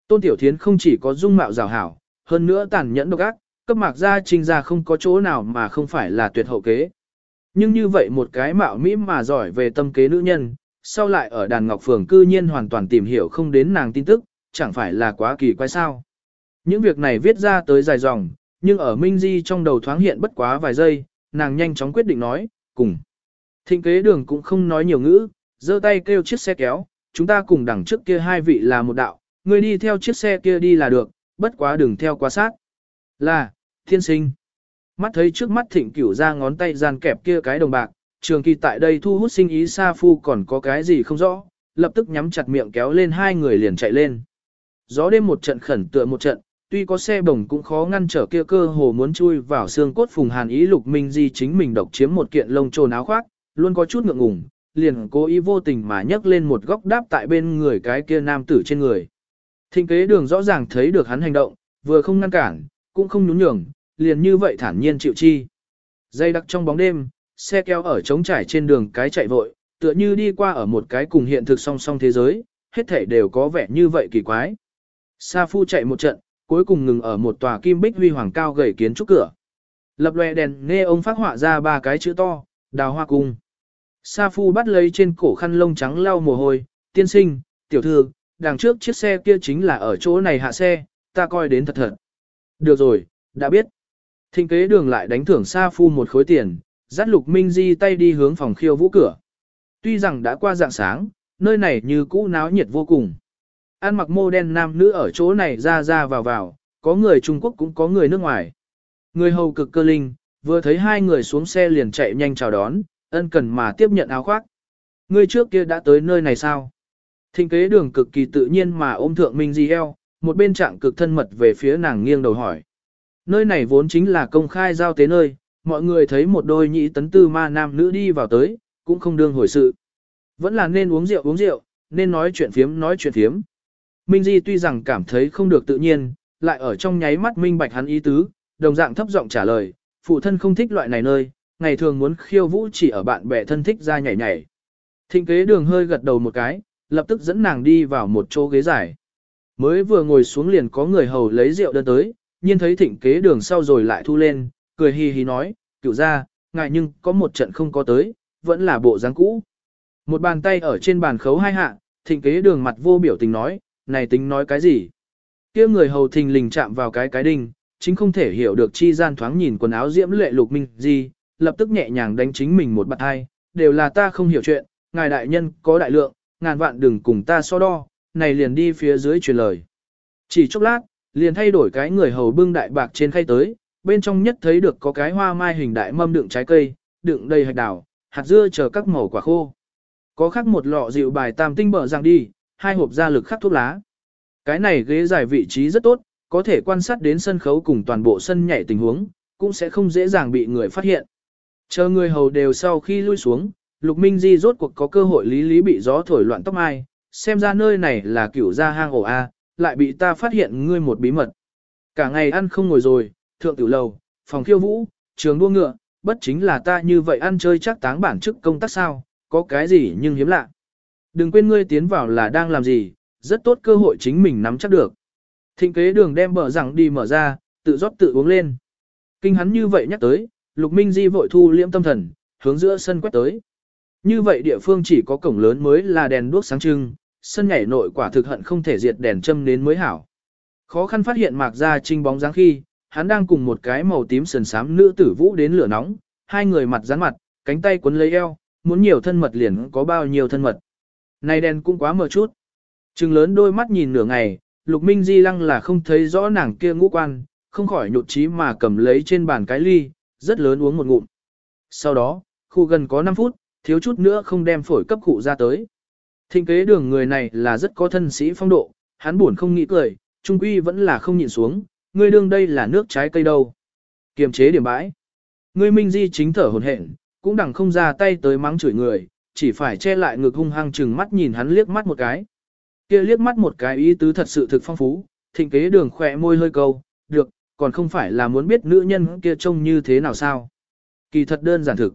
Tôn tiểu thiến không chỉ có dung mạo rào hảo, hơn nữa tàn nhẫn độc ác, cấp Mạc Gia Trinh ra không có chỗ nào mà không phải là tuyệt hậu kế. Nhưng như vậy một cái mạo mỹ mà giỏi về tâm kế nữ nhân, sau lại ở đàn ngọc phường cư nhiên hoàn toàn tìm hiểu không đến nàng tin tức, chẳng phải là quá kỳ quái sao. Những việc này viết ra tới dài dòng, nhưng ở Minh Di trong đầu thoáng hiện bất quá vài giây, nàng nhanh chóng quyết định nói, cùng. Thịnh kế đường cũng không nói nhiều ngữ, giơ tay kêu chiếc xe kéo, chúng ta cùng đằng trước kia hai vị là một đạo, người đi theo chiếc xe kia đi là được, bất quá đừng theo quá sát. Là, thiên sinh. Mắt thấy trước mắt thịnh cửu ra ngón tay gian kẹp kia cái đồng bạc, trường kỳ tại đây thu hút sinh ý Sa Phu còn có cái gì không rõ, lập tức nhắm chặt miệng kéo lên hai người liền chạy lên. Gió đêm một trận khẩn tựa một trận, tuy có xe bồng cũng khó ngăn trở kia cơ hồ muốn chui vào xương cốt phùng hàn ý lục minh di chính mình độc chiếm một kiện lông trồn áo khoác, luôn có chút ngượng ngùng, liền cố ý vô tình mà nhấc lên một góc đáp tại bên người cái kia nam tử trên người. Thịnh kế đường rõ ràng thấy được hắn hành động, vừa không ngăn cản, cũng không nhún nhường, liền như vậy thản nhiên chịu chi. Dây đặc trong bóng đêm, xe kéo ở trống trải trên đường cái chạy vội, tựa như đi qua ở một cái cùng hiện thực song song thế giới, hết thảy đều có vẻ như vậy kỳ quái. Sa Phu chạy một trận, cuối cùng ngừng ở một tòa kim bích huy hoàng cao gầy kiến trúc cửa. Lập lòe đèn nghe ông phát họa ra ba cái chữ to, đào hoa cung. Sa Phu bắt lấy trên cổ khăn lông trắng lau mồ hôi, tiên sinh, tiểu thư, đằng trước chiếc xe kia chính là ở chỗ này hạ xe, ta coi đến thật thật. Được rồi, đã biết. Thịnh kế đường lại đánh thưởng Sa Phu một khối tiền, dắt lục minh di tay đi hướng phòng khiêu vũ cửa. Tuy rằng đã qua dạng sáng, nơi này như cũ náo nhiệt vô cùng. Ăn mặc mô đen nam nữ ở chỗ này ra ra vào vào, có người Trung Quốc cũng có người nước ngoài. Người hầu cực cơ linh, vừa thấy hai người xuống xe liền chạy nhanh chào đón, ân cần mà tiếp nhận áo khoác. Người trước kia đã tới nơi này sao? Thịnh kế đường cực kỳ tự nhiên mà ôm thượng Minh Di eo, một bên trạng cực thân mật về phía nàng nghiêng đầu hỏi. Nơi này vốn chính là công khai giao tế nơi, mọi người thấy một đôi nhị tấn tư ma nam nữ đi vào tới, cũng không đương hồi sự. Vẫn là nên uống rượu uống rượu, nên nói chuyện phiếm nói chuyện phiếm. Minh Di tuy rằng cảm thấy không được tự nhiên, lại ở trong nháy mắt minh bạch hắn ý tứ, đồng dạng thấp giọng trả lời, phụ thân không thích loại này nơi, ngày thường muốn khiêu vũ chỉ ở bạn bè thân thích ra nhảy nhảy. Thịnh kế đường hơi gật đầu một cái, lập tức dẫn nàng đi vào một chỗ ghế dài. Mới vừa ngồi xuống liền có người hầu lấy rượu đơn tới, nhiên thấy thịnh kế đường sau rồi lại thu lên, cười hì hì nói, cựu ra, ngại nhưng có một trận không có tới, vẫn là bộ dáng cũ. Một bàn tay ở trên bàn khấu hai hạ, thịnh kế đường mặt vô biểu tình nói, này tính nói cái gì? kia người hầu thình lình chạm vào cái cái đinh, chính không thể hiểu được chi gian thoáng nhìn quần áo diễm lệ lục minh gì, lập tức nhẹ nhàng đánh chính mình một bạt hai, đều là ta không hiểu chuyện, ngài đại nhân có đại lượng, ngàn vạn đừng cùng ta so đo, này liền đi phía dưới truyền lời. Chỉ chốc lát, liền thay đổi cái người hầu bưng đại bạc trên khay tới, bên trong nhất thấy được có cái hoa mai hình đại mâm đựng trái cây, đựng đầy hạt đào, hạt dưa chờ các màu quả khô. Có khắc một lọ rượu bài tam tinh bở rằng đi, hai hộp gia lực khắc thuốc lá. Cái này ghế dài vị trí rất tốt, có thể quan sát đến sân khấu cùng toàn bộ sân nhảy tình huống, cũng sẽ không dễ dàng bị người phát hiện. Chờ người hầu đều sau khi lui xuống, Lục Minh Di rốt cuộc có cơ hội lý lý bị gió thổi loạn tóc mai, xem ra nơi này là cửu gia hang ổ A, lại bị ta phát hiện ngươi một bí mật. Cả ngày ăn không ngồi rồi, thượng tiểu lầu, phòng khiêu vũ, trường đua ngựa, bất chính là ta như vậy ăn chơi chắc táng bản chức công tác sao, có cái gì nhưng hiếm lạ. Đừng quên ngươi tiến vào là đang làm gì, rất tốt cơ hội chính mình nắm chắc được. Thịnh kế đường đem bờ rằng đi mở ra, tự rót tự uống lên. Kinh hắn như vậy nhắc tới, Lục Minh Di vội thu liễm tâm thần, hướng giữa sân quét tới. Như vậy địa phương chỉ có cổng lớn mới là đèn đuốc sáng trưng, sân nhảy nội quả thực hận không thể diệt đèn châm đến mới hảo. Khó khăn phát hiện Mạc Gia Trinh bóng dáng khi, hắn đang cùng một cái màu tím sần sám nữ tử vũ đến lửa nóng, hai người mặt dán mặt, cánh tay quấn lấy eo, muốn nhiều thân mật liền có bao nhiêu thân mật. Này đèn cũng quá mờ chút. Trừng lớn đôi mắt nhìn nửa ngày, Lục Minh Di lăng là không thấy rõ nàng kia ngũ quan, không khỏi nhụt chí mà cầm lấy trên bàn cái ly, rất lớn uống một ngụm. Sau đó, khu gần có 5 phút, thiếu chút nữa không đem phổi cấp cụ ra tới. Thịnh kế đường người này là rất có thân sĩ phong độ, hắn buồn không nghĩ cười, trung quy vẫn là không nhìn xuống, ngươi đương đây là nước trái cây đâu. Kiềm chế điểm bãi. Ngươi minh di chính thở hồn hển, cũng đằng không ra tay tới mắng chửi người, chỉ phải che lại ngực hung hăng chừng mắt nhìn hắn liếc mắt một cái. Kia liếc mắt một cái ý tứ thật sự thực phong phú, thịnh kế đường khỏe môi hơi câu, được, còn không phải là muốn biết nữ nhân kia trông như thế nào sao. Kỳ thật đơn giản thực.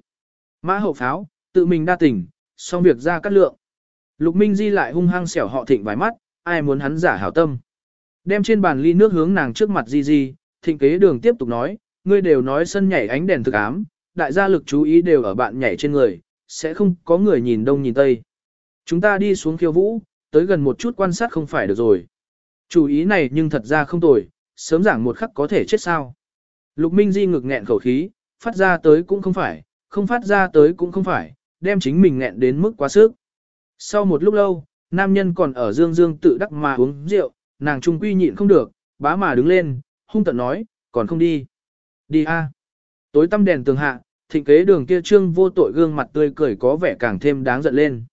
Mã hậu pháo, tự mình đa tình, xong việc ra cắt lượng. Lục Minh Di lại hung hăng xẻo họ thịnh vài mắt, ai muốn hắn giả hảo tâm. Đem trên bàn ly nước hướng nàng trước mặt Di Di, thịnh kế đường tiếp tục nói, ngươi đều nói sân nhảy ánh đèn thực ám, đại gia lực chú ý đều ở bạn nhảy trên người, sẽ không có người nhìn đông nhìn tây. Chúng ta đi xuống khiêu vũ, tới gần một chút quan sát không phải được rồi. Chủ ý này nhưng thật ra không tồi, sớm giảng một khắc có thể chết sao. Lục Minh Di ngực nghẹn khẩu khí, phát ra tới cũng không phải, không phát ra tới cũng không phải, đem chính mình nghẹn đến mức quá sức. Sau một lúc lâu, nam nhân còn ở dương dương tự đắc mà uống rượu, nàng trung quy nhịn không được, bá mà đứng lên, hung tận nói, còn không đi. Đi a. Tối tăm đèn tường hạ, thịnh kế đường kia trương vô tội gương mặt tươi cười có vẻ càng thêm đáng giận lên.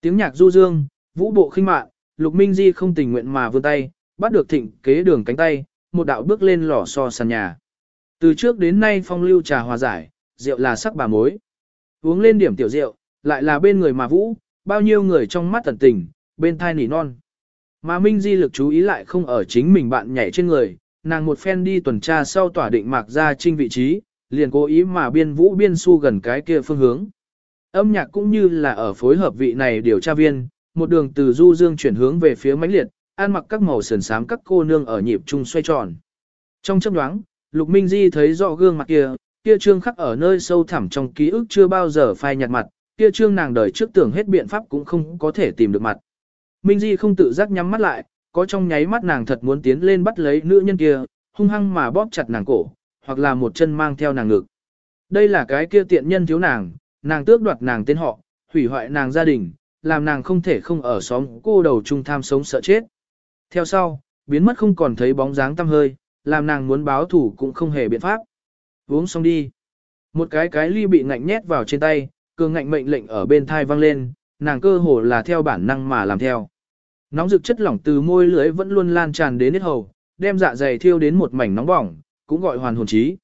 Tiếng nhạc du dương, vũ bộ khinh mạn, lục minh di không tình nguyện mà vươn tay, bắt được thịnh kế đường cánh tay, một đạo bước lên lò so sàn nhà. Từ trước đến nay phong lưu trà hòa giải, rượu là sắc bà mối. Uống lên điểm tiểu rượu, lại là bên người mà vũ, bao nhiêu người trong mắt tận tình, bên thai nỉ non. Mà Minh Di lực chú ý lại không ở chính mình bạn nhảy trên người, nàng một phen đi tuần tra sau tỏa định mạc ra trinh vị trí, liền cố ý mà biên vũ biên su gần cái kia phương hướng. Âm nhạc cũng như là ở phối hợp vị này điều tra viên, một đường từ du dương chuyển hướng về phía mãnh liệt, an mặc các màu sườn xám các cô nương ở nhịp trung xoay tròn. Trong chấp đoáng, Lục Minh Di thấy rõ gương mặt kia, kia trương khắc ở nơi sâu thẳm trong ký ức chưa bao giờ phai nhạt mặt, kia trương nàng đời trước tưởng hết biện pháp cũng không có thể tìm được mặt. Minh Di không tự giác nhắm mắt lại, có trong nháy mắt nàng thật muốn tiến lên bắt lấy nữ nhân kia, hung hăng mà bóp chặt nàng cổ, hoặc là một chân mang theo nàng ngực. Đây là cái kia tiện nhân thiếu nàng, nàng tước đoạt nàng tên họ, hủy hoại nàng gia đình, làm nàng không thể không ở xóm cô đầu trung tham sống sợ chết. Theo sau, biến mất không còn thấy bóng dáng tăm hơi, làm nàng muốn báo thủ cũng không hề biện pháp. Uống xong đi. Một cái cái ly bị ngạnh nhét vào trên tay, cường ngạnh mệnh lệnh ở bên thai vang lên, nàng cơ hồ là theo bản năng mà làm theo. Nóng rực chất lỏng từ môi lưới vẫn luôn lan tràn đến hết hầu, đem dạ dày thiêu đến một mảnh nóng bỏng, cũng gọi hoàn hồn trí.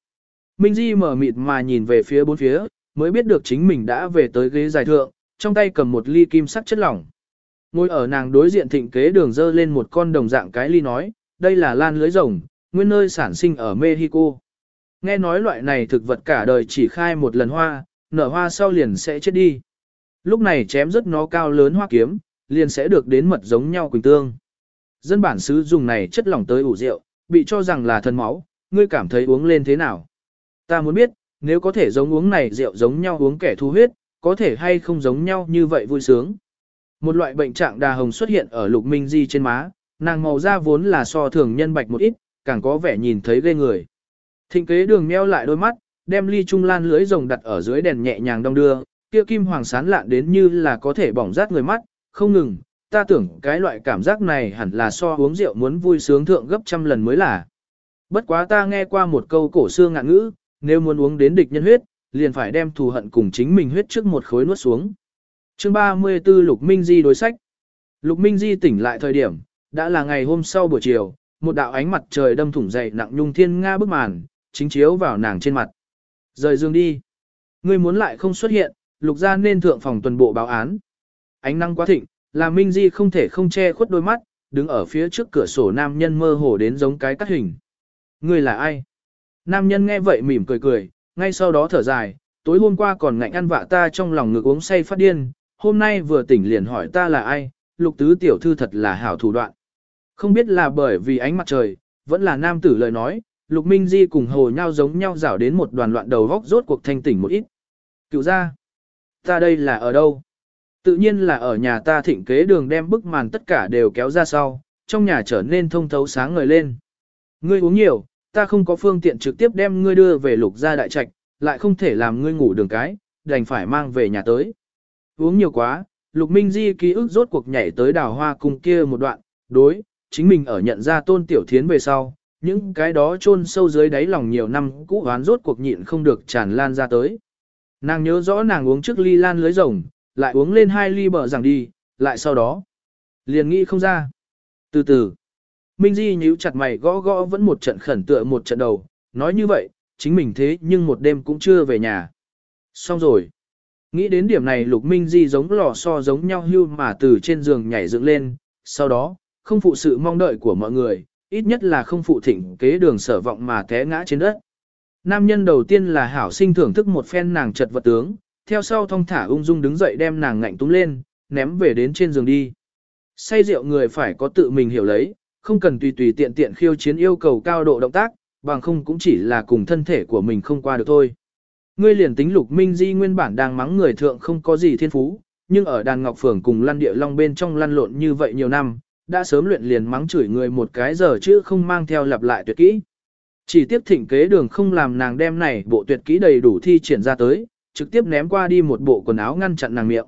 Minh Di mở mịt mà nhìn về phía bốn phía, mới biết được chính mình đã về tới ghế dài thượng, trong tay cầm một ly kim sắc chất lỏng. Ngồi ở nàng đối diện thịnh kế đường dơ lên một con đồng dạng cái ly nói, đây là lan lưới rồng, nguyên nơi sản sinh ở Mexico. Nghe nói loại này thực vật cả đời chỉ khai một lần hoa, nở hoa sau liền sẽ chết đi. Lúc này chém rất nó cao lớn hoa kiếm, liền sẽ được đến mật giống nhau quỳnh tương. Dân bản xứ dùng này chất lỏng tới ủ rượu, bị cho rằng là thân máu, ngươi cảm thấy uống lên thế nào? Ta muốn biết, nếu có thể giống uống này rượu giống nhau uống kẻ thu huyết, có thể hay không giống nhau như vậy vui sướng. Một loại bệnh trạng đà hồng xuất hiện ở lục minh di trên má, nàng màu da vốn là so thường nhân bạch một ít, càng có vẻ nhìn thấy ghê người. Thịnh kế đường meo lại đôi mắt, đem ly trung lan lưới rồng đặt ở dưới đèn nhẹ nhàng đong đưa, kia kim hoàng sán lạn đến như là có thể bỏng rát người mắt, không ngừng, ta tưởng cái loại cảm giác này hẳn là so uống rượu muốn vui sướng thượng gấp trăm lần mới là. Bất quá ta nghe qua một câu cổ xưa ngạn ngữ, nếu muốn uống đến địch nhân huyết, liền phải đem thù hận cùng chính mình huyết trước một khối nuốt xuống. Chương 34 Lục Minh Di đối sách Lục Minh Di tỉnh lại thời điểm, đã là ngày hôm sau buổi chiều, một đạo ánh mặt trời đâm thủng dậy nặng nhung thiên nga bức màn, chính chiếu vào nàng trên mặt. Rời giường đi. Ngươi muốn lại không xuất hiện, lục ra nên thượng phòng tuần bộ báo án. Ánh năng quá thịnh, làm Minh Di không thể không che khuất đôi mắt, đứng ở phía trước cửa sổ nam nhân mơ hồ đến giống cái cắt hình. Ngươi là ai? Nam nhân nghe vậy mỉm cười cười, ngay sau đó thở dài, tối hôm qua còn ngạnh ăn vạ ta trong lòng ngực uống say phát điên, hôm nay vừa tỉnh liền hỏi ta là ai, lục tứ tiểu thư thật là hảo thủ đoạn. Không biết là bởi vì ánh mặt trời, vẫn là nam tử lời nói, lục minh di cùng hồ nhau giống nhau rảo đến một đoàn loạn đầu vóc rốt cuộc thanh tỉnh một ít. Cựu ra, ta đây là ở đâu? Tự nhiên là ở nhà ta thịnh kế đường đem bức màn tất cả đều kéo ra sau, trong nhà trở nên thông thấu sáng ngời lên. Ngươi uống nhiều, ta không có phương tiện trực tiếp đem ngươi đưa về lục gia đại trạch, lại không thể làm ngươi ngủ đường cái, đành phải mang về nhà tới. Uống nhiều quá, lục minh di ký ức rốt cuộc nhảy tới đào hoa cung kia một đoạn, đối, chính mình ở nhận ra tôn tiểu thiến về sau, những cái đó chôn sâu dưới đáy lòng nhiều năm cũ oán rốt cuộc nhịn không được tràn lan ra tới. Nàng nhớ rõ nàng uống trước ly lan lưới rồng, lại uống lên hai ly bờ rằng đi, lại sau đó, liền nghĩ không ra. Từ từ, Minh Di nhíu chặt mày gõ gõ vẫn một trận khẩn tựa một trận đầu, nói như vậy, chính mình thế nhưng một đêm cũng chưa về nhà. Xong rồi. Nghĩ đến điểm này Lục Minh Di giống lò so giống nhau hưu mà từ trên giường nhảy dựng lên, sau đó, không phụ sự mong đợi của mọi người, ít nhất là không phụ thỉnh kế đường sở vọng mà té ngã trên đất. Nam nhân đầu tiên là hảo sinh thưởng thức một phen nàng chật vật tướng, theo sau thong thả ung dung đứng dậy đem nàng ngạnh túng lên, ném về đến trên giường đi. Say rượu người phải có tự mình hiểu lấy, không cần tùy tùy tiện tiện khiêu chiến yêu cầu cao độ động tác, bằng không cũng chỉ là cùng thân thể của mình không qua được thôi. Ngươi liền tính lục minh di nguyên bản đang mắng người thượng không có gì thiên phú, nhưng ở đàn ngọc phường cùng lăn địa long bên trong lăn lộn như vậy nhiều năm, đã sớm luyện liền mắng chửi người một cái giờ chứ không mang theo lặp lại tuyệt kỹ. Chỉ tiếp thỉnh kế đường không làm nàng đem này bộ tuyệt kỹ đầy đủ thi triển ra tới, trực tiếp ném qua đi một bộ quần áo ngăn chặn nàng miệng.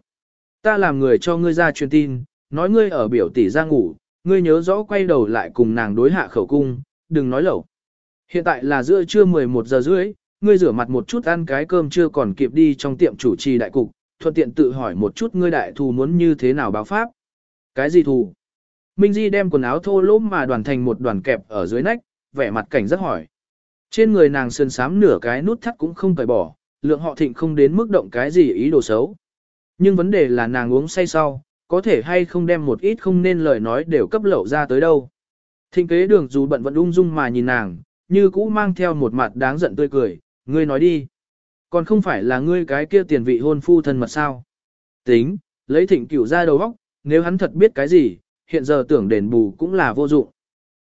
Ta làm người cho ngươi ra truyền tin, nói ngươi ở biểu tỷ ra ngủ, ngươi nhớ rõ quay đầu lại cùng nàng đối hạ khẩu cung, đừng nói lẩu. Hiện tại là giữa trưa 11 giờ rưỡi, ngươi rửa mặt một chút ăn cái cơm chưa còn kịp đi trong tiệm chủ trì đại cục, thuận tiện tự hỏi một chút ngươi đại thù muốn như thế nào báo pháp. Cái gì thù? Minh Di đem quần áo thô lốm mà đoàn thành một đoàn kẹp ở dưới nách, vẻ mặt cảnh rất hỏi. Trên người nàng sơn sám nửa cái nút thắt cũng không cởi bỏ, lượng họ thịnh không đến mức động cái gì ý đồ xấu. Nhưng vấn đề là nàng uống say sau, có thể hay không đem một ít không nên lời nói đều cấp lậu ra tới đâu. Thịnh kế đường dù bận vẫn ung dung mà nhìn nàng, như cũ mang theo một mặt đáng giận tươi cười, ngươi nói đi. Còn không phải là ngươi cái kia tiền vị hôn phu thân mật sao. Tính, lấy thịnh cửu ra đầu óc, nếu hắn thật biết cái gì, hiện giờ tưởng đền bù cũng là vô dụng.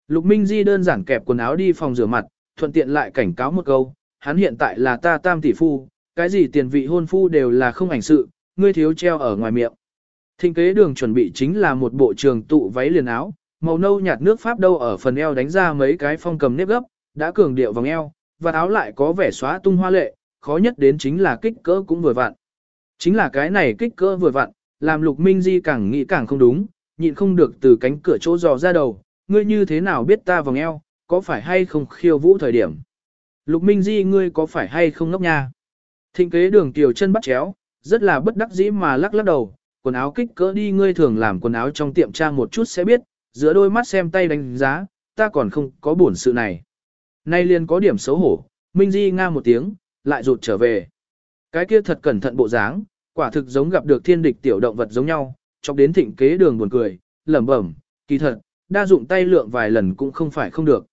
Lục Minh Di đơn giản kẹp quần áo đi phòng rửa mặt, thuận tiện lại cảnh cáo một câu, hắn hiện tại là ta tam tỷ phu, cái gì tiền vị hôn phu đều là không ảnh sự, ngươi thiếu treo ở ngoài miệng. Thinh kế đường chuẩn bị chính là một bộ trường tụ váy liền áo, màu nâu nhạt nước pháp đâu ở phần eo đánh ra mấy cái phong cầm nếp gấp, đã cường điệu vòng eo, và áo lại có vẻ xóa tung hoa lệ, khó nhất đến chính là kích cỡ cũng vừa vặn. Chính là cái này kích cỡ vừa vặn, làm lục minh di càng nghĩ càng không đúng, nhịn không được từ cánh cửa chỗ dò ra đầu, ngươi như thế nào biết ta vòng eo, có phải hay không khiêu vũ thời điểm. Lục minh di ngươi có phải hay không ngốc nha. Thịnh kế đường tiểu chân bắt chéo, rất là bất đắc dĩ mà lắc lắc đầu, quần áo kích cỡ đi ngươi thường làm quần áo trong tiệm trang một chút sẽ biết, giữa đôi mắt xem tay đánh giá, ta còn không có buồn sự này. Nay liền có điểm xấu hổ, Minh Di nga một tiếng, lại rụt trở về. Cái kia thật cẩn thận bộ dáng, quả thực giống gặp được thiên địch tiểu động vật giống nhau, chọc đến thịnh kế đường buồn cười, lẩm bẩm, kỳ thật, đa dụng tay lượng vài lần cũng không phải không được.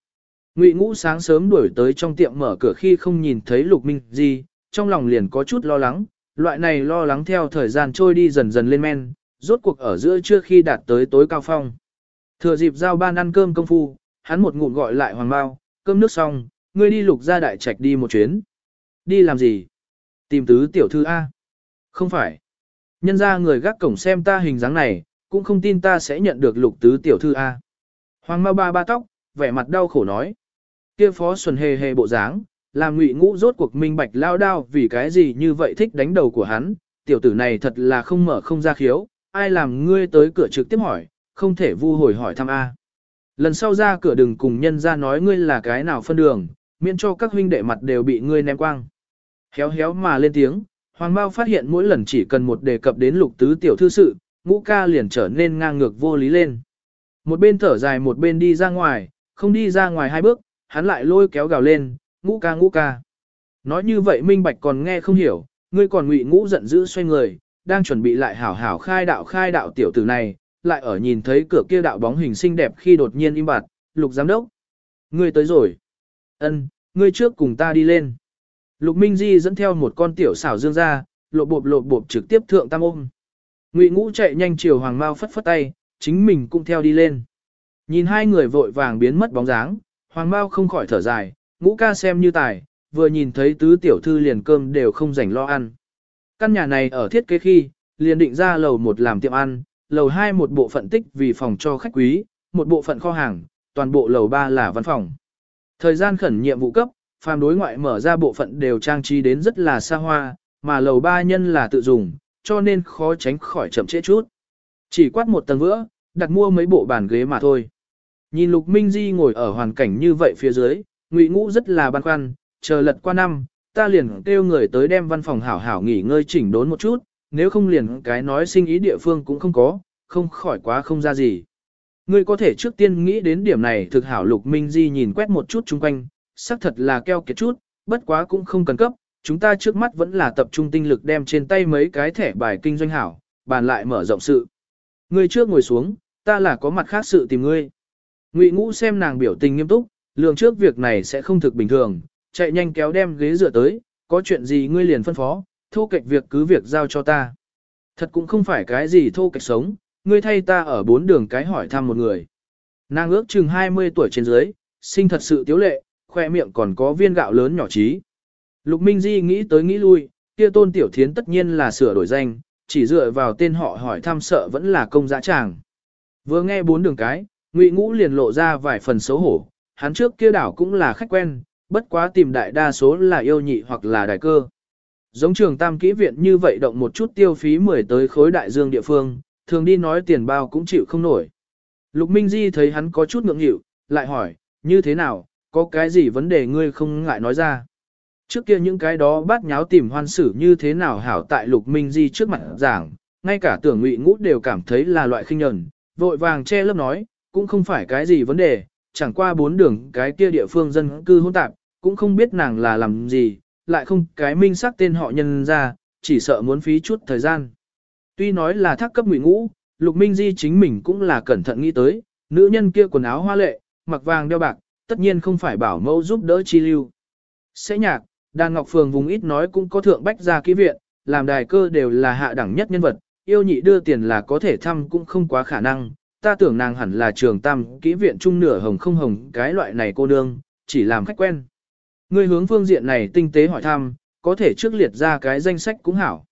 Ngụy Ngũ sáng sớm đuổi tới trong tiệm mở cửa khi không nhìn thấy Lục Minh Di, trong lòng liền có chút lo lắng, loại này lo lắng theo thời gian trôi đi dần dần lên men, rốt cuộc ở giữa trước khi đạt tới tối cao phong. Thừa dịp giao ban ăn cơm công phu, hắn một ngụm gọi lại Hoàng Bao, cơm nước xong, ngươi đi lục ra đại trạch đi một chuyến. Đi làm gì? Tìm tứ tiểu thư A. Không phải. Nhân ra người gác cổng xem ta hình dáng này, cũng không tin ta sẽ nhận được lục tứ tiểu thư A. Hoàng Mao ba ba tóc, vẻ mặt đau khổ nói. Kia phó xuân hề hề bộ dáng, làm ngụy ngũ rốt cuộc minh bạch lao đao vì cái gì như vậy thích đánh đầu của hắn, tiểu tử này thật là không mở không ra khiếu, ai làm ngươi tới cửa trực tiếp hỏi, không thể vu hồi hỏi thăm A. Lần sau ra cửa đừng cùng nhân ra nói ngươi là cái nào phân đường, miễn cho các huynh đệ mặt đều bị ngươi ném quang. Héo héo mà lên tiếng, Hoàng Mao phát hiện mỗi lần chỉ cần một đề cập đến lục tứ tiểu thư sự, ngũ ca liền trở nên ngang ngược vô lý lên. Một bên thở dài một bên đi ra ngoài, không đi ra ngoài hai bước, hắn lại lôi kéo gào lên, ngũ ca ngũ ca. Nói như vậy minh bạch còn nghe không hiểu, ngươi còn ngụy ngũ giận dữ xoay người, đang chuẩn bị lại hảo hảo khai đạo khai đạo tiểu tử này, lại ở nhìn thấy cửa kia đạo bóng hình xinh đẹp khi đột nhiên im bặt, lục giám đốc. Ngươi tới rồi. ân ngươi trước cùng ta đi lên. Lục Minh Di dẫn theo một con tiểu xảo dương ra, lộ bộp lộ bộp trực tiếp thượng tam ôm. Ngụy Ngũ chạy nhanh chiều Hoàng Mao phất phất tay, chính mình cũng theo đi lên. Nhìn hai người vội vàng biến mất bóng dáng, Hoàng Mao không khỏi thở dài, Ngũ ca xem như tài, vừa nhìn thấy tứ tiểu thư liền cơm đều không rảnh lo ăn. Căn nhà này ở thiết kế khi, liền định ra lầu một làm tiệm ăn, lầu hai một bộ phận tích vì phòng cho khách quý, một bộ phận kho hàng, toàn bộ lầu ba là văn phòng. Thời gian khẩn nhiệm vụ cấp, phàm đối ngoại mở ra bộ phận đều trang trí đến rất là xa hoa, mà lầu ba nhân là tự dùng, cho nên khó tránh khỏi chậm trễ chút. Chỉ quát một tầng vữa, đặt mua mấy bộ bàn ghế mà thôi. Nhìn Lục Minh Di ngồi ở hoàn cảnh như vậy phía dưới, Ngụy Ngũ rất là băn khoăn, chờ lật qua năm, ta liền kêu người tới đem văn phòng hảo hảo nghỉ ngơi chỉnh đốn một chút, nếu không liền cái nói sinh ý địa phương cũng không có, không khỏi quá không ra gì. Ngươi có thể trước tiên nghĩ đến điểm này thực hảo Lục Minh Di nhìn quét một chút chung quanh, xác thật là keo kiệt chút, bất quá cũng không cần cấp, chúng ta trước mắt vẫn là tập trung tinh lực đem trên tay mấy cái thẻ bài kinh doanh hảo, bàn lại mở rộng sự. Ngươi trước ngồi xuống, ta là có mặt khác sự tìm ngươi. Ngụy Ngũ xem nàng biểu tình nghiêm túc, lường trước việc này sẽ không thực bình thường, chạy nhanh kéo đem ghế dựa tới, có chuyện gì ngươi liền phân phó, thô kệch việc cứ việc giao cho ta. Thật cũng không phải cái gì thô kệch sống, ngươi thay ta ở bốn đường cái hỏi thăm một người. Nàng ước chừng 20 tuổi trên dưới, sinh thật sự tiếu lệ, khoe miệng còn có viên gạo lớn nhỏ trí. Lục Minh Di nghĩ tới nghĩ lui, kia tôn tiểu thiến tất nhiên là sửa đổi danh, chỉ dựa vào tên họ hỏi thăm sợ vẫn là công dã tràng. Vừa nghe bốn đường cái, Ngụy Ngũ liền lộ ra vài phần xấu hổ, hắn trước kia đảo cũng là khách quen, bất quá tìm đại đa số là yêu nhị hoặc là đại cơ. Giống trường tam kỹ viện như vậy động một chút tiêu phí mười tới khối đại dương địa phương, thường đi nói tiền bao cũng chịu không nổi. Lục Minh Di thấy hắn có chút ngượng nghịu, lại hỏi, như thế nào, có cái gì vấn đề ngươi không ngại nói ra. Trước kia những cái đó bát nháo tìm hoan sử như thế nào hảo tại Lục Minh Di trước mặt giảng, ngay cả tưởng ngụy ngũ đều cảm thấy là loại khinh nhẫn, vội vàng che lớp nói, cũng không phải cái gì vấn đề, chẳng qua bốn đường cái kia địa phương dân cư hỗn tạp, cũng không biết nàng là làm gì, lại không cái minh xác tên họ nhân ra, chỉ sợ muốn phí chút thời gian. Tuy nói là thác cấp ngụy ngũ, Lục Minh Di chính mình cũng là cẩn thận nghĩ tới, nữ nhân kia quần áo hoa lệ, mặc vàng đeo bạc, tất nhiên không phải bảo mẫu giúp đỡ chi lưu. Sẽ nhạc, đàn ngọc phường vùng ít nói cũng có thượng bách gia ký viện, làm đài cơ đều là hạ đẳng nhất nhân vật, yêu nhị đưa tiền là có thể thăm cũng không quá khả năng, ta tưởng nàng hẳn là trường tam kỹ viện trung nửa hồng không hồng cái loại này cô nương, chỉ làm khách quen. Người hướng phương diện này tinh tế hỏi thăm, có thể trước liệt ra cái danh sách cũng hảo.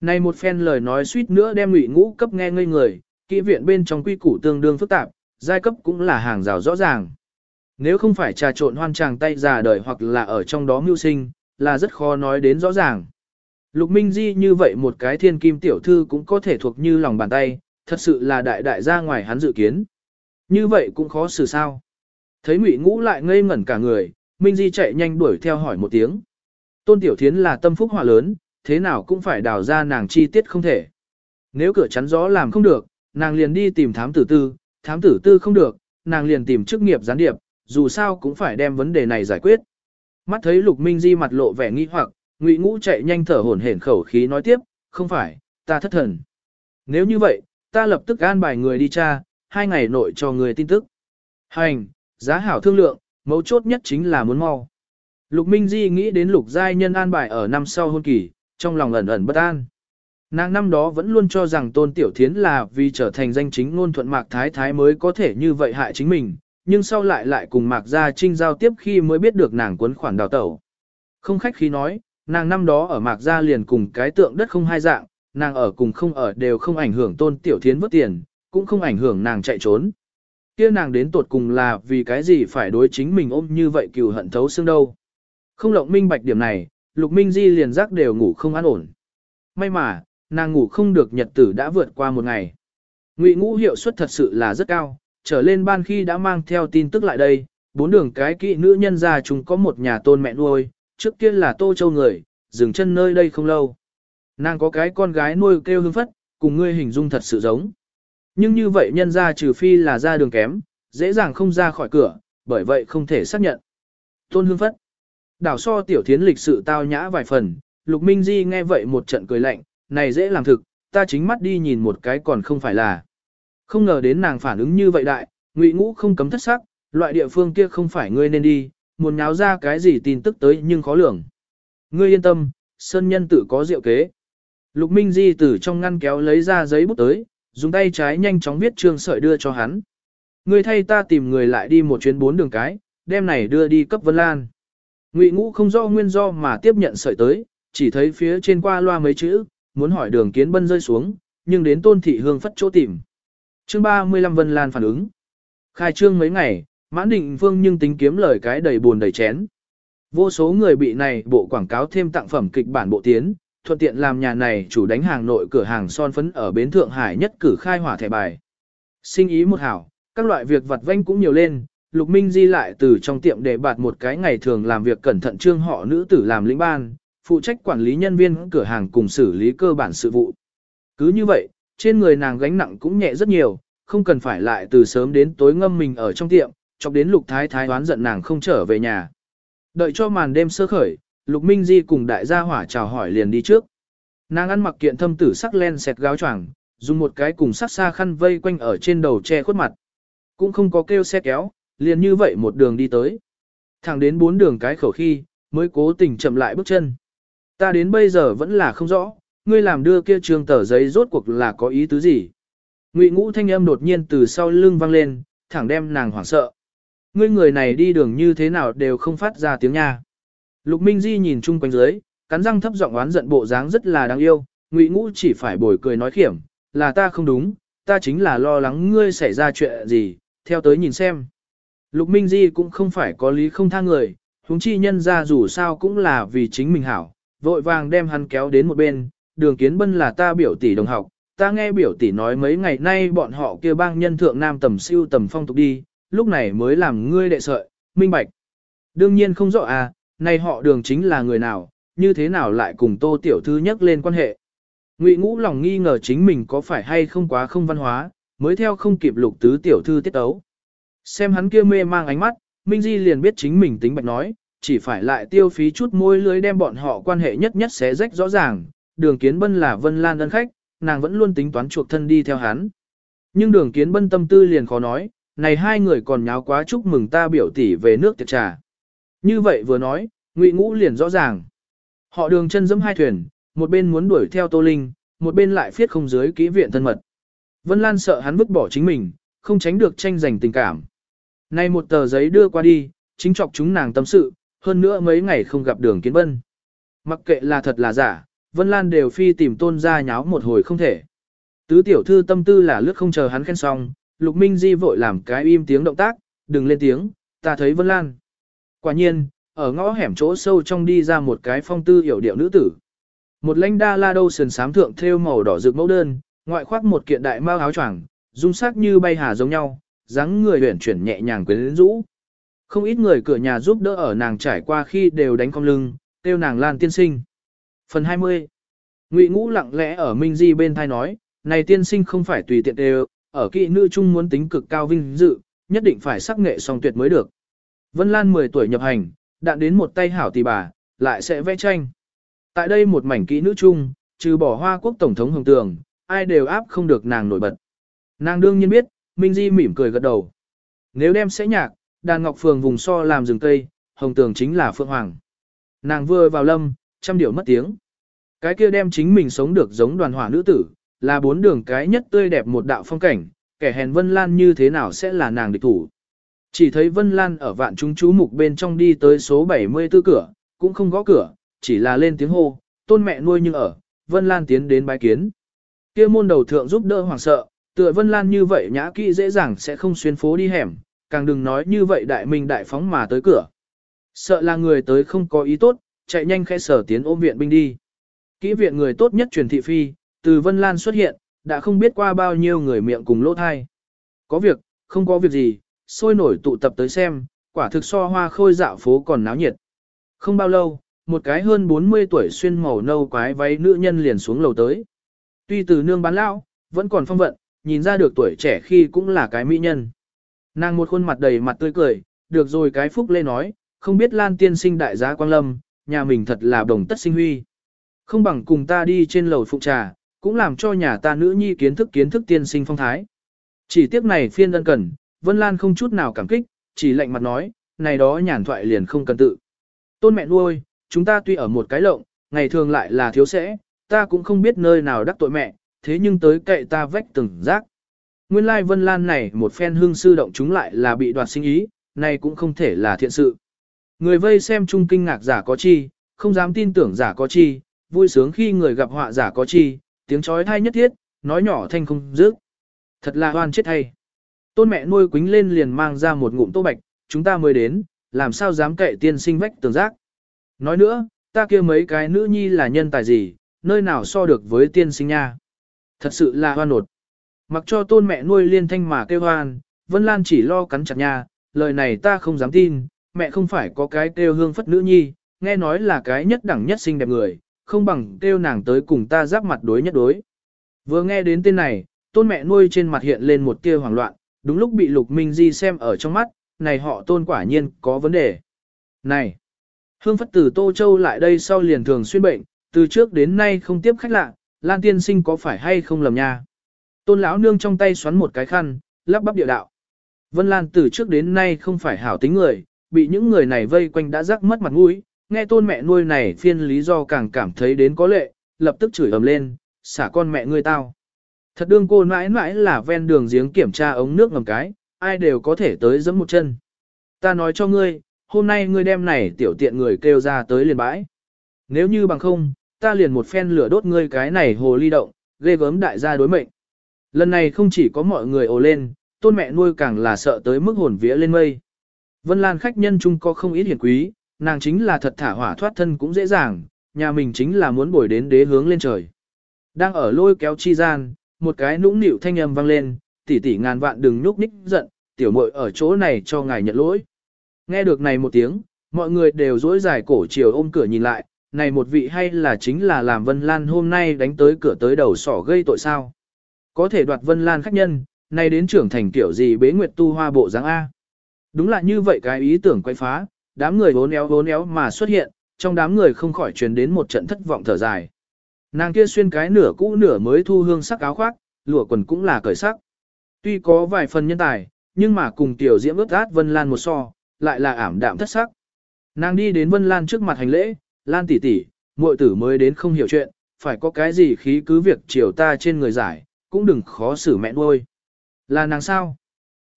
Này một phen lời nói suýt nữa đem ngụy ngũ cấp nghe ngây người, kỹ viện bên trong quy củ tương đương phức tạp, giai cấp cũng là hàng rào rõ ràng. Nếu không phải trà trộn hoan tràng tay già đời hoặc là ở trong đó mưu sinh, là rất khó nói đến rõ ràng. Lục Minh Di như vậy một cái thiên kim tiểu thư cũng có thể thuộc như lòng bàn tay, thật sự là đại đại ra ngoài hắn dự kiến. Như vậy cũng khó xử sao. Thấy Ngụy Ngũ lại ngây ngẩn cả người, Minh Di chạy nhanh đuổi theo hỏi một tiếng. Tôn Tiểu Thiến là tâm phúc hỏa lớn, thế nào cũng phải đào ra nàng chi tiết không thể. Nếu cửa chắn gió làm không được, nàng liền đi tìm thám tử tư, thám tử tư không được, nàng liền tìm chức nghiệp gián điệp, dù sao cũng phải đem vấn đề này giải quyết. Mắt thấy Lục Minh Di mặt lộ vẻ nghi hoặc, Ngụy Ngũ chạy nhanh thở hổn hển khẩu khí nói tiếp, không phải, ta thất thần. Nếu như vậy, ta lập tức an bài người đi tra, hai ngày nội cho người tin tức. Hành, giá hảo thương lượng, mấu chốt nhất chính là muốn mau. Lục Minh Di nghĩ đến Lục Giai Nhân an bài ở năm sau hôn kỳ, trong lòng ẩn ẩn bất an. Nàng năm đó vẫn luôn cho rằng Tôn Tiểu Thiến là vì trở thành danh chính ngôn thuận Mạc Thái Thái mới có thể như vậy hại chính mình, nhưng sau lại lại cùng Mạc Gia Trinh giao tiếp khi mới biết được nàng cuốn khoản đào tẩu. Không khách khí nói, nàng năm đó ở Mạc Gia liền cùng cái tượng đất không hai dạng, nàng ở cùng không ở đều không ảnh hưởng Tôn Tiểu Thiến vớt tiền, cũng không ảnh hưởng nàng chạy trốn. kia nàng đến tột cùng là vì cái gì phải đối chính mình ôm như vậy cừu hận thấu xương đâu. Không lộng minh bạch điểm này, Lục Minh Di liền giác đều ngủ không an ổn. May mà, nàng ngủ không được nhật tử đã vượt qua một ngày. Ngụy ngũ hiệu suất thật sự là rất cao, trở lên ban khi đã mang theo tin tức lại đây, bốn đường cái kỵ nữ nhân ra chúng có một nhà tôn mẹ nuôi, trước kia là tô châu người, dừng chân nơi đây không lâu. Nàng có cái con gái nuôi kêu hương phất, cùng ngươi hình dung thật sự giống. Nhưng như vậy nhân ra trừ phi là ra đường kém, dễ dàng không ra khỏi cửa, bởi vậy không thể xác nhận. Tôn hương phất. Đảo so tiểu thiến lịch sự tao nhã vài phần, Lục Minh Di nghe vậy một trận cười lạnh, này dễ làm thực, ta chính mắt đi nhìn một cái còn không phải là. Không ngờ đến nàng phản ứng như vậy đại, ngụy ngũ không cấm thất sắc, loại địa phương kia không phải ngươi nên đi, muốn nháo ra cái gì tin tức tới nhưng khó lường. Ngươi yên tâm, sơn nhân tự có diệu kế. Lục Minh Di từ trong ngăn kéo lấy ra giấy bút tới, dùng tay trái nhanh chóng viết trương sợi đưa cho hắn. Ngươi thay ta tìm người lại đi một chuyến bốn đường cái, đem này đưa đi cấp Vân Lan. Ngụy Ngũ không do nguyên do mà tiếp nhận sợi tới, chỉ thấy phía trên qua loa mấy chữ, muốn hỏi đường kiến bân rơi xuống, nhưng đến tôn thị hương phất chỗ tìm. Chương 35 Vân Lan phản ứng. Khai trương mấy ngày, mãn định vương nhưng tính kiếm lời cái đầy buồn đầy chén. Vô số người bị này bộ quảng cáo thêm tặng phẩm kịch bản bộ tiến, thuận tiện làm nhà này chủ đánh hàng nội cửa hàng son phấn ở bến Thượng Hải nhất cử khai hỏa thẻ bài. Sinh ý một hảo, các loại việc vặt vanh cũng nhiều lên, Lục Minh Di lại từ trong tiệm để bạt một cái ngày thường làm việc cẩn thận trương họ nữ tử làm lĩnh ban, phụ trách quản lý nhân viên cửa hàng cùng xử lý cơ bản sự vụ. Cứ như vậy, trên người nàng gánh nặng cũng nhẹ rất nhiều, không cần phải lại từ sớm đến tối ngâm mình ở trong tiệm, chọc đến Lục Thái Thái đoán giận nàng không trở về nhà. Đợi cho màn đêm sơ khởi, Lục Minh Di cùng đại gia hỏa chào hỏi liền đi trước. Nàng ăn mặc kiện thâm tử sắc len xẹt gáo choàng, dùng một cái cùng sắc xa khăn vây quanh ở trên đầu che khuất mặt. Cũng không có kêu xe kéo, liền như vậy một đường đi tới. Thẳng đến bốn đường cái khẩu khi, mới cố tình chậm lại bước chân. Ta đến bây giờ vẫn là không rõ, ngươi làm đưa kia trường tờ giấy rốt cuộc là có ý tứ gì. Ngụy ngũ thanh âm đột nhiên từ sau lưng vang lên, thẳng đem nàng hoảng sợ. Ngươi người này đi đường như thế nào đều không phát ra tiếng nha. Lục Minh Di nhìn chung quanh dưới, cắn răng thấp giọng oán giận bộ dáng rất là đáng yêu, Ngụy Ngũ chỉ phải bồi cười nói khiểm, là ta không đúng, ta chính là lo lắng ngươi xảy ra chuyện gì, theo tới nhìn xem. Lục Minh Di cũng không phải có lý không tha người, huống chi nhân ra dù sao cũng là vì chính mình hảo, vội vàng đem hắn kéo đến một bên, đường kiến bân là ta biểu tỷ đồng học, ta nghe biểu tỷ nói mấy ngày nay bọn họ kia bang nhân thượng nam tầm siêu tầm phong tục đi, lúc này mới làm ngươi đệ sợi, minh bạch. Đương nhiên không rõ à, này họ đường chính là người nào, như thế nào lại cùng tô tiểu thư nhắc lên quan hệ. Ngụy ngũ lòng nghi ngờ chính mình có phải hay không quá không văn hóa, mới theo không kịp lục tứ tiểu thư tiết ấu. Xem hắn kia mê mang ánh mắt, Minh Di liền biết chính mình tính bạch nói, chỉ phải lại tiêu phí chút môi lưới đem bọn họ quan hệ nhất nhất xé rách rõ ràng, đường kiến bân là vân lan ân khách, nàng vẫn luôn tính toán chuộc thân đi theo hắn. Nhưng đường kiến bân tâm tư liền khó nói, này hai người còn nháo quá chúc mừng ta biểu tỷ về nước tiệc trà. Như vậy vừa nói, ngụy ngũ liền rõ ràng. Họ đường chân dẫm hai thuyền, một bên muốn đuổi theo Tô Linh, một bên lại phiết không dưới kỹ viện thân mật. Vân Lan sợ hắn vứt bỏ chính mình, không tránh được tranh giành tình cảm. Nay một tờ giấy đưa qua đi, chính chọc chúng nàng tâm sự, hơn nữa mấy ngày không gặp đường kiến bân. Mặc kệ là thật là giả, Vân Lan đều phi tìm tôn ra nháo một hồi không thể. Tứ tiểu thư tâm tư là lướt không chờ hắn khen xong, Lục Minh Di vội làm cái im tiếng động tác, đừng lên tiếng, ta thấy Vân Lan. Quả nhiên, ở ngõ hẻm chỗ sâu trong đi ra một cái phong tư hiểu điệu nữ tử. Một lãnh đa la đâu sườn sám thượng thêu màu đỏ rực mẫu đơn, ngoại khoác một kiện đại mao áo choàng, dung sắc như bay hà giống nhau, dáng người huyển chuyển nhẹ nhàng quyến rũ. Không ít người cửa nhà giúp đỡ ở nàng trải qua khi đều đánh cong lưng, tiêu nàng lan tiên sinh. Phần 20 Ngụy Ngũ lặng lẽ ở Minh Di bên thai nói, này tiên sinh không phải tùy tiện đều, ở kỵ nữ trung muốn tính cực cao vinh dự, nhất định phải sắc nghệ song tuyệt mới được. Vân Lan 10 tuổi nhập hành, đạn đến một tay hảo tỷ bà, lại sẽ vẽ tranh. Tại đây một mảnh kỹ nữ trung, trừ bỏ hoa quốc tổng thống hồng tường, ai đều áp không được nàng nổi bật. Nàng đương nhiên biết, Minh Di mỉm cười gật đầu. Nếu đem sẽ nhạc, đàn ngọc phường vùng so làm rừng cây, hồng tường chính là phượng hoàng. Nàng vừa vào lâm, trăm điệu mất tiếng. Cái kia đem chính mình sống được giống đoàn hỏa nữ tử, là bốn đường cái nhất tươi đẹp một đạo phong cảnh, kẻ hèn Vân Lan như thế nào sẽ là nàng địch thủ. Chỉ thấy Vân Lan ở vạn chúng chú mục bên trong đi tới số 74 cửa, cũng không gõ cửa, chỉ là lên tiếng hô, tôn mẹ nuôi nhưng ở, Vân Lan tiến đến bái kiến. kia môn đầu thượng giúp đỡ hoàng sợ, tựa Vân Lan như vậy nhã kỹ dễ dàng sẽ không xuyên phố đi hẻm, càng đừng nói như vậy đại minh đại phóng mà tới cửa. Sợ là người tới không có ý tốt, chạy nhanh khẽ sở tiến ôm viện binh đi. Kỹ viện người tốt nhất truyền thị phi, từ Vân Lan xuất hiện, đã không biết qua bao nhiêu người miệng cùng lỗ thai. Có việc, không có việc gì, sôi nổi tụ tập tới xem, quả thực so hoa khôi dạo phố còn náo nhiệt. Không bao lâu, một cái hơn 40 tuổi xuyên màu nâu quái váy nữ nhân liền xuống lầu tới. Tuy từ nương bán lão, vẫn còn phong vận, nhìn ra được tuổi trẻ khi cũng là cái mỹ nhân. Nàng một khuôn mặt đầy mặt tươi cười, được rồi cái phúc lê nói, không biết Lan tiên sinh đại giá Quang Lâm, nhà mình thật là đồng tất sinh huy. Không bằng cùng ta đi trên lầu phụ trà, cũng làm cho nhà ta nữ nhi kiến thức kiến thức tiên sinh phong thái. Chỉ tiếc này phiên ân cần, Vân Lan không chút nào cảm kích, chỉ lạnh mặt nói, này đó nhàn thoại liền không cần tự. Tôn mẹ nuôi, chúng ta tuy ở một cái lộng, ngày thường lại là thiếu sẽ, ta cũng không biết nơi nào đắc tội mẹ, thế nhưng tới cậy ta vách từng rác. Nguyên lai Vân Lan này một phen hương sư động chúng lại là bị đoạt sinh ý, này cũng không thể là thiện sự. Người vây xem chung kinh ngạc giả có chi, không dám tin tưởng giả có chi, vui sướng khi người gặp họa giả có chi, tiếng chói thai nhất thiết, nói nhỏ thanh không dứt. Thật là hoan chết hay. Tôn mẹ nuôi quính lên liền mang ra một ngụm tô bạch, chúng ta mới đến, làm sao dám kệ tiên sinh vách tường giác. Nói nữa, ta kia mấy cái nữ nhi là nhân tài gì, nơi nào so được với tiên sinh nha. Thật sự là hoan nột. Mặc cho tôn mẹ nuôi liên thanh mà kêu hoan, Vân Lan chỉ lo cắn chặt nha, lời này ta không dám tin, mẹ không phải có cái kêu hương phất nữ nhi, nghe nói là cái nhất đẳng nhất xinh đẹp người, không bằng kêu nàng tới cùng ta giáp mặt đối nhất đối. Vừa nghe đến tên này, tôn mẹ nuôi trên mặt hiện lên một tia hoảng loạn, đúng lúc bị Lục Minh Di xem ở trong mắt, này họ tôn quả nhiên có vấn đề. Này, hương phất tử Tô Châu lại đây sau liền thường xuyên bệnh, từ trước đến nay không tiếp khách lạ, Lan tiên sinh có phải hay không lầm nha. Tôn lão nương trong tay xoắn một cái khăn, lắp bắp địa đạo. Vân Lan từ trước đến nay không phải hảo tính người, bị những người này vây quanh đã rắc mất mặt mũi, nghe tôn mẹ nuôi này phiên lý do càng cảm thấy đến có lệ, lập tức chửi ầm lên, xả con mẹ ngươi tao. Thật đương cô mãi mãi là ven đường giếng kiểm tra ống nước ngầm cái, ai đều có thể tới giẫm một chân. Ta nói cho ngươi, hôm nay ngươi đem này tiểu tiện người kêu ra tới liền bãi. Nếu như bằng không, ta liền một phen lửa đốt ngươi cái này hồ ly động, ghê gớm đại gia đối mệnh. Lần này không chỉ có mọi người ồ lên, tôn mẹ nuôi càng là sợ tới mức hồn vía lên mây. Vân Lan khách nhân chung có không ít hiển quý, nàng chính là thật thả hỏa thoát thân cũng dễ dàng, nhà mình chính là muốn bồi đến đế hướng lên trời. Đang ở lôi kéo chi gian, một cái nũng nịu thanh âm vang lên, tỷ tỷ ngàn vạn đừng nhúc nhích giận, tiểu muội ở chỗ này cho ngài nhận lỗi. Nghe được này một tiếng, mọi người đều dỗi dài cổ chiều ôm cửa nhìn lại, này một vị hay là chính là làm Vân Lan hôm nay đánh tới cửa tới đầu sỏ gây tội sao. Có thể đoạt Vân Lan khách nhân, nay đến trưởng thành kiểu gì bế nguyệt tu hoa bộ dáng A. Đúng là như vậy cái ý tưởng quay phá, đám người vốn éo vốn éo mà xuất hiện, trong đám người không khỏi truyền đến một trận thất vọng thở dài. Nàng kia xuyên cái nửa cũ nửa mới thu hương sắc áo khoác, lụa quần cũng là cởi sắc. Tuy có vài phần nhân tài, nhưng mà cùng tiểu diễm ướt át Vân Lan một so, lại là ảm đạm thất sắc. Nàng đi đến Vân Lan trước mặt hành lễ, Lan tỷ tỷ, muội tử mới đến không hiểu chuyện, phải có cái gì khí cứ việc chiều ta trên người giải, cũng đừng khó xử mẹ nuôi. Là nàng sao?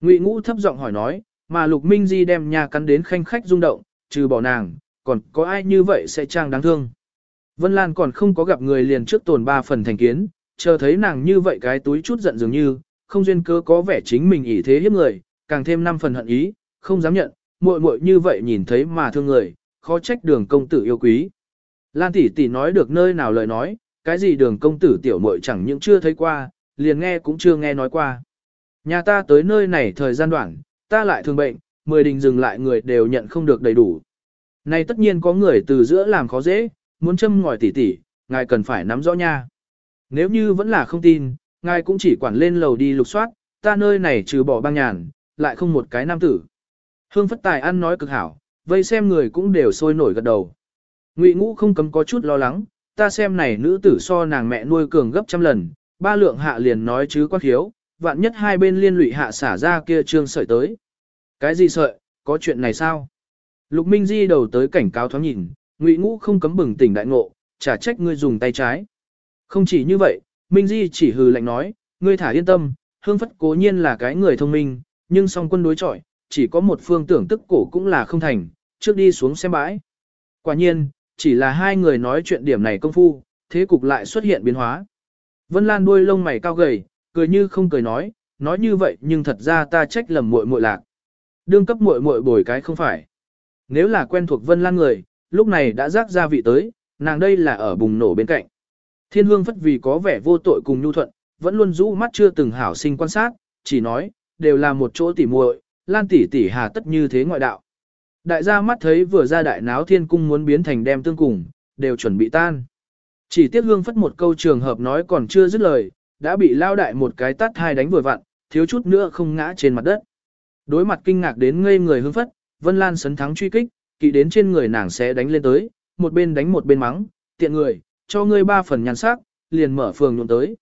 Ngụy Ngũ thấp giọng hỏi nói, mà Lục Minh Di đem nhà cắn đến khanh khách rung động, trừ bỏ nàng, còn có ai như vậy sẽ trang đáng thương. Vân Lan còn không có gặp người liền trước tồn ba phần thành kiến, chờ thấy nàng như vậy cái túi chút giận dường như, không duyên cơ có vẻ chính mình ỷ thế hiếp người, càng thêm năm phần hận ý, không dám nhận, muội muội như vậy nhìn thấy mà thương người, khó trách đường công tử yêu quý. Lan tỷ tỷ nói được nơi nào lời nói, cái gì đường công tử tiểu muội chẳng những chưa thấy qua, liền nghe cũng chưa nghe nói qua. Nhà ta tới nơi này thời gian đoạn, ta lại thường bệnh, mười đình dừng lại người đều nhận không được đầy đủ. Nay tất nhiên có người từ giữa làm khó dễ, muốn châm ngòi tỉ tỉ, ngài cần phải nắm rõ nha. Nếu như vẫn là không tin, ngài cũng chỉ quản lên lầu đi lục soát, ta nơi này trừ bỏ băng nhàn, lại không một cái nam tử. Hương phất tài ăn nói cực hảo, vây xem người cũng đều sôi nổi gật đầu. Ngụy ngũ không cấm có chút lo lắng, ta xem này nữ tử so nàng mẹ nuôi cường gấp trăm lần, ba lượng hạ liền nói chứ quá thiếu vạn nhất hai bên liên lụy hạ xả ra kia trương sợi tới. Cái gì sợi, có chuyện này sao? Lục Minh Di đầu tới cảnh cáo thoáng nhìn, Ngụy Ngũ không cấm bừng tỉnh đại ngộ, trả trách ngươi dùng tay trái. Không chỉ như vậy, Minh Di chỉ hừ lạnh nói, ngươi thả yên tâm, Hương Phất cố nhiên là cái người thông minh, nhưng song quân đối chọi, chỉ có một phương tưởng tức cổ cũng là không thành, trước đi xuống xem bãi. Quả nhiên, chỉ là hai người nói chuyện điểm này công phu, thế cục lại xuất hiện biến hóa. Vân Lan đuôi lông mày cao gầy, cười như không cười nói, nói như vậy nhưng thật ra ta trách lầm muội muội lạc. Đương cấp muội muội bồi cái không phải. Nếu là quen thuộc Vân Lan người, lúc này đã rác ra vị tới, nàng đây là ở bùng nổ bên cạnh. Thiên hương phất vì có vẻ vô tội cùng nhu thuận, vẫn luôn rũ mắt chưa từng hảo sinh quan sát, chỉ nói, đều là một chỗ tỉ muội, Lan tỷ tỷ hà tất như thế ngoại đạo. Đại gia mắt thấy vừa ra đại náo thiên cung muốn biến thành đem tương cùng, đều chuẩn bị tan. Chỉ tiếc hương phất một câu trường hợp nói còn chưa dứt lời, đã bị lao đại một cái tát hai đánh vừa vặn, thiếu chút nữa không ngã trên mặt đất. Đối mặt kinh ngạc đến ngây người hương phất, Vân Lan sấn thắng truy kích, kỵ đến trên người nàng sẽ đánh lên tới, một bên đánh một bên mắng, tiện người, cho ngươi ba phần nhàn sắc, liền mở phường nhuộm tới.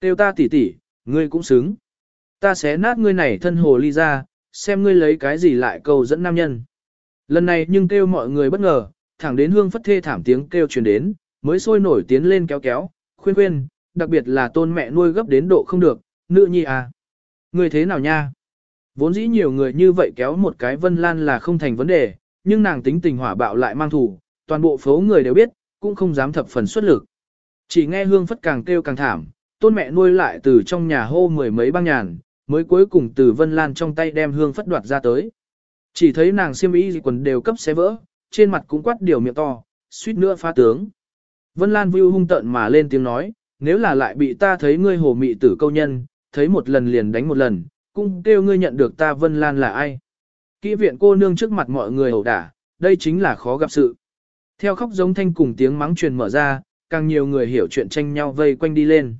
Tiêu ta tỉ tỉ, ngươi cũng xứng. Ta sẽ nát ngươi này thân hồ ly ra, xem ngươi lấy cái gì lại cầu dẫn nam nhân. Lần này nhưng kêu mọi người bất ngờ, thẳng đến hương phất thê thảm tiếng kêu truyền đến, mới sôi nổi tiến lên kéo kéo, khuyên khuyên, đặc biệt là tôn mẹ nuôi gấp đến độ không được, nữ nhi à. người thế nào nha? Vốn dĩ nhiều người như vậy kéo một cái vân lan là không thành vấn đề, nhưng nàng tính tình hỏa bạo lại mang thủ, toàn bộ phố người đều biết, cũng không dám thập phần xuất lực. Chỉ nghe hương phất càng kêu càng thảm, tôn mẹ nuôi lại từ trong nhà hô mười mấy băng nhàn, mới cuối cùng từ Vân Lan trong tay đem hương phất đoạt ra tới. Chỉ thấy nàng xiêm y quần đều cấp xé vỡ, trên mặt cũng quát điều miệng to, suýt nữa phá tướng. Vân Lan Vưu hung tận mà lên tiếng nói, nếu là lại bị ta thấy ngươi hồ mị tử câu nhân, thấy một lần liền đánh một lần, cũng kêu ngươi nhận được ta Vân Lan là ai. Kỹ viện cô nương trước mặt mọi người ẩu đả, đây chính là khó gặp sự. Theo khóc giống thanh cùng tiếng mắng truyền mở ra, càng nhiều người hiểu chuyện tranh nhau vây quanh đi lên.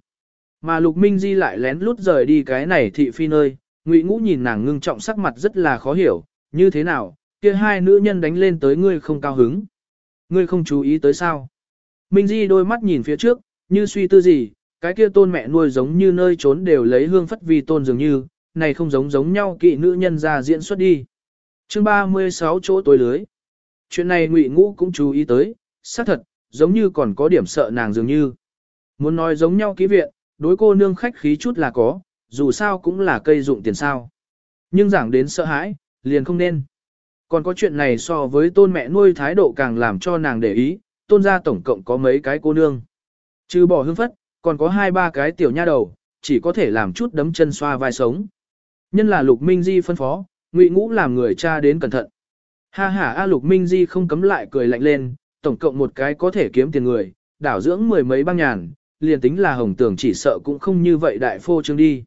Mà Lục Minh Di lại lén lút rời đi cái này thị phi nơi, Ngụy Ngũ nhìn nàng ngưng trọng sắc mặt rất là khó hiểu, như thế nào, kia hai nữ nhân đánh lên tới ngươi không cao hứng. Ngươi không chú ý tới sao? Minh Di đôi mắt nhìn phía trước, như suy tư gì, cái kia tôn mẹ nuôi giống như nơi trốn đều lấy hương phất vì tôn dường như, này không giống giống nhau kỵ nữ nhân ra diễn xuất đi. chương 36 chỗ tối lưới. Chuyện này ngụy ngũ cũng chú ý tới, xác thật, giống như còn có điểm sợ nàng dường như. Muốn nói giống nhau ký viện, đối cô nương khách khí chút là có, dù sao cũng là cây dụng tiền sao. Nhưng giảng đến sợ hãi, liền không nên. Còn có chuyện này so với tôn mẹ nuôi thái độ càng làm cho nàng để ý, tôn gia tổng cộng có mấy cái cô nương. Trừ bỏ hương phất, còn có hai ba cái tiểu nha đầu, chỉ có thể làm chút đấm chân xoa vai sống. Nhân là Lục Minh Di phân phó, Ngụy Ngũ làm người cha đến cẩn thận. Ha ha A Lục Minh Di không cấm lại cười lạnh lên, tổng cộng một cái có thể kiếm tiền người, đảo dưỡng mười mấy băng nhàn, liền tính là hồng tưởng chỉ sợ cũng không như vậy đại phô trương đi.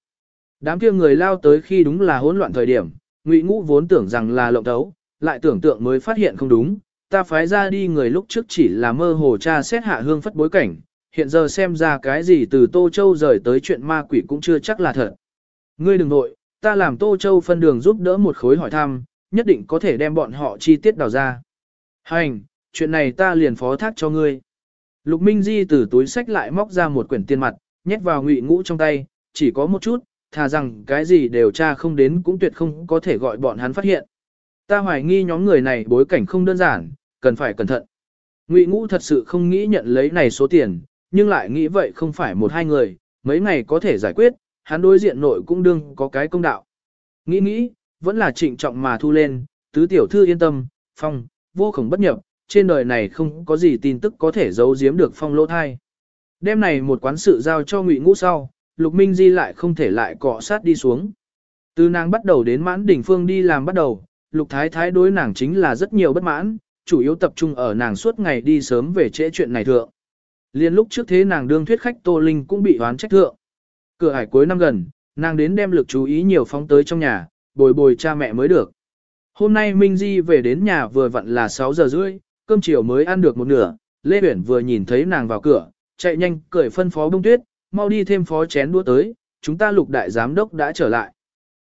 Đám kia người lao tới khi đúng là hỗn loạn thời điểm, Ngụy Ngũ vốn tưởng rằng là lộng đấu, lại tưởng tượng mới phát hiện không đúng, ta phái ra đi người lúc trước chỉ là mơ hồ cha xét hạ hương phất bối cảnh, hiện giờ xem ra cái gì từ Tô Châu rời tới chuyện ma quỷ cũng chưa chắc là thật. Ngươi đừng nội, ta làm Tô Châu phân đường giúp đỡ một khối hỏi thăm, nhất định có thể đem bọn họ chi tiết đào ra. Hành, chuyện này ta liền phó thác cho ngươi. Lục Minh Di từ túi sách lại móc ra một quyển tiền mặt, nhét vào ngụy ngũ trong tay, chỉ có một chút, thà rằng cái gì đều tra không đến cũng tuyệt không có thể gọi bọn hắn phát hiện. Ta hoài nghi nhóm người này bối cảnh không đơn giản, cần phải cẩn thận. Ngụy ngũ thật sự không nghĩ nhận lấy này số tiền, nhưng lại nghĩ vậy không phải một hai người, mấy ngày có thể giải quyết, hắn đối diện nội cũng đương có cái công đạo. Nghĩ nghĩ, vẫn là trịnh trọng mà thu lên, tứ tiểu thư yên tâm, phong, vô khổng bất nhập, trên đời này không có gì tin tức có thể giấu giếm được phong lỗ thai. Đêm này một quán sự giao cho ngụy ngũ sau, lục minh di lại không thể lại cọ sát đi xuống. Từ nàng bắt đầu đến mãn đỉnh phương đi làm bắt đầu, lục thái thái đối nàng chính là rất nhiều bất mãn, chủ yếu tập trung ở nàng suốt ngày đi sớm về trễ chuyện này thượng. Liên lúc trước thế nàng đương thuyết khách Tô Linh cũng bị oán trách thượng. Cửa hải cuối năm gần, nàng đến đem lực chú ý nhiều phóng tới trong nhà, bồi bồi cha mẹ mới được. Hôm nay Minh Di về đến nhà vừa vặn là 6 giờ rưỡi, cơm chiều mới ăn được một nửa, Lê Uyển vừa nhìn thấy nàng vào cửa, chạy nhanh cởi phân phó bông tuyết, mau đi thêm phó chén đũa tới, chúng ta lục đại giám đốc đã trở lại.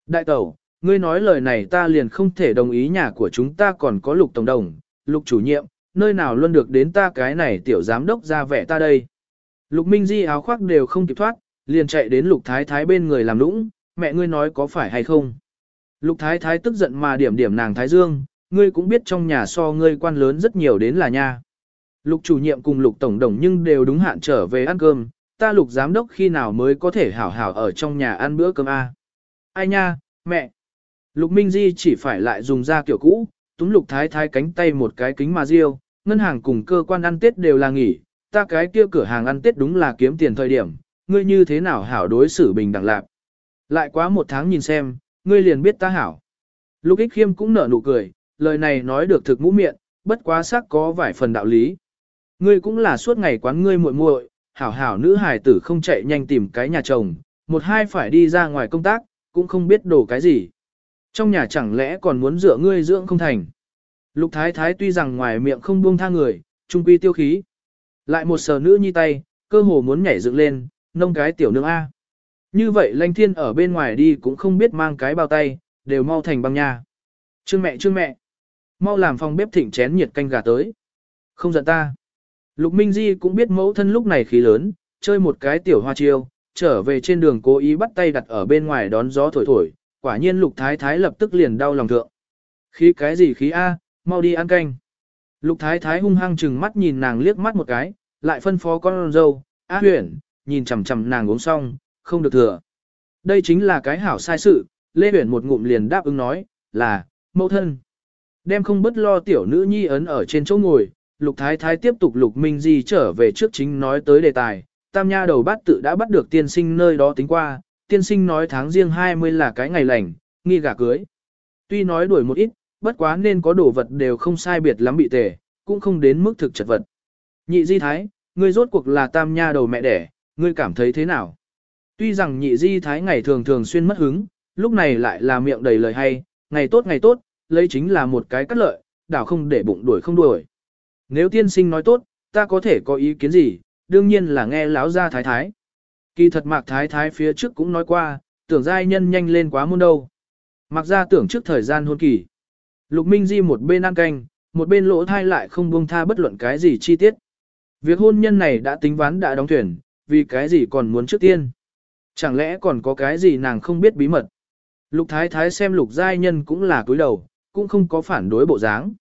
Đại tẩu, ngươi nói lời này ta liền không thể đồng ý nhà của chúng ta còn có lục tổng đồng, lục chủ nhiệm, nơi nào luôn được đến ta cái này tiểu giám đốc ra vẻ ta đây. Lục Minh Di áo khoác đều không kịp thoát, liền chạy đến lục thái thái bên người làm lũng, mẹ ngươi nói có phải hay không. Lục thái thái tức giận mà điểm điểm nàng thái dương, ngươi cũng biết trong nhà so ngươi quan lớn rất nhiều đến là nha. Lục chủ nhiệm cùng lục tổng đồng nhưng đều đúng hạn trở về ăn cơm, ta lục giám đốc khi nào mới có thể hảo hảo ở trong nhà ăn bữa cơm a? Ai nha, mẹ. Lục Minh Di chỉ phải lại dùng ra kiểu cũ, túm lục thái thái cánh tay một cái kính mà riêu, ngân hàng cùng cơ quan ăn tết đều là nghỉ, ta cái kia cửa hàng ăn tết đúng là kiếm tiền thời điểm, ngươi như thế nào hảo đối xử bình đẳng lạc. Lại quá một tháng nhìn xem, ngươi liền biết ta hảo. Lục ích khiêm cũng nở nụ cười, lời này nói được thực mũ miệng, bất quá sắc có vài phần đạo lý. Ngươi cũng là suốt ngày quán ngươi muội muội, hảo hảo nữ hài tử không chạy nhanh tìm cái nhà chồng, một hai phải đi ra ngoài công tác, cũng không biết đổ cái gì. Trong nhà chẳng lẽ còn muốn dựa ngươi dưỡng không thành. Lục thái thái tuy rằng ngoài miệng không buông tha người, trung quy tiêu khí. Lại một sờ nữ nhi tay, cơ hồ muốn nhảy dựng lên, nông cái tiểu nương A. Như vậy lanh thiên ở bên ngoài đi cũng không biết mang cái bao tay, đều mau thành băng nha. Trương mẹ trương mẹ. Mau làm phòng bếp thịnh chén nhiệt canh gà tới. Không giận ta. Lục Minh Di cũng biết mẫu thân lúc này khí lớn, chơi một cái tiểu hoa chiêu, trở về trên đường cố ý bắt tay đặt ở bên ngoài đón gió thổi thổi, quả nhiên lục thái thái lập tức liền đau lòng thượng. Khí cái gì khí A, mau đi ăn canh. Lục thái thái hung hăng chừng mắt nhìn nàng liếc mắt một cái, lại phân phó con dâu, A huyển, nhìn chằm chằm nàng uống xong, không được thừa. Đây chính là cái hảo sai sự, Lê Huyển một ngụm liền đáp ứng nói, là, mẫu thân. Đem không bất lo tiểu nữ nhi ấn ở trên chỗ ngồi, Lục Thái Thái tiếp tục Lục Minh Di trở về trước chính nói tới đề tài, tam nha đầu bát tự đã bắt được tiên sinh nơi đó tính qua, tiên sinh nói tháng riêng 20 là cái ngày lành, nghi gả cưới. Tuy nói đuổi một ít, bất quá nên có đồ vật đều không sai biệt lắm bị tề, cũng không đến mức thực chật vật. Nhị di thái, ngươi rốt cuộc là tam nha đầu mẹ đẻ, ngươi cảm thấy thế nào? Tuy rằng nhị di thái ngày thường thường xuyên mất hứng, lúc này lại là miệng đầy lời hay, ngày tốt ngày tốt, lấy chính là một cái cắt lợi, đảo không để bụng đuổi không đuổi. Nếu tiên sinh nói tốt, ta có thể có ý kiến gì, đương nhiên là nghe láo ra thái thái. Kỳ thật mạc thái thái phía trước cũng nói qua, tưởng giai nhân nhanh lên quá muôn đâu. Mặc ra tưởng trước thời gian hôn kỳ. Lục Minh Di một bên ăn canh, một bên lỗ thai lại không buông tha bất luận cái gì chi tiết. Việc hôn nhân này đã tính ván đã đóng thuyền, vì cái gì còn muốn trước tiên. Chẳng lẽ còn có cái gì nàng không biết bí mật. Lục thái thái xem lục giai nhân cũng là cúi đầu, cũng không có phản đối bộ dáng.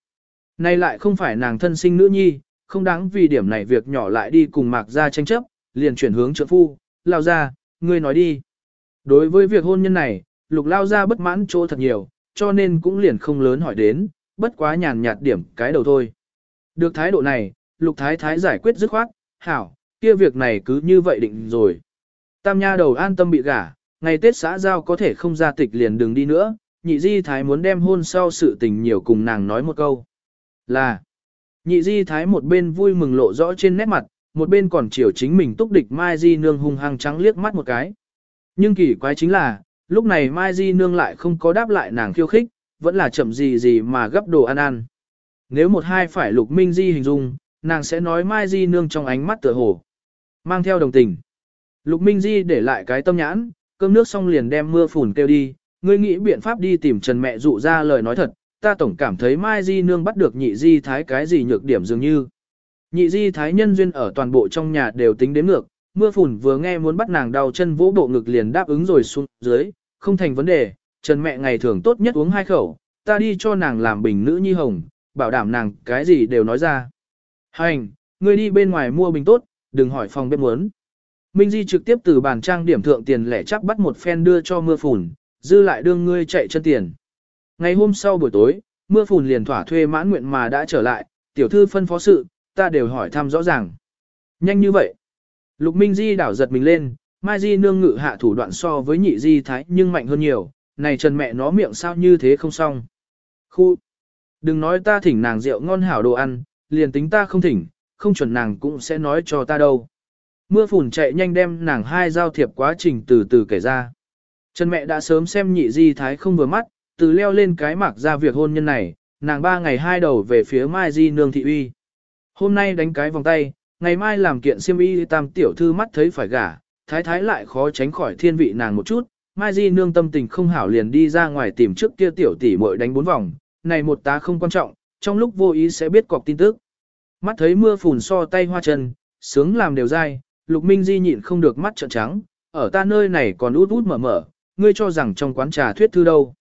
Này lại không phải nàng thân sinh nữ nhi, không đáng vì điểm này việc nhỏ lại đi cùng mạc ra tranh chấp, liền chuyển hướng trợ phu, lao ra, ngươi nói đi. Đối với việc hôn nhân này, lục lao ra bất mãn chỗ thật nhiều, cho nên cũng liền không lớn hỏi đến, bất quá nhàn nhạt điểm cái đầu thôi. Được thái độ này, lục thái thái giải quyết dứt khoát, hảo, kia việc này cứ như vậy định rồi. Tam nha đầu an tâm bị gả, ngày Tết xã giao có thể không ra tịch liền đừng đi nữa, nhị di thái muốn đem hôn sau sự tình nhiều cùng nàng nói một câu. Là, nhị di thái một bên vui mừng lộ rõ trên nét mặt, một bên còn chiều chính mình túc địch Mai Di nương hung hăng trắng liếc mắt một cái. Nhưng kỳ quái chính là, lúc này Mai Di nương lại không có đáp lại nàng khiêu khích, vẫn là chậm gì gì mà gấp đồ ăn ăn. Nếu một hai phải lục minh di hình dung, nàng sẽ nói Mai Di nương trong ánh mắt tựa hồ. Mang theo đồng tình. Lục minh di để lại cái tâm nhãn, cơm nước xong liền đem mưa phùn kêu đi, ngươi nghĩ biện pháp đi tìm Trần mẹ dụ ra lời nói thật, ta tổng cảm thấy Mai Di nương bắt được nhị di thái cái gì nhược điểm dường như. Nhị di thái nhân duyên ở toàn bộ trong nhà đều tính đến ngược, mưa phùn vừa nghe muốn bắt nàng đau chân vỗ bộ ngực liền đáp ứng rồi xuống dưới, không thành vấn đề, Trần mẹ ngày thường tốt nhất uống hai khẩu, ta đi cho nàng làm bình nữ nhi hồng, bảo đảm nàng cái gì đều nói ra. Hành, ngươi đi bên ngoài mua bình tốt, đừng hỏi phòng bếp muốn. Minh Di trực tiếp từ bàn trang điểm thượng tiền lẻ chắc bắt một phen đưa cho mưa phùn, dư lại đương ngươi chạy chân tiền. Ngày hôm sau buổi tối, mưa phùn liền thỏa thuê mãn nguyện mà đã trở lại, tiểu thư phân phó sự, ta đều hỏi thăm rõ ràng. Nhanh như vậy. Lục Minh Di đảo giật mình lên, Mai Di nương ngự hạ thủ đoạn so với nhị Di thái nhưng mạnh hơn nhiều, này trần mẹ nó miệng sao như thế không xong. Khu. Đừng nói ta thỉnh nàng rượu ngon hảo đồ ăn, liền tính ta không thỉnh, không chuẩn nàng cũng sẽ nói cho ta đâu. Mưa phùn chạy nhanh đem nàng hai giao thiệp quá trình từ từ kể ra. Trần mẹ đã sớm xem nhị Di thái không vừa mắt, từ leo lên cái mạc ra việc hôn nhân này, nàng ba ngày hai đầu về phía Mai Di nương thị uy. Hôm nay đánh cái vòng tay, ngày mai làm kiện siêm y tam tiểu thư mắt thấy phải gả, thái thái lại khó tránh khỏi thiên vị nàng một chút, Mai Di nương tâm tình không hảo liền đi ra ngoài tìm trước kia tiểu tỷ muội đánh bốn vòng, này một tá không quan trọng, trong lúc vô ý sẽ biết cọc tin tức. Mắt thấy mưa phùn so tay hoa chân, sướng làm đều dai, Lục Minh Di nhịn không được mắt trợn trắng, ở ta nơi này còn út út mở mở, ngươi cho rằng trong quán trà thuyết thư đâu.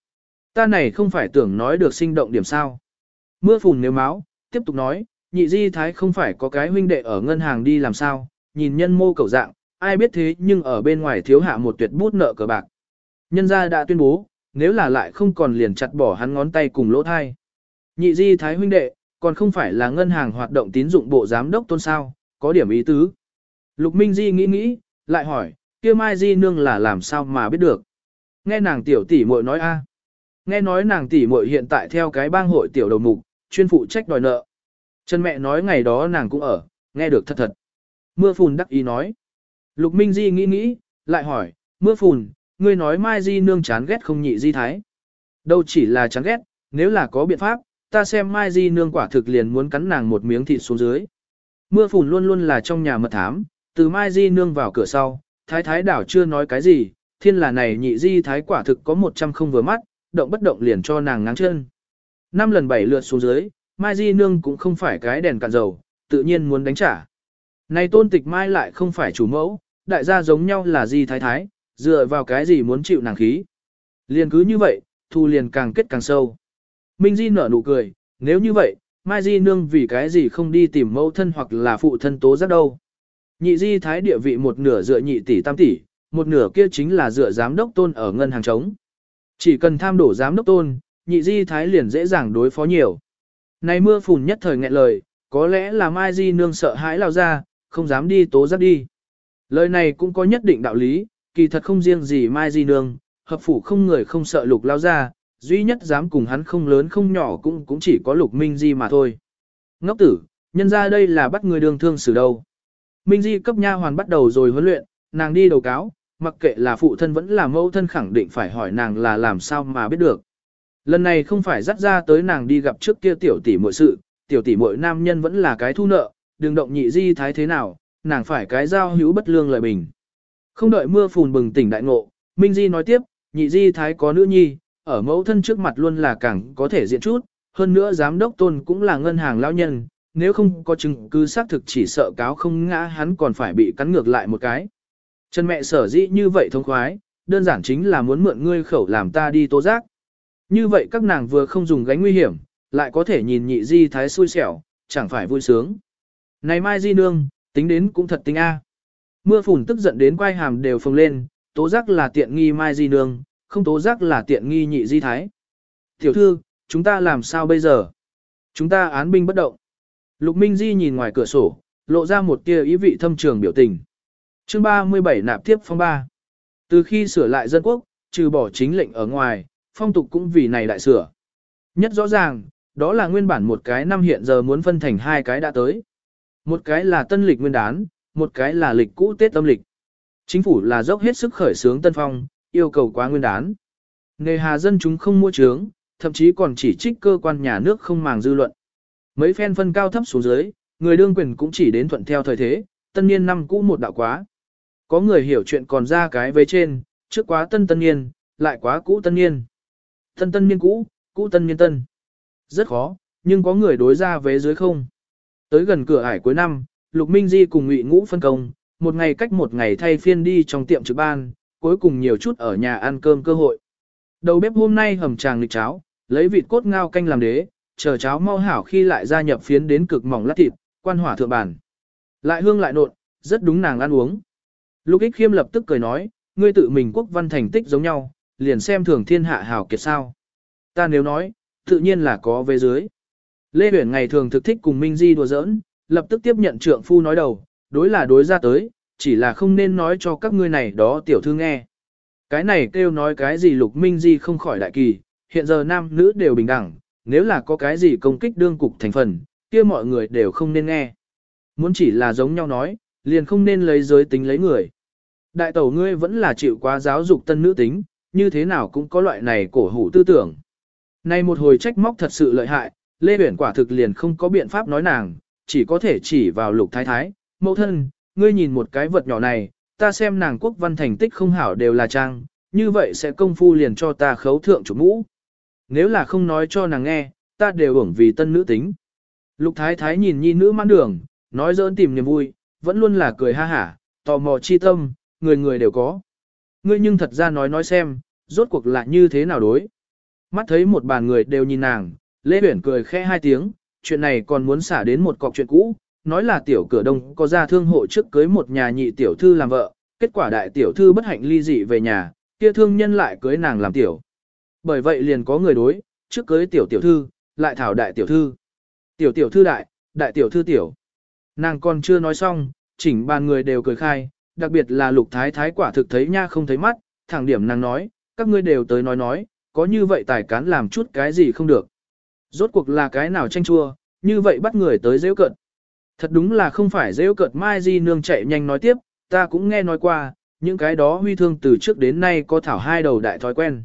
Ta này không phải tưởng nói được sinh động điểm sao. Mưa phùn nếu máu, tiếp tục nói, nhị di thái không phải có cái huynh đệ ở ngân hàng đi làm sao, nhìn nhân mô cầu dạng, ai biết thế nhưng ở bên ngoài thiếu hạ một tuyệt bút nợ cờ bạc. Nhân gia đã tuyên bố, nếu là lại không còn liền chặt bỏ hắn ngón tay cùng lỗ thai. Nhị di thái huynh đệ, còn không phải là ngân hàng hoạt động tín dụng bộ giám đốc tôn sao, có điểm ý tứ. Lục Minh Di nghĩ nghĩ, lại hỏi, kia Mai Di nương là làm sao mà biết được. Nghe nàng tiểu tỷ muội nói a, Nghe nói nàng tỷ muội hiện tại theo cái bang hội tiểu đầu mục, chuyên phụ trách đòi nợ. Chân mẹ nói ngày đó nàng cũng ở, nghe được thật thật. Mưa phùn đắc ý nói. Lục Minh Di nghĩ nghĩ, lại hỏi, mưa phùn, ngươi nói Mai Di nương chán ghét không nhị Di Thái. Đâu chỉ là chán ghét, nếu là có biện pháp, ta xem Mai Di nương quả thực liền muốn cắn nàng một miếng thịt xuống dưới. Mưa phùn luôn luôn là trong nhà mật thám, từ Mai Di nương vào cửa sau, Thái Thái đảo chưa nói cái gì, thiên là này nhị Di Thái quả thực có một trăm không vừa mắt, động bất động liền cho nàng ngáng chân. Năm lần bảy lượt xuống dưới, Mai Di Nương cũng không phải cái đèn cạn dầu, tự nhiên muốn đánh trả. Này tôn tịch Mai lại không phải chủ mẫu, đại gia giống nhau là Di Thái Thái, dựa vào cái gì muốn chịu nàng khí. Liền cứ như vậy, thu liền càng kết càng sâu. Minh Di nở nụ cười, nếu như vậy, Mai Di Nương vì cái gì không đi tìm mẫu thân hoặc là phụ thân tố giác đâu. Nhị Di Thái địa vị một nửa dựa nhị tỷ tam tỷ, một nửa kia chính là dựa giám đốc tôn ở ngân hàng trống. Chỉ cần tham đổ giám đốc tôn, nhị Di Thái liền dễ dàng đối phó nhiều. Này mưa phùn nhất thời nghẹn lời, có lẽ là Mai Di nương sợ hãi lao ra, không dám đi tố giác đi. Lời này cũng có nhất định đạo lý, kỳ thật không riêng gì Mai Di nương, hợp phủ không người không sợ lục lao ra, duy nhất dám cùng hắn không lớn không nhỏ cũng cũng chỉ có lục minh di mà thôi. Ngốc tử, nhân ra đây là bắt người đường thương xử đâu. Minh di cấp nha hoàn bắt đầu rồi huấn luyện, nàng đi đầu cáo, mặc kệ là phụ thân vẫn là mẫu thân khẳng định phải hỏi nàng là làm sao mà biết được. Lần này không phải dắt ra tới nàng đi gặp trước kia tiểu tỷ muội sự, tiểu tỷ muội nam nhân vẫn là cái thu nợ, đừng động nhị di thái thế nào, nàng phải cái giao hữu bất lương lời bình. Không đợi mưa phùn bừng tỉnh đại ngộ, Minh Di nói tiếp, nhị di thái có nữ nhi, ở mẫu thân trước mặt luôn là càng có thể diện chút, hơn nữa giám đốc tôn cũng là ngân hàng lão nhân, nếu không có chứng cứ xác thực chỉ sợ cáo không ngã hắn còn phải bị cắn ngược lại một cái. Chân mẹ sở dĩ như vậy thông khoái, đơn giản chính là muốn mượn ngươi khẩu làm ta đi tố giác. Như vậy các nàng vừa không dùng gánh nguy hiểm, lại có thể nhìn nhị di thái xui xẻo, chẳng phải vui sướng. Này mai di nương, tính đến cũng thật tính a. Mưa phùn tức giận đến quai hàm đều phồng lên, tố giác là tiện nghi mai di nương, không tố giác là tiện nghi nhị di thái. Tiểu thư, chúng ta làm sao bây giờ? Chúng ta án binh bất động. Lục Minh Di nhìn ngoài cửa sổ, lộ ra một tia ý vị thâm trường biểu tình. Chương 37 nạp tiếp phong ba. Từ khi sửa lại dân quốc, trừ bỏ chính lệnh ở ngoài, phong tục cũng vì này lại sửa. Nhất rõ ràng, đó là nguyên bản một cái năm hiện giờ muốn phân thành hai cái đã tới. Một cái là tân lịch nguyên đán, một cái là lịch cũ Tết âm lịch. Chính phủ là dốc hết sức khởi xướng tân phong, yêu cầu quá nguyên đán. Nghề hà dân chúng không mua trướng, thậm chí còn chỉ trích cơ quan nhà nước không màng dư luận. Mấy phen phân cao thấp xuống dưới, người đương quyền cũng chỉ đến thuận theo thời thế, tân niên năm cũ một đạo quá. Có người hiểu chuyện còn ra cái với trên, trước quá tân tân niên, lại quá cũ tân niên. Tân tân niên cũ, cũ tân niên tân. Rất khó, nhưng có người đối ra vế dưới không. Tới gần cửa ải cuối năm, Lục Minh Di cùng Ngụy Ngũ phân công, một ngày cách một ngày thay phiên đi trong tiệm trực ban, cuối cùng nhiều chút ở nhà ăn cơm cơ hội. Đầu bếp hôm nay hầm tràng lịch cháo, lấy vịt cốt ngao canh làm đế, chờ cháo mau hảo khi lại gia nhập phiến đến cực mỏng lát thịt, quan hỏa thượng bản. Lại hương lại nộn, rất đúng nàng ăn uống. Lục ích khiêm lập tức cười nói, ngươi tự mình quốc văn thành tích giống nhau, liền xem thường thiên hạ hảo kiệt sao. Ta nếu nói, tự nhiên là có về dưới. Lê Huyển ngày thường thực thích cùng Minh Di đùa giỡn, lập tức tiếp nhận trượng phu nói đầu, đối là đối ra tới, chỉ là không nên nói cho các ngươi này đó tiểu thư nghe. Cái này kêu nói cái gì lục minh di không khỏi đại kỳ, hiện giờ nam nữ đều bình đẳng, nếu là có cái gì công kích đương cục thành phần, kia mọi người đều không nên nghe. Muốn chỉ là giống nhau nói, liền không nên lấy giới tính lấy người. Đại tẩu ngươi vẫn là chịu quá giáo dục tân nữ tính, như thế nào cũng có loại này cổ hủ tư tưởng. Nay một hồi trách móc thật sự lợi hại, Lê Uyển quả thực liền không có biện pháp nói nàng, chỉ có thể chỉ vào lục thái thái, mẫu thân, ngươi nhìn một cái vật nhỏ này, ta xem nàng quốc văn thành tích không hảo đều là trang, như vậy sẽ công phu liền cho ta khấu thượng chủ mũ. Nếu là không nói cho nàng nghe, ta đều ủng vì tân nữ tính. Lục thái thái nhìn nhi nữ mãn đường, nói dỡn tìm niềm vui, vẫn luôn là cười ha hả, tò mò chi tâm, người người đều có. Ngươi nhưng thật ra nói nói xem, rốt cuộc là như thế nào đối. Mắt thấy một bàn người đều nhìn nàng, Lê Huyển cười khẽ hai tiếng, chuyện này còn muốn xả đến một cọc chuyện cũ, nói là tiểu cửa đông có ra thương hộ trước cưới một nhà nhị tiểu thư làm vợ, kết quả đại tiểu thư bất hạnh ly dị về nhà, kia thương nhân lại cưới nàng làm tiểu. Bởi vậy liền có người đối, trước cưới tiểu tiểu thư, lại thảo đại tiểu thư. Tiểu tiểu thư đại, đại tiểu thư tiểu. Nàng còn chưa nói xong, chỉnh bàn người đều cười khai, đặc biệt là lục thái thái quả thực thấy nha không thấy mắt, thẳng điểm nàng nói, các ngươi đều tới nói nói, có như vậy tài cán làm chút cái gì không được. Rốt cuộc là cái nào tranh chua, như vậy bắt người tới dễ cận. Thật đúng là không phải dễ cận Mai Di Nương chạy nhanh nói tiếp, ta cũng nghe nói qua, những cái đó huy thương từ trước đến nay có thảo hai đầu đại thói quen.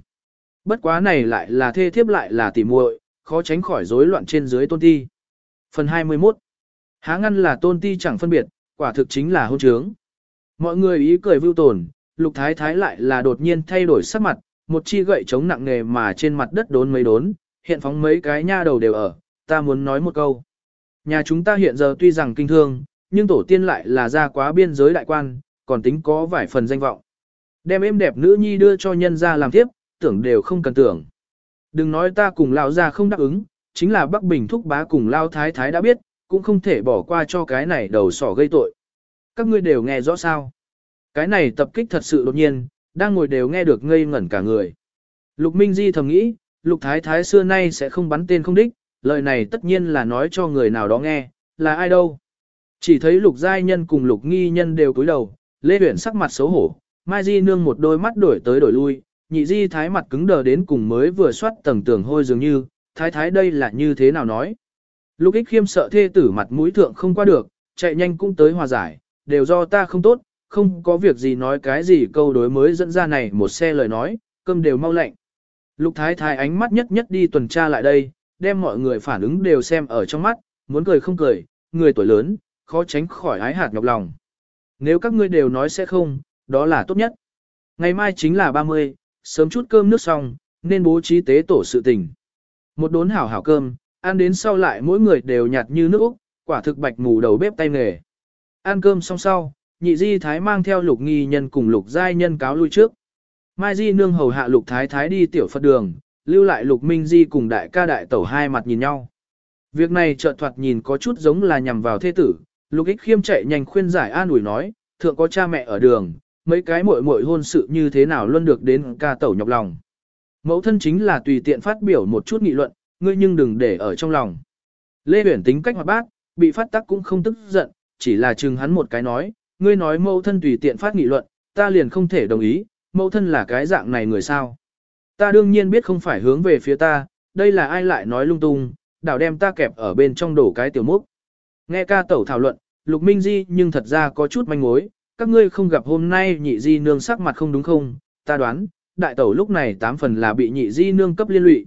Bất quá này lại là thê thiếp lại là tỉ muội, khó tránh khỏi rối loạn trên dưới tôn ti. Phần 21 Há ngăn là tôn ti chẳng phân biệt, quả thực chính là hôn trướng. Mọi người ý cười vưu tồn, lục thái thái lại là đột nhiên thay đổi sắc mặt, một chi gậy chống nặng nề mà trên mặt đất đốn mấy đốn, hiện phóng mấy cái nha đầu đều ở, ta muốn nói một câu. Nhà chúng ta hiện giờ tuy rằng kinh thương, nhưng tổ tiên lại là ra quá biên giới đại quan, còn tính có vài phần danh vọng. Đem êm đẹp nữ nhi đưa cho nhân ra làm tiếp, tưởng đều không cần tưởng. Đừng nói ta cùng lao ra không đáp ứng, chính là Bắc Bình thúc bá cùng lao thái thái đã biết, cũng không thể bỏ qua cho cái này đầu sỏ gây tội. Các ngươi đều nghe rõ sao. Cái này tập kích thật sự đột nhiên, đang ngồi đều nghe được ngây ngẩn cả người. Lục Minh Di thầm nghĩ, Lục Thái Thái xưa nay sẽ không bắn tên không đích, lời này tất nhiên là nói cho người nào đó nghe, là ai đâu? Chỉ thấy lục giai nhân cùng lục nghi nhân đều cúi đầu, Lê Huyển sắc mặt xấu hổ, Mai Di nương một đôi mắt đổi tới đổi lui, nhị di thái mặt cứng đờ đến cùng mới vừa soát tầng tường hôi dường như, thái thái đây là như thế nào nói. Lục ích khiêm sợ thê tử mặt mũi thượng không qua được, chạy nhanh cũng tới hòa giải, đều do ta không tốt, không có việc gì nói cái gì câu đối mới dẫn ra này một xe lời nói, cơm đều mau lạnh. Lục thái thái ánh mắt nhất nhất đi tuần tra lại đây, đem mọi người phản ứng đều xem ở trong mắt, muốn cười không cười, người tuổi lớn, khó tránh khỏi ái hạt nhọc lòng. Nếu các ngươi đều nói sẽ không, đó là tốt nhất. Ngày mai chính là 30, sớm chút cơm nước xong, nên bố trí tế tổ sự tình. Một đốn hảo hảo cơm, ăn đến sau lại mỗi người đều nhạt như nước Úc, quả thực bạch mù đầu bếp tay nghề. Ăn cơm xong sau, nhị di thái mang theo lục nghi nhân cùng lục giai nhân cáo lui trước. Mai di nương hầu hạ lục thái thái đi tiểu phật đường, lưu lại lục minh di cùng đại ca đại tẩu hai mặt nhìn nhau. Việc này chợt thoạt nhìn có chút giống là nhằm vào thế tử, lục ích khiêm chạy nhanh khuyên giải an ủi nói, thượng có cha mẹ ở đường, mấy cái muội muội hôn sự như thế nào luôn được đến ca tẩu nhọc lòng. Mẫu thân chính là tùy tiện phát biểu một chút nghị luận, ngươi nhưng đừng để ở trong lòng. Lê Uyển tính cách hoạt bát, bị phát tắc cũng không tức giận, chỉ là chừng hắn một cái nói, ngươi nói mẫu thân tùy tiện phát nghị luận, ta liền không thể đồng ý, mẫu thân là cái dạng này người sao. Ta đương nhiên biết không phải hướng về phía ta, đây là ai lại nói lung tung, đảo đem ta kẹp ở bên trong đổ cái tiểu múc. Nghe ca tẩu thảo luận, Lục Minh Di nhưng thật ra có chút manh mối, các ngươi không gặp hôm nay nhị di nương sắc mặt không đúng không, ta đoán, đại tẩu lúc này tám phần là bị nhị di nương cấp liên lụy.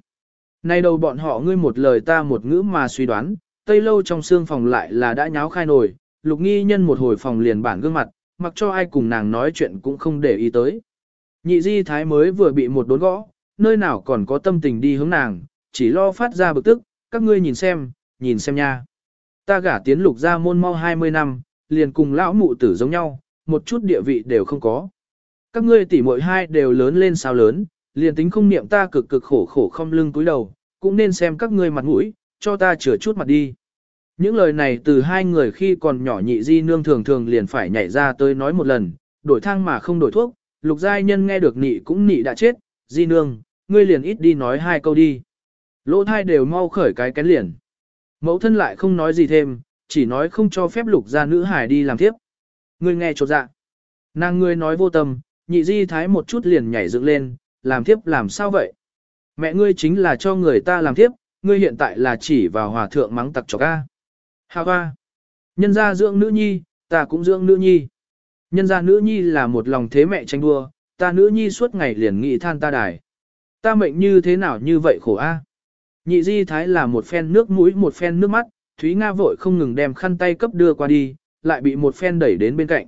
Nay đầu bọn họ ngươi một lời ta một ngữ mà suy đoán, tây lâu trong xương phòng lại là đã nháo khai nổi, lục nghi nhân một hồi phòng liền bản gương mặt, mặc cho ai cùng nàng nói chuyện cũng không để ý tới. Nhị di thái mới vừa bị một đốn gõ, nơi nào còn có tâm tình đi hướng nàng, chỉ lo phát ra bực tức, các ngươi nhìn xem, nhìn xem nha. Ta gả tiến lục ra môn mau 20 năm, liền cùng lão mụ tử giống nhau, một chút địa vị đều không có. Các ngươi tỷ muội hai đều lớn lên sao lớn, liền tính không niệm ta cực cực khổ khổ không lưng cúi đầu, cũng nên xem các ngươi mặt mũi, cho ta chừa chút mặt đi. Những lời này từ hai người khi còn nhỏ nhị di nương thường thường liền phải nhảy ra tới nói một lần, đổi thang mà không đổi thuốc, lục giai nhân nghe được nị cũng nị đã chết, di nương, ngươi liền ít đi nói hai câu đi. Lỗ thai đều mau khởi cái kén liền. Mẫu thân lại không nói gì thêm, chỉ nói không cho phép lục gia nữ hải đi làm tiếp. Ngươi nghe chột dạ. Nàng ngươi nói vô tâm, nhị di thái một chút liền nhảy dựng lên, làm tiếp làm sao vậy? Mẹ ngươi chính là cho người ta làm tiếp, ngươi hiện tại là chỉ vào hòa thượng mắng tặc chọc ca. Hà hoa. Nhân gia dưỡng nữ nhi, ta cũng dưỡng nữ nhi. Nhân gia nữ nhi là một lòng thế mẹ tranh đua, ta nữ nhi suốt ngày liền nghị than ta đài. Ta mệnh như thế nào như vậy khổ a? Nhị di thái là một phen nước mũi một phen nước mắt, Thúy Nga vội không ngừng đem khăn tay cấp đưa qua đi, lại bị một phen đẩy đến bên cạnh.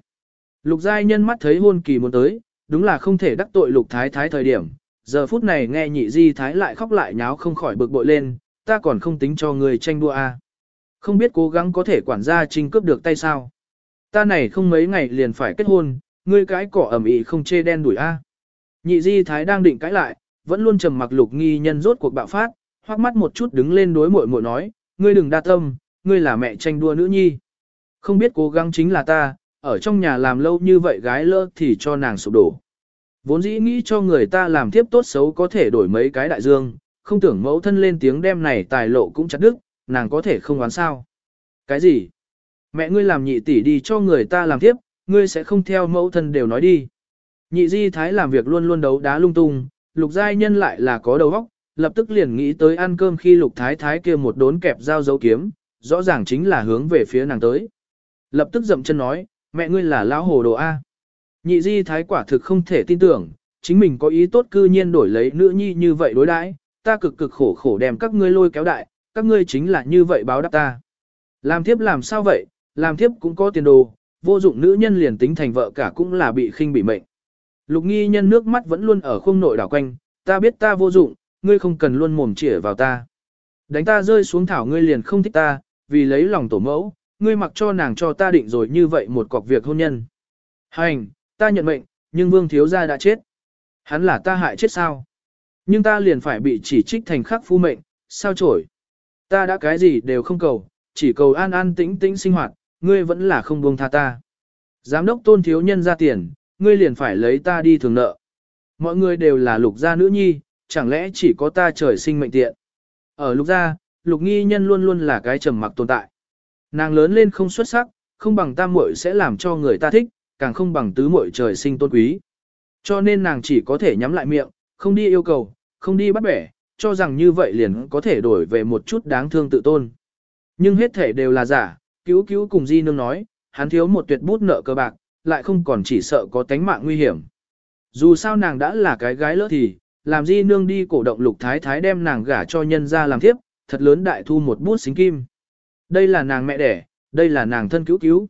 Lục giai nhân mắt thấy hôn kỳ muốn tới, đúng là không thể đắc tội lục thái thái thời điểm. Giờ phút này nghe nhị di thái lại khóc lại nháo không khỏi bực bội lên, ta còn không tính cho người tranh đua a. Không biết cố gắng có thể quản gia trinh cướp được tay sao. Ta này không mấy ngày liền phải kết hôn, ngươi cái cỏ ẩm ĩ không chê đen đuổi a. Nhị di thái đang định cãi lại, vẫn luôn trầm mặc lục nghi nhân rốt cuộc bạo phát, hoắc mắt một chút đứng lên đối muội muội nói, ngươi đừng đa tâm, ngươi là mẹ tranh đua nữ nhi. Không biết cố gắng chính là ta, ở trong nhà làm lâu như vậy gái lơ thì cho nàng sụp đổ. Vốn dĩ nghĩ cho người ta làm tiếp tốt xấu có thể đổi mấy cái đại dương, không tưởng mẫu thân lên tiếng đem này tài lộ cũng chặt đứt, nàng có thể không oán sao. Cái gì? Mẹ ngươi làm nhị tỷ đi cho người ta làm tiếp, ngươi sẽ không theo mẫu thân đều nói đi. Nhị di thái làm việc luôn luôn đấu đá lung tung, lục giai nhân lại là có đầu óc, lập tức liền nghĩ tới ăn cơm khi lục thái thái kia một đốn kẹp dao dấu kiếm, rõ ràng chính là hướng về phía nàng tới. Lập tức dậm chân nói, mẹ ngươi là lão hồ đồ A. Nhị di thái quả thực không thể tin tưởng, chính mình có ý tốt cư nhiên đổi lấy nữ nhi như vậy đối đãi, ta cực cực khổ khổ đem các ngươi lôi kéo đại, các ngươi chính là như vậy báo đáp ta. Làm thiếp làm sao vậy, làm thiếp cũng có tiền đồ, vô dụng nữ nhân liền tính thành vợ cả cũng là bị khinh bị mệnh. Lục nghi nhân nước mắt vẫn luôn ở khung nội đảo quanh, ta biết ta vô dụng, ngươi không cần luôn mồm chĩa vào ta. Đánh ta rơi xuống thảo ngươi liền không thích ta, vì lấy lòng tổ mẫu, ngươi mặc cho nàng cho ta định rồi như vậy một cọc việc hôn nhân. Hành, ta nhận mệnh, nhưng vương thiếu gia đã chết. Hắn là ta hại chết sao? Nhưng ta liền phải bị chỉ trích thành khắc phu mệnh, sao trổi? Ta đã cái gì đều không cầu, chỉ cầu an an tĩnh tĩnh sinh hoạt, ngươi vẫn là không buông tha ta. Giám đốc tôn thiếu nhân ra tiền, ngươi liền phải lấy ta đi thường nợ. Mọi người đều là lục gia nữ nhi, chẳng lẽ chỉ có ta trời sinh mệnh tiện. Ở lục gia, lục nghi nhân luôn luôn là cái trầm mặc tồn tại. Nàng lớn lên không xuất sắc, không bằng tam muội sẽ làm cho người ta thích, càng không bằng tứ muội trời sinh tôn quý. Cho nên nàng chỉ có thể nhắm lại miệng, không đi yêu cầu, không đi bắt bẻ, cho rằng như vậy liền có thể đổi về một chút đáng thương tự tôn. Nhưng hết thể đều là giả, cứu cứu cùng di nương nói, hắn thiếu một tuyệt bút nợ cơ bạc, lại không còn chỉ sợ có tánh mạng nguy hiểm. Dù sao nàng đã là cái gái lỡ thì, làm di nương đi cổ động lục thái thái đem nàng gả cho nhân ra làm thiếp, thật lớn đại thu một bút xính kim. Đây là nàng mẹ đẻ, đây là nàng thân cứu cứu.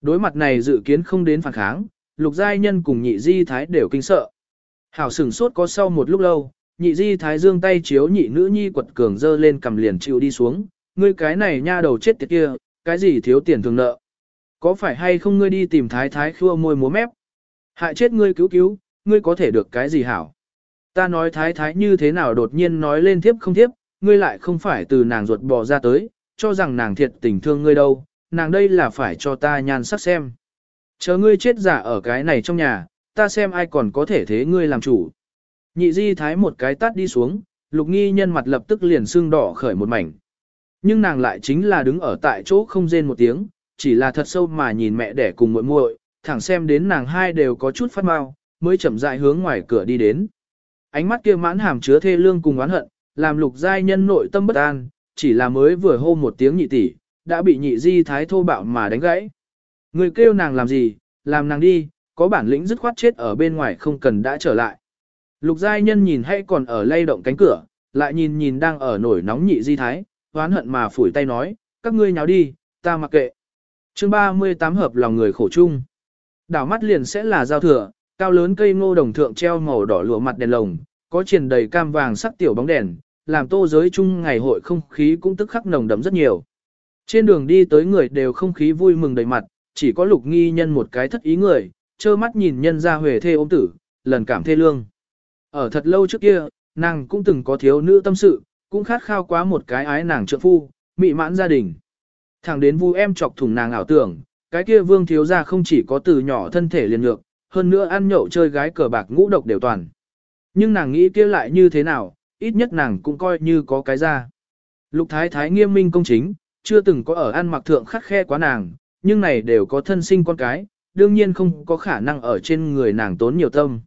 Đối mặt này dự kiến không đến phản kháng, lục giai nhân cùng nhị di thái đều kinh sợ. Hảo sửng sốt có sau một lúc lâu, nhị di thái dương tay chiếu nhị nữ nhi quật cường dơ lên cầm liền chịu đi xuống, ngươi cái này nha đầu chết tiệt kia, cái gì thiếu tiền thường nợ. Có phải hay không ngươi đi tìm thái thái khua môi múa mép? Hại chết ngươi cứu cứu, ngươi có thể được cái gì hảo? Ta nói thái thái như thế nào đột nhiên nói lên thiếp không thiếp, ngươi lại không phải từ nàng ruột bò ra tới, cho rằng nàng thiệt tình thương ngươi đâu, nàng đây là phải cho ta nhan sắc xem. Chờ ngươi chết giả ở cái này trong nhà, ta xem ai còn có thể thế ngươi làm chủ. Nhị di thái một cái tát đi xuống, lục nghi nhân mặt lập tức liền sưng đỏ khởi một mảnh. Nhưng nàng lại chính là đứng ở tại chỗ không rên một tiếng, chỉ là thật sâu mà nhìn mẹ đẻ cùng muội muội, thẳng xem đến nàng hai đều có chút phát mau, mới chậm rãi hướng ngoài cửa đi đến. Ánh mắt kia mãn hàm chứa thê lương cùng oán hận, làm lục giai nhân nội tâm bất an, chỉ là mới vừa hô một tiếng nhị tỷ, đã bị nhị di thái thô bạo mà đánh gãy. Người kêu nàng làm gì, làm nàng đi, có bản lĩnh dứt khoát chết ở bên ngoài không cần đã trở lại. Lục giai nhân nhìn hay còn ở lay động cánh cửa, lại nhìn nhìn đang ở nổi nóng nhị di thái, hoán hận mà phủi tay nói, các ngươi nháo đi, ta mặc kệ. chương 38 hợp lòng người khổ chung. Đảo mắt liền sẽ là giao thừa, cao lớn cây ngô đồng thượng treo màu đỏ lụa mặt đèn lồng, có triển đầy cam vàng sắc tiểu bóng đèn, làm tô giới chung ngày hội không khí cũng tức khắc nồng đậm rất nhiều. Trên đường đi tới người đều không khí vui mừng đầy mặt, chỉ có lục nghi nhân một cái thất ý người, trơ mắt nhìn nhân ra huề thê ôm tử, lần cảm thê lương. Ở thật lâu trước kia, nàng cũng từng có thiếu nữ tâm sự, cũng khát khao quá một cái ái nàng trợ phu, mị mãn gia đình. Thẳng đến vu em chọc thủng nàng ảo tưởng, cái kia vương thiếu gia không chỉ có từ nhỏ thân thể liền ngược, hơn nữa ăn nhậu chơi gái cờ bạc ngũ độc đều toàn. Nhưng nàng nghĩ kia lại như thế nào, ít nhất nàng cũng coi như có cái ra. Lục thái thái nghiêm minh công chính, chưa từng có ở ăn mặc thượng khắc khe quá nàng, nhưng này đều có thân sinh con cái, đương nhiên không có khả năng ở trên người nàng tốn nhiều tâm.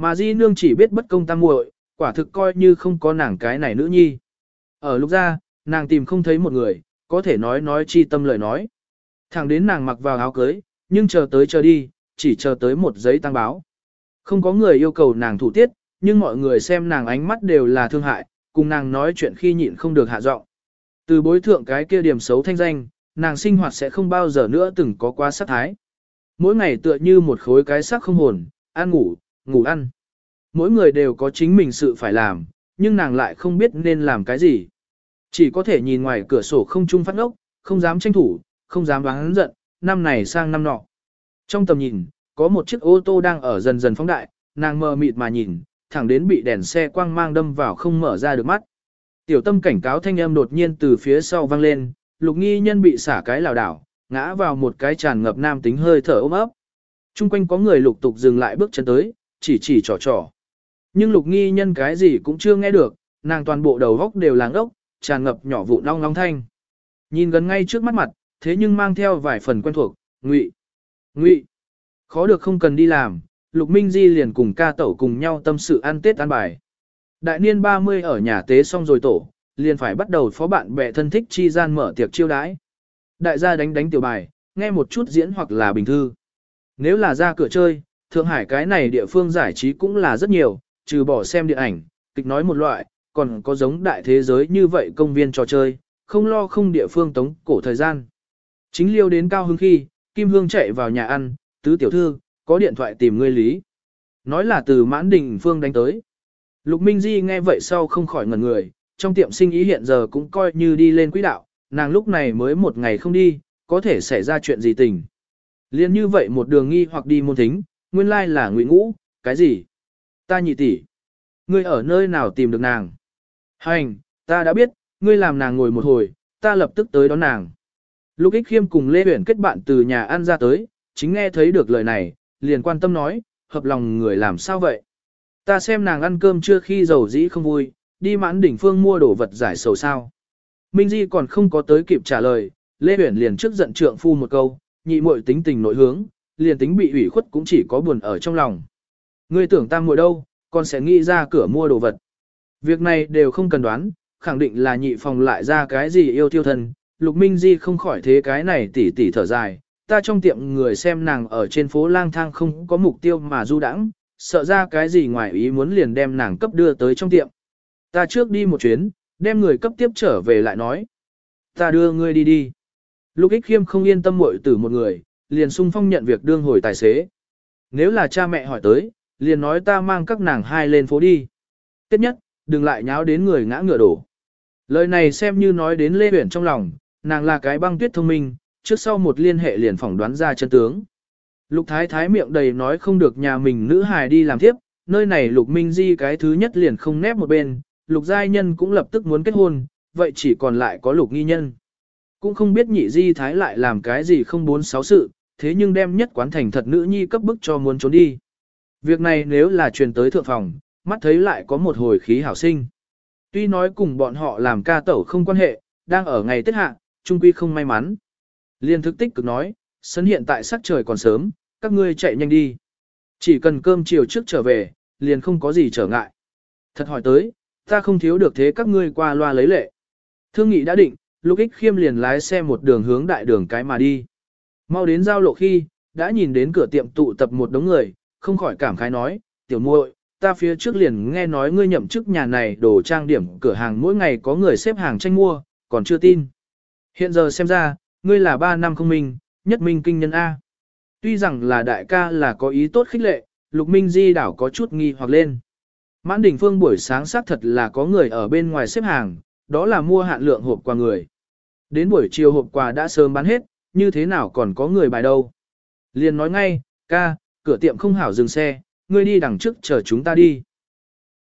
Mà di nương chỉ biết bất công tam muội, quả thực coi như không có nàng cái này nữ nhi. Ở lúc ra, nàng tìm không thấy một người, có thể nói nói chi tâm lời nói. Thẳng đến nàng mặc vào áo cưới, nhưng chờ tới chờ đi, chỉ chờ tới một giấy tăng báo. Không có người yêu cầu nàng thủ tiết, nhưng mọi người xem nàng ánh mắt đều là thương hại, cùng nàng nói chuyện khi nhịn không được hạ giọng. Từ bối thượng cái kia điểm xấu thanh danh, nàng sinh hoạt sẽ không bao giờ nữa từng có quá sát thái. Mỗi ngày tựa như một khối cái xác không hồn, ăn ngủ, ngủ ăn. Mỗi người đều có chính mình sự phải làm, nhưng nàng lại không biết nên làm cái gì. Chỉ có thể nhìn ngoài cửa sổ không trung phát ốc, không dám tranh thủ, không dám đoán giận, năm này sang năm nọ. Trong tầm nhìn, có một chiếc ô tô đang ở dần dần phóng đại, nàng mờ mịt mà nhìn, thẳng đến bị đèn xe quang mang đâm vào không mở ra được mắt. Tiểu tâm cảnh cáo thanh âm đột nhiên từ phía sau vang lên, lục nghi nhân bị xả cái lảo đảo, ngã vào một cái tràn ngập nam tính hơi thở ôm ấp. Trung quanh có người lục tục dừng lại bước chân tới, chỉ chỉ trò trò. Nhưng lục nghi nhân cái gì cũng chưa nghe được, nàng toàn bộ đầu góc đều làng ốc, tràn ngập nhỏ vụ long long thanh. Nhìn gần ngay trước mắt mặt, thế nhưng mang theo vài phần quen thuộc, ngụy, ngụy. Khó được không cần đi làm, Lục Minh Di liền cùng ca tẩu cùng nhau tâm sự ăn Tết ăn bài. Đại niên 30 ở nhà tế xong rồi tổ, liền phải bắt đầu phó bạn bè thân thích chi gian mở tiệc chiêu đãi. Đại gia đánh đánh tiểu bài, nghe một chút diễn hoặc là bình thư. Nếu là ra cửa chơi, Thượng Hải cái này địa phương giải trí cũng là rất nhiều, trừ bỏ xem điện ảnh, kịch nói một loại, còn có giống đại thế giới như vậy công viên trò chơi, không lo không địa phương tống cổ thời gian. Chính liêu đến cao hứng khi, Kim Hương chạy vào nhà ăn, tứ tiểu thư, có điện thoại tìm ngươi lý. Nói là từ mãn đình phương đánh tới. Lục Minh Di nghe vậy sau không khỏi ngẩn người, trong tiệm sinh ý hiện giờ cũng coi như đi lên quỹ đạo, nàng lúc này mới một ngày không đi, có thể xảy ra chuyện gì tình. Liên như vậy một đường nghi hoặc đi môn thính, nguyên lai là ngụy ngũ, cái gì? Ta nhị tỷ, Ngươi ở nơi nào tìm được nàng? Hành, ta đã biết, ngươi làm nàng ngồi một hồi, ta lập tức tới đón nàng. Lục ích khiêm cùng Lê Huyển kết bạn từ nhà ăn ra tới, chính nghe thấy được lời này, liền quan tâm nói, hợp lòng người làm sao vậy? Ta xem nàng ăn cơm chưa khi giàu dĩ không vui, đi mãn đỉnh phương mua đồ vật giải sầu sao. Minh Di còn không có tới kịp trả lời, Lê Uyển liền trước giận trượng phu một câu, nhị muội tính tình nội hướng, liền tính bị ủy khuất cũng chỉ có buồn ở trong lòng. Ngươi tưởng tam muội đâu, con sẽ nghĩ ra cửa mua đồ vật. Việc này đều không cần đoán, khẳng định là nhị phòng lại ra cái gì yêu tiêu thân, Lục Minh Di không khỏi thế cái này tỉ tỉ thở dài, ta trong tiệm người xem nàng ở trên phố lang thang không có mục tiêu mà du đãng, sợ ra cái gì ngoài ý muốn liền đem nàng cấp đưa tới trong tiệm. Ta trước đi một chuyến, đem người cấp tiếp trở về lại nói. Ta đưa ngươi đi đi. Lục ích khiêm không yên tâm muội tử một người, liền sung phong nhận việc đương hồi tài xế. Nếu là cha mẹ hỏi tới, liền nói ta mang các nàng hai lên phố đi. Tiếp nhất, đừng lại nháo đến người ngã ngựa đổ. Lời này xem như nói đến Lê Huyển trong lòng, nàng là cái băng tuyết thông minh, trước sau một liên hệ liền phỏng đoán ra chân tướng. Lục thái thái miệng đầy nói không được nhà mình nữ hài đi làm tiếp, nơi này lục minh di cái thứ nhất liền không nép một bên, lục giai nhân cũng lập tức muốn kết hôn, vậy chỉ còn lại có lục nghi nhân. Cũng không biết nhị di thái lại làm cái gì không bốn sáu sự, thế nhưng đem nhất quán thành thật nữ nhi cấp bức cho muốn trốn đi. Việc này nếu là truyền tới thượng phòng, mắt thấy lại có một hồi khí hảo sinh. Tuy nói cùng bọn họ làm ca tẩu không quan hệ, đang ở ngày Tết hạ, trung quy không may mắn. Liên thức tích cực nói, sân hiện tại sắc trời còn sớm, các ngươi chạy nhanh đi. Chỉ cần cơm chiều trước trở về, liền không có gì trở ngại. Thật hỏi tới, ta không thiếu được thế các ngươi qua loa lấy lệ. Thương nghị đã định, lúc ích khiêm liền lái xe một đường hướng đại đường cái mà đi. Mau đến giao lộ khi, đã nhìn đến cửa tiệm tụ tập một đống người, không khỏi cảm khái nói, tiểu muội, ta phía trước liền nghe nói ngươi nhậm chức nhà này đồ trang điểm cửa hàng mỗi ngày có người xếp hàng tranh mua, còn chưa tin. Hiện giờ xem ra, ngươi là ba năm không minh, nhất minh kinh nhân A. Tuy rằng là đại ca là có ý tốt khích lệ, lục minh di đảo có chút nghi hoặc lên. Mãn đỉnh phương buổi sáng xác thật là có người ở bên ngoài xếp hàng, đó là mua hạn lượng hộp quà người. Đến buổi chiều hộp quà đã sớm bán hết, như thế nào còn có người bài đâu. Liền nói ngay, ca, cửa tiệm không hảo dừng xe, ngươi đi đằng trước chờ chúng ta đi.